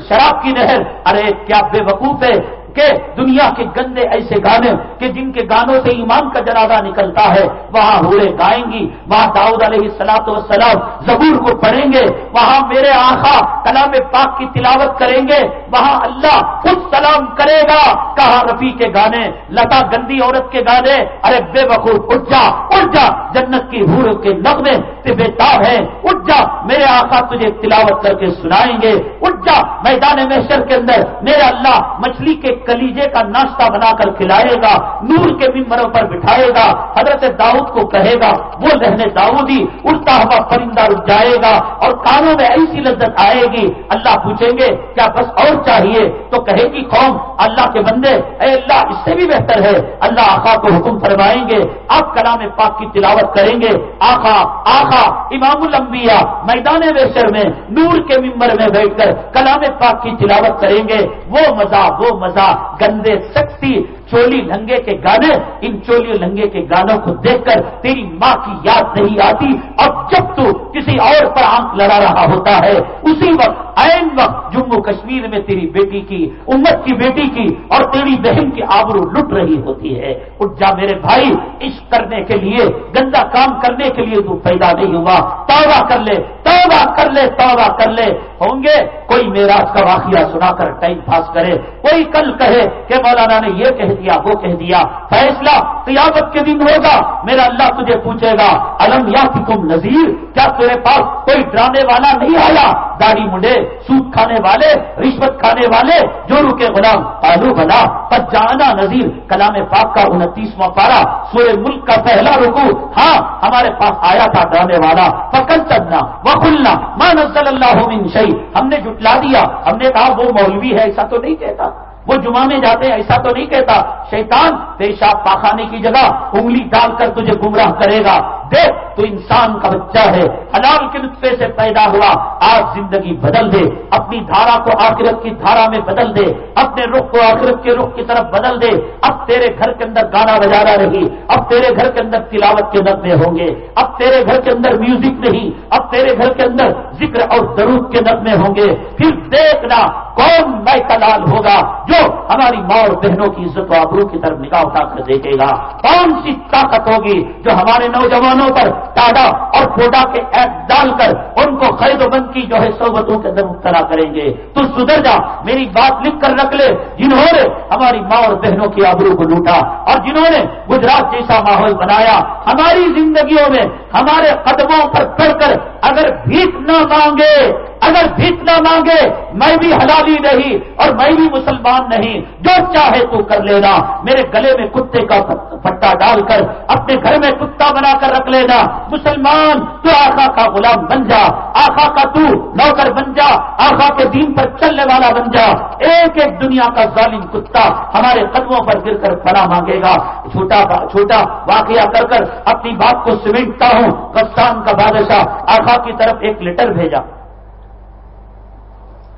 شراب کی نہر۔ ارے، کیا بے وقوف ہے؟ کہ دنیا کے گندے ایسے گانے کہ جن کے گانوں سے ایمان کا جنازہ نکلتا ہے، وہاں ہورے گائیں گی، وہاں داؤد علیہ سلاط وسلام زبور کو پڑھیں گے، وہاں میرے آخا کلام پاک کی تلاوت کریں گے، وہاں اللہ خود سلام کرے گا۔ کہا رفیع کے گانے، لتا گندی عورت کے گانے، ارے بے بخور اٹھ جا اٹھ جا، جنت کی ہور کے نغمے سے بے تاب ہے اٹھ جا، میرے آخا تجھے تلاوت کر کے سنائیں گے، اٹھ جا، میدان محشر کے اندر میرا اللہ مچھلی کے کلیجے کا ناشتہ بنا کر کھلائے گا، نور کے ممبروں پر بٹھائے گا، حضرت داؤد کو کہے گا، وہ لہنے داؤدی اڑتا ہوا پرندہ رک جائے گا اور کانوں میں ایسی لذت آئے گی، اللہ پوچھیں گے، کیا بس اور چاہیے؟ تو کہے گی قوم، اللہ کے بندے، اے اللہ، اس سے بھی بہتر ہے۔ اللہ آخا کو حکم فرمائیں گے، آپ کلام پاک کی تلاوت کریں گے۔ آخا آخا امام الانبیاء، میدان ویشر میں، نور کے ممبر میں بیٹھ کر کلام پاک کی تلاوت کریں گے۔ وہ مزہ وہ مزہ۔ گندے سکتی چولی لنگے کے گانے، ان چولی لنگے کے گانوں کو دیکھ کر تیری ماں کی یاد نہیں آتی۔ اور جب تو کسی اور پر آنکھ لڑا رہا ہوتا ہے، اسی وقت این وقت جموں کشمیر میں تیری بیٹی کی، امت کی بیٹی کی اور تیری بہن کی آبرو لٹ رہی ہوتی ہے۔ اٹھ جا میرے بھائی، عشق کرنے کے لیے، گندا کام کرنے کے لیے تو پیدا نہیں ہوا۔ توبہ کر لے، توبہ کر لے، توبہ کر لے۔ ہوں گے؟ کوئی میراج کا واقعہ سنا کر ٹائم پاس کرے۔ کوئی کل کہے کہ مولانا نے یہ کہہ دیا وہ کہہ دیا۔ فیصلہ قیامت کے دن ہوگا۔ میرا اللہ تجھے پوچھے گا، الم یا تم نذیر؟ کیا تیرے پاس کوئی ڈرانے والا نہیں آیا؟ داڑھی منڈے سوٹ کھانے والے، رشوت کھانے والے، جو رکے غلام آلو بنا۔ پر جانا نذیر، کلام پاک کا انتیسواں پارا۔ سورے ملک کا پہلا رکو ہاں ہمارے پاس آیا تھا ڈرانے والا۔ پکڑ چلنا وہ کھلنا مان صلی اللہ شہید ہم نے جٹلا دیا۔ ہم نے کہا، وہ مولوی ہے، ایسا تو نہیں کہتا۔ وہ جمعہ میں جاتے ہیں، ایسا تو نہیں کہتا، شیطان پیشاب پاخانے کی جگہ، انگلی ڈال کر تجھے گمراہ کرے گا۔ دیکھ تو انسان کا بچہ ہے، حلال کے نطفے سے پیدا ہوا، آج زندگی بدل دے، اپنی دھارا کو آخرت کی دھارا میں بدل دے، اپنے رخ کو آخرت کے رخ کی طرف بدل دے۔ اب تیرے گھر کے اندر گانا بجانا رہی اب تیرے گھر کے اندر تلاوت کے نغمے ہوں گے، اب تیرے گھر کے اندر میوزک نہیں، اب تیرے گھر کے اندر ذکر اور درود کے نغمے ہوں گے۔ پھر دیکھنا کون میں کلال ہوگا جو ہماری ماں اور بہنوں کی عزت و آبرو کی طرف نکاح اٹھا کر دیکھے گا۔ کون سی طاقت ہوگی جو ہمارے نوجوانوں پر ٹاڈا اور فوڈا کے ایپ ڈال کر ان کو خرید و بند کی جو ہے صحبتوں کے اندر مبتلا کریں گے۔ تو سدھر جا، میری بات لکھ کر رکھ لے۔ جنہوں نے ہماری ماں اور بہنوں کی آبرو کو لوٹا اور جنہوں نے گجرات جیسا ماحول بنایا، ہماری زندگیوں میں، ہمارے قدموں پر پڑھ کر اگر بھیک نہ مانگے اگر بھیک نہ مانگے، میں بھی حلالی نہیں اور میں بھی مسلمان نہیں، جو چاہے تو کر لینا۔ میرے گلے میں کتے کا پٹا ڈال کر اپنے گھر میں کتا بنا کر رکھ لینا۔ مسلمان، تو آخا کا غلام بن جا۔ آخا کا تو نوکر بن جا۔ آخا کے دین پر چلنے والا بن جا۔ ایک ایک دنیا کا ظالم کتا ہمارے قدموں پر گر کر پڑا مانگے گا۔ چھوٹا چھوٹا واقعہ کر کر اپنی بات کو سمٹتا ہوں۔ کسان کا بادشاہ آخا کی طرف ایک لیٹر بھیجا۔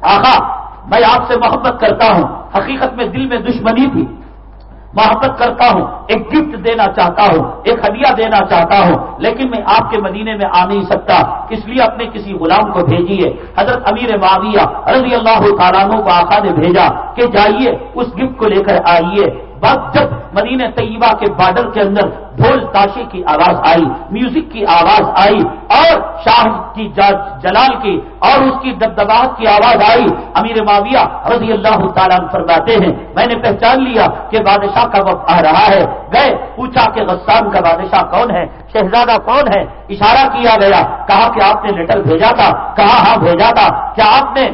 آخا میں آپ سے محبت کرتا ہوں۔ حقیقت میں دل میں دشمنی تھی۔ محبت کرتا ہوں، ایک گفٹ دینا چاہتا ہوں، ایک ہدیہ دینا چاہتا ہوں، لیکن میں آپ کے مدینے میں آ نہیں سکتا۔ اس لیے اپنے کسی غلام کو بھیجیے حضرت امیر معاویہ رضی اللہ تعالیٰ کو آقا نے بھیجا کہ جائیے، اس گفٹ کو لے کر آئیے۔ بس جب مدینہ طیبہ کے بارڈر کے اندر ڈھول تاشے کی آواز آئی، میوزک کی آواز آئی اور شاہ کی جلال کی اور اس کی دبدباہٹ کی آواز آئی۔ امیر معاویہ رضی اللہ تعالیٰ فرماتے ہیں، میں نے پہچان لیا کہ بادشاہ کا وقت آ رہا ہے۔ گئے، پوچھا کہ غسان کا بادشاہ کون ہے؟ شہزادہ کون ہے؟ اشارہ کیا گیا، کہا کہ آپ نے لیٹر بھیجا تھا۔ کہا ہاں بھیجا تھا۔ کیا آپ نے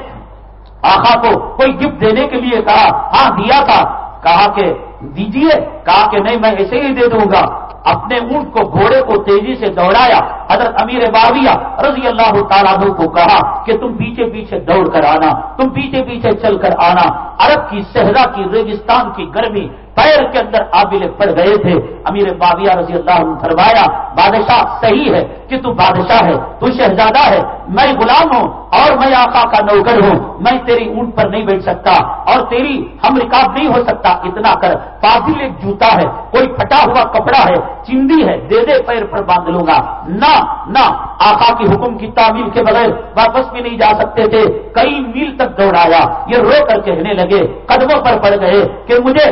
آخا کو کوئی گفٹ دینے کے لیے کہا؟ ہاں دیا تھا۔ کہا کہ دیجیے کہا کہ نہیں، میں ایسے ہی دے دوں گا۔ اپنے اونٹ کو گھوڑے کو تیزی سے دوڑایا، حضرت امیر باویہ رضی اللہ تعالیٰ کو کہا کہ تم پیچھے پیچھے دوڑ کر آنا، تم پیچھے پیچھے چل کر آنا۔ عرب کی صحرا کی ریگستان کی گرمی پیر کے اندر آبل پڑ گئے تھے۔ امیر باویہ رضی اللہ عنہ فرمایا، بادشاہ صحیح ہے کہ تو بادشاہ ہے، تو شہزادہ ہے، میں غلام ہوں اور میں آقا کا نوکر ہوں، میں تیری اونٹ پر نہیں بیٹھ سکتا اور تیری ہم رکاب نہیں ہو سکتا، اتنا کر۔ پازل ایک جوتا ہے، کوئی پھٹا ہوا کپڑا ہے، چندی ہے، دے دے پیر پر باندھ لوں گا۔ نہ نہ، آقا کی حکم کی تعمیل کے بغیر واپس بھی نہیں جا سکتے تھے۔ کئی میل تک دوڑایا۔ یہ رو کر کہنے لگے، قدموں پر پڑ گئے کہ مجھے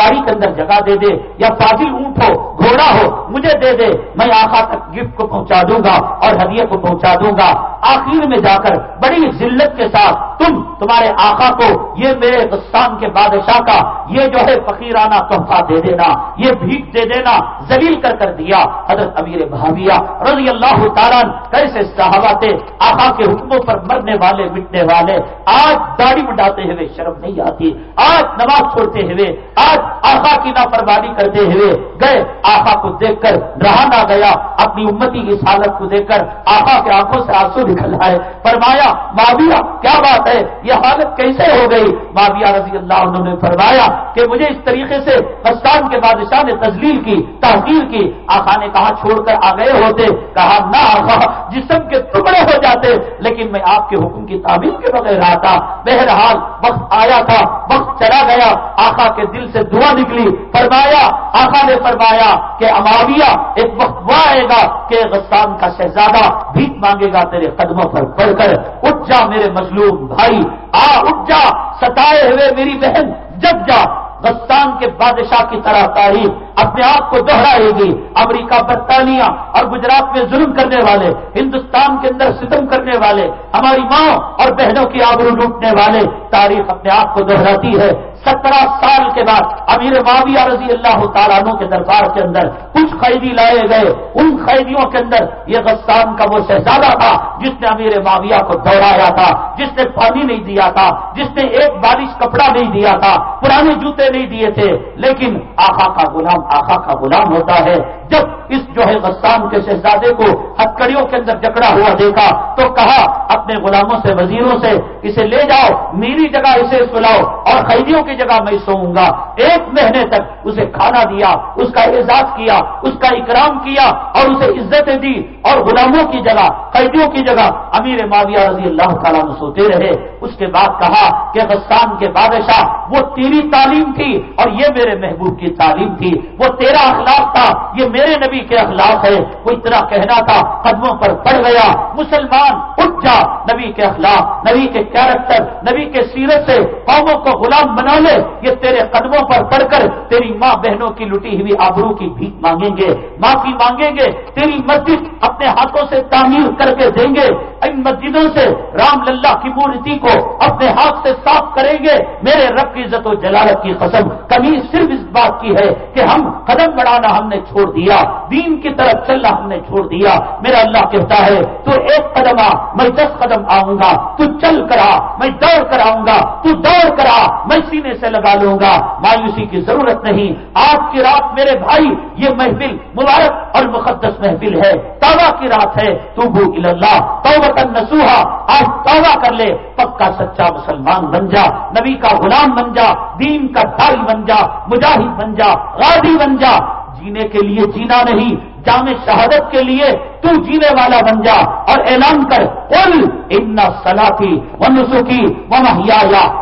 سواری کے اندر جگہ دے دے، یا فاضل اونٹ ہو، گھوڑا ہو، مجھے دے دے، میں آقا تک گفٹ کو پہنچا دوں گا اور ہدیے کو پہنچا دوں گا۔ آخر میں جا کر بڑی ذلت کے ساتھ تم تمہارے آقا کو یہ میرے غسان کے بادشاہ کا یہ جو ہے فقیرانہ تحفہ دے دینا، یہ بھیک دے دینا زلیل کر کر دیا۔ حضرت امیر بھابیا رضی اللہ تعالیٰ کیسے صحابہ تھے آقا کے حکموں پر مرنے والے، مٹنے والے، آج داڑھی بٹاتے ہوئے شرم نہیں آتی، آج نماز چھوڑتے ہوئے، آج آقا کی نافرمانی کرتے ہوئے گئے۔ آقا کو دیکھ کر رہا نہ گیا، اپنی امتی کی حالت کو دیکھ کر آقا کے آنکھوں سے آنسو نکل آئے۔ فرمایا ماویہ کیا بات ہے؟ ہے، یہ حالت کیسے ہو گئی؟ ماویہ رضی اللہ عنہ نے فرمایا کہ مجھے اس طریقے سے پستان کے بادشاہ نے تزلیل کی، تحقیر کی۔ آقا نے کہا، چھوڑ کر آ گئے ہوتے۔ کہا، نہ آقا، جسم کے ٹکڑے ہو جاتے، لیکن میں آپ کے حکم کی تعمیر کے بغیر آتا بہرحال وقت آیا تھا، وقت چلا گیا۔ آقا کے دل سے دعا نکلی۔ فرمایا، آقا نے فرمایا کہ اماویہ ایک وقت وہ آئے گا کہ غسان کا شہزادہ بھیک مانگے گا تیرے قدموں پر پڑھ کر۔ اٹھ جا میرے مظلوم بھائی، آ، اٹھ جا، ستائے ہوئے میری بہن جب جا۔ بستان کے بادشاہ کی طرح تاریخ اپنے آپ کو دوہرائے گی۔ امریکہ برطانیہ اور گجرات میں ظلم کرنے والے، ہندوستان کے اندر ستم کرنے والے، ہماری ماں اور بہنوں کی آبرو لوٹنے والے، تاریخ اپنے آپ کو دوہراتی ہے۔ سترہ سال کے بعد امیر معاویہ رضی اللہ تعالیٰ عنہ کے دربار کے اندر کچھ قیدی لائے گئے۔ ان قیدیوں کے اندر یہ غسان کا وہ شہزادہ تھا جس نے امیر معاویہ کو دوڑایا تھا، جس نے پانی نہیں دیا تھا، جس نے ایک بارش کپڑا نہیں دیا تھا، پرانے جوتے نہیں دیے تھے۔ لیکن آخا کا غلام آخا کا غلام ہوتا ہے۔ جب اس جو ہے غسان کے شہزادے کو ہتکڑیوں کے اندر جکڑا ہوا دیکھا تو کہا اپنے غلاموں سے، وزیروں سے، اسے لے جاؤ، میری جگہ اسے سلاؤ اور قیدیوں کی جگہ میں سوؤں گا۔ ایک مہینے تک اسے کھانا دیا، اس کا اعزاز کیا، اس کا اکرام کیا اور اسے عزتیں دی۔ اور غلاموں کی جگہ، قیدیوں کی جگہ امیر معاویہ رضی اللہ تعالیٰ سوتے رہے۔ اس کے بعد کہا کہ غسان کے بادشاہ، وہ تیری تعلیم تھی اور یہ میرے محبوب کی تعلیم تھی۔ وہ تیرا اخلاق تھا، یہ میرے نبی کے اخلاق ہے۔ وہ اتنا کہنا تھا، قدموں پر پڑ گیا۔ مسلمان، اٹھ جا۔ نبی کے اخلاق، نبی کے کیریکٹر، نبی کے سیرت سے قوموں کو غلام بنا لے یہ تیرے قدموں پر پڑھ کر تیری ماں بہنوں کی لٹی ہوئی آبرو کی بھیک مانگیں گے، معافی مانگیں گے، تیری مسجد اپنے ہاتھوں سے تعمیر کر کے دیں گے، ان مسجدوں سے رام للہ کی مورتی کو اپنے ہاتھ سے صاف کریں گے، میرے رب کی عزت و جلالت کی قسم کمی صرف اس بات کی ہے کہ ہم قدم بڑھانا ہم نے چھوڑ دیا، دین کی طرف چلنا ہم نے چھوڑ دیا۔ میرا اللہ کہتا ہے، تو ایک قدم آ، میں دس قدم آؤں گا، تو چل کر آ میں دوڑ کر آؤں گا، تو دوڑ کر آ میں سینے سے لگا لوں گا، مایوسی کی ضرورت نہیں۔ آج کی رات میرے بھائی، یہ محفل مبارک اور مقدس محفل ہے۔ توبہ کی رات ہے۔ تو بھو اللہ تو نسوہا آج توبہ کر لے، پکا سچا مسلمان بن جا، نبی کا غلام بن جا، دین کا دائی بن جا، مجاہد بن جا، غازی بن جا۔ جینے کے لیے جینا نہیں، جامع شہادت کے لیے تو جینے والا بن جا اور اعلان کر، قل ان سلاتی و نسخی و محیا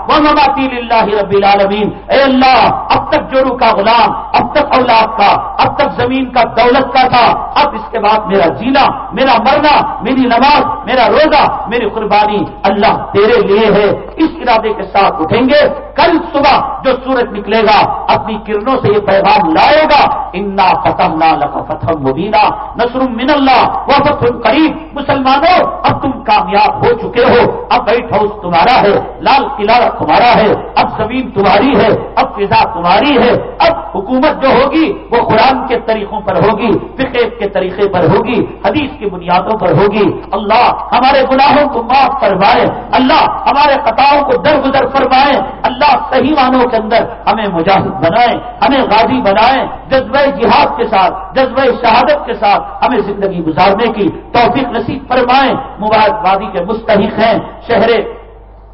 و مماتی اللہ رب العالمین۔ اے اللہ، اب تک جورو کا غلام، اب تک اولاد کا، اب تک زمین کا، دولت کا تھا۔ اب اس کے بعد میرا جینا، میرا مرنا، میری نماز، میرا روزہ، میری قربانی اللہ تیرے لیے ہے۔ اس ارادے کے ساتھ اٹھیں گے۔ کل صبح جو سورج نکلے گا، اپنی کرنوں سے یہ پیغام لائے گا، انا فتح نہ لکھا فتح مبینہ نصر من اللہ وقت قریب مسلمانوں، اب تم کامیاب ہو چکے ہو، اب وائٹ ہاؤس تمہارا ہے، لال قلعہ تمہارا ہے، اب زمین تمہاری ہے، اب فضا تمہاری ہے، اب حکومت جو ہوگی وہ قرآن کے طریقوں پر ہوگی فقیب کے طریقے پر ہوگی، حدیث کی بنیادوں پر ہوگی۔ اللہ ہمارے گناہوں کو معاف فرمائے، اللہ ہمارے قطاؤں کو درگزر فرمائے، اللہ صحیح معنوں کے اندر ہمیں مجاہد بنائے، ہمیں غازی بنائے جذبہ جہاد کے ساتھ جذبہ شہادت کے ساتھ ہمیں زندگی گزارنے کی توفیق نصیب فرمائیں۔ مبارکبادی کے مستحق ہیں۔ شہر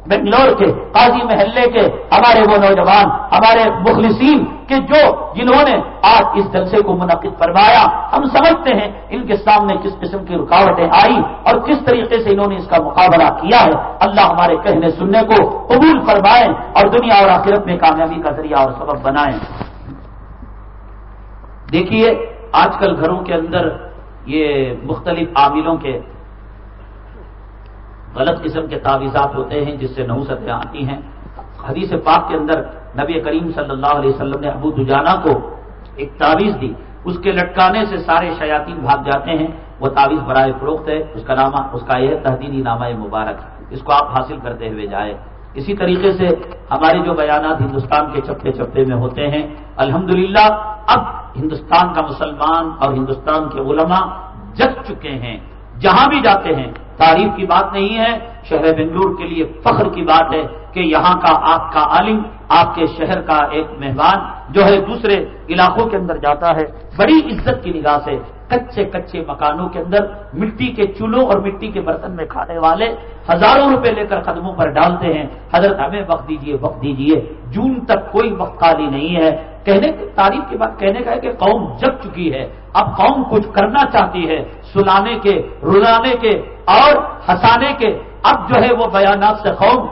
بنگلور کے، قاضی محلے کے، ہمارے وہ نوجوان، ہمارے مخلصین کے جو، جنہوں نے آج اس جلسے کو منعقد فرمایا۔ ہم سمجھتے ہیں ان کے سامنے کس قسم کی رکاوٹیں آئی اور کس طریقے سے انہوں نے اس کا مقابلہ کیا ہے۔ اللہ ہمارے کہنے سننے کو قبول فرمائیں اور دنیا اور آخرت میں کامیابی کا ذریعہ اور سبب بنائیں۔ دیکھیے، آج کل گھروں کے اندر یہ مختلف عاملوں کے غلط قسم کے تعویذات ہوتے ہیں جس سے نحوستیں آتی ہیں۔ حدیث پاک کے اندر نبی کریم صلی اللہ علیہ وسلم نے ابو دجانا کو ایک تعویذ دی۔ اس کے لٹکانے سے سارے شیاطین بھاگ جاتے ہیں۔ وہ تعویذ برائے فروخت ہے۔ اس کا نامہ، اس کا یہ تحدیدی نامہ مبارک اس کو آپ حاصل کرتے ہوئے جائیں۔ اسی طریقے سے ہمارے جو بیانات ہندوستان کے چپے چپے میں ہوتے ہیں، الحمدللہ اب ہندوستان کا مسلمان اور ہندوستان کے علماء جگ چکے ہیں، جہاں بھی جاتے ہیں تعریف کی بات نہیں ہے شہر بنگلور کے لیے فخر کی بات ہے کہ یہاں کا آپ کا عالم، آپ کے شہر کا ایک مہمان جو ہے دوسرے علاقوں کے اندر جاتا ہے، بڑی عزت کی نگاہ سے کچے کچے مکانوں کے اندر مٹی کے چولہوں اور مٹی کے برتن میں کھانے والے ہزاروں روپے لے کر قدموں پر ڈالتے ہیں۔ حضرت، ہمیں وقت دیجیے وقت دیجیے جون تک کوئی وقت خالی نہیں ہے۔ کہنے تاریخ کی بات کہنے کا ہے کہ قوم جگ چکی ہے۔ اب قوم کچھ کرنا چاہتی ہے، سلانے کے، رلانے کے اور ہنسانے کے۔ اب جو ہے وہ بیانات سے قوم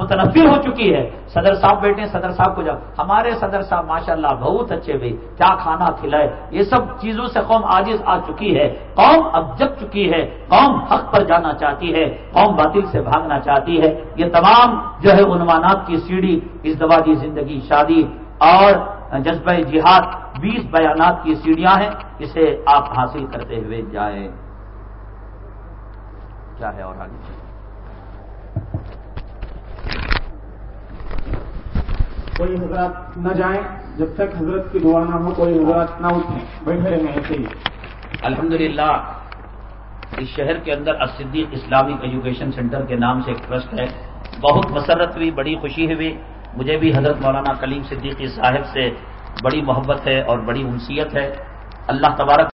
متنفر ہو چکی ہے۔ صدر صاحب بیٹھے صدر صاحب کو جب ہمارے صدر صاحب، ماشاءاللہ بہت اچھے بھائی، کیا کھانا کھلائے؟ یہ سب چیزوں سے قوم آجز آ چکی ہے۔ قوم اب جگ چکی ہے۔ قوم حق پر جانا چاہتی ہے۔ قوم باطل سے بھاگنا چاہتی ہے۔ یہ تمام جو ہے عنوانات کی سیڑھی ازدواجی زندگی، شادی اور جذبہ جہاد، بیس بیانات کی سیڑھیاں ہیں۔ اسے آپ حاصل کرتے ہوئے جائیں۔ کیا ہے اور آگے کوئی حضرات نہ جائیں جب تک حضرت کی دعا نہ ہو کوئی حضرات نہ اٹھیں بیٹھے رہیں ایسے ہی الحمد اس شہر کے اندر صدیق اسلامک ایجوکیشن سینٹر کے نام سے ایک ٹرسٹ ہے۔ بہت مسرت ہوئی بڑی خوشی ہوئی۔ مجھے بھی حضرت مولانا کلیم صدیقی صاحب سے بڑی محبت ہے اور بڑی انسیت ہے۔ اللہ تبارک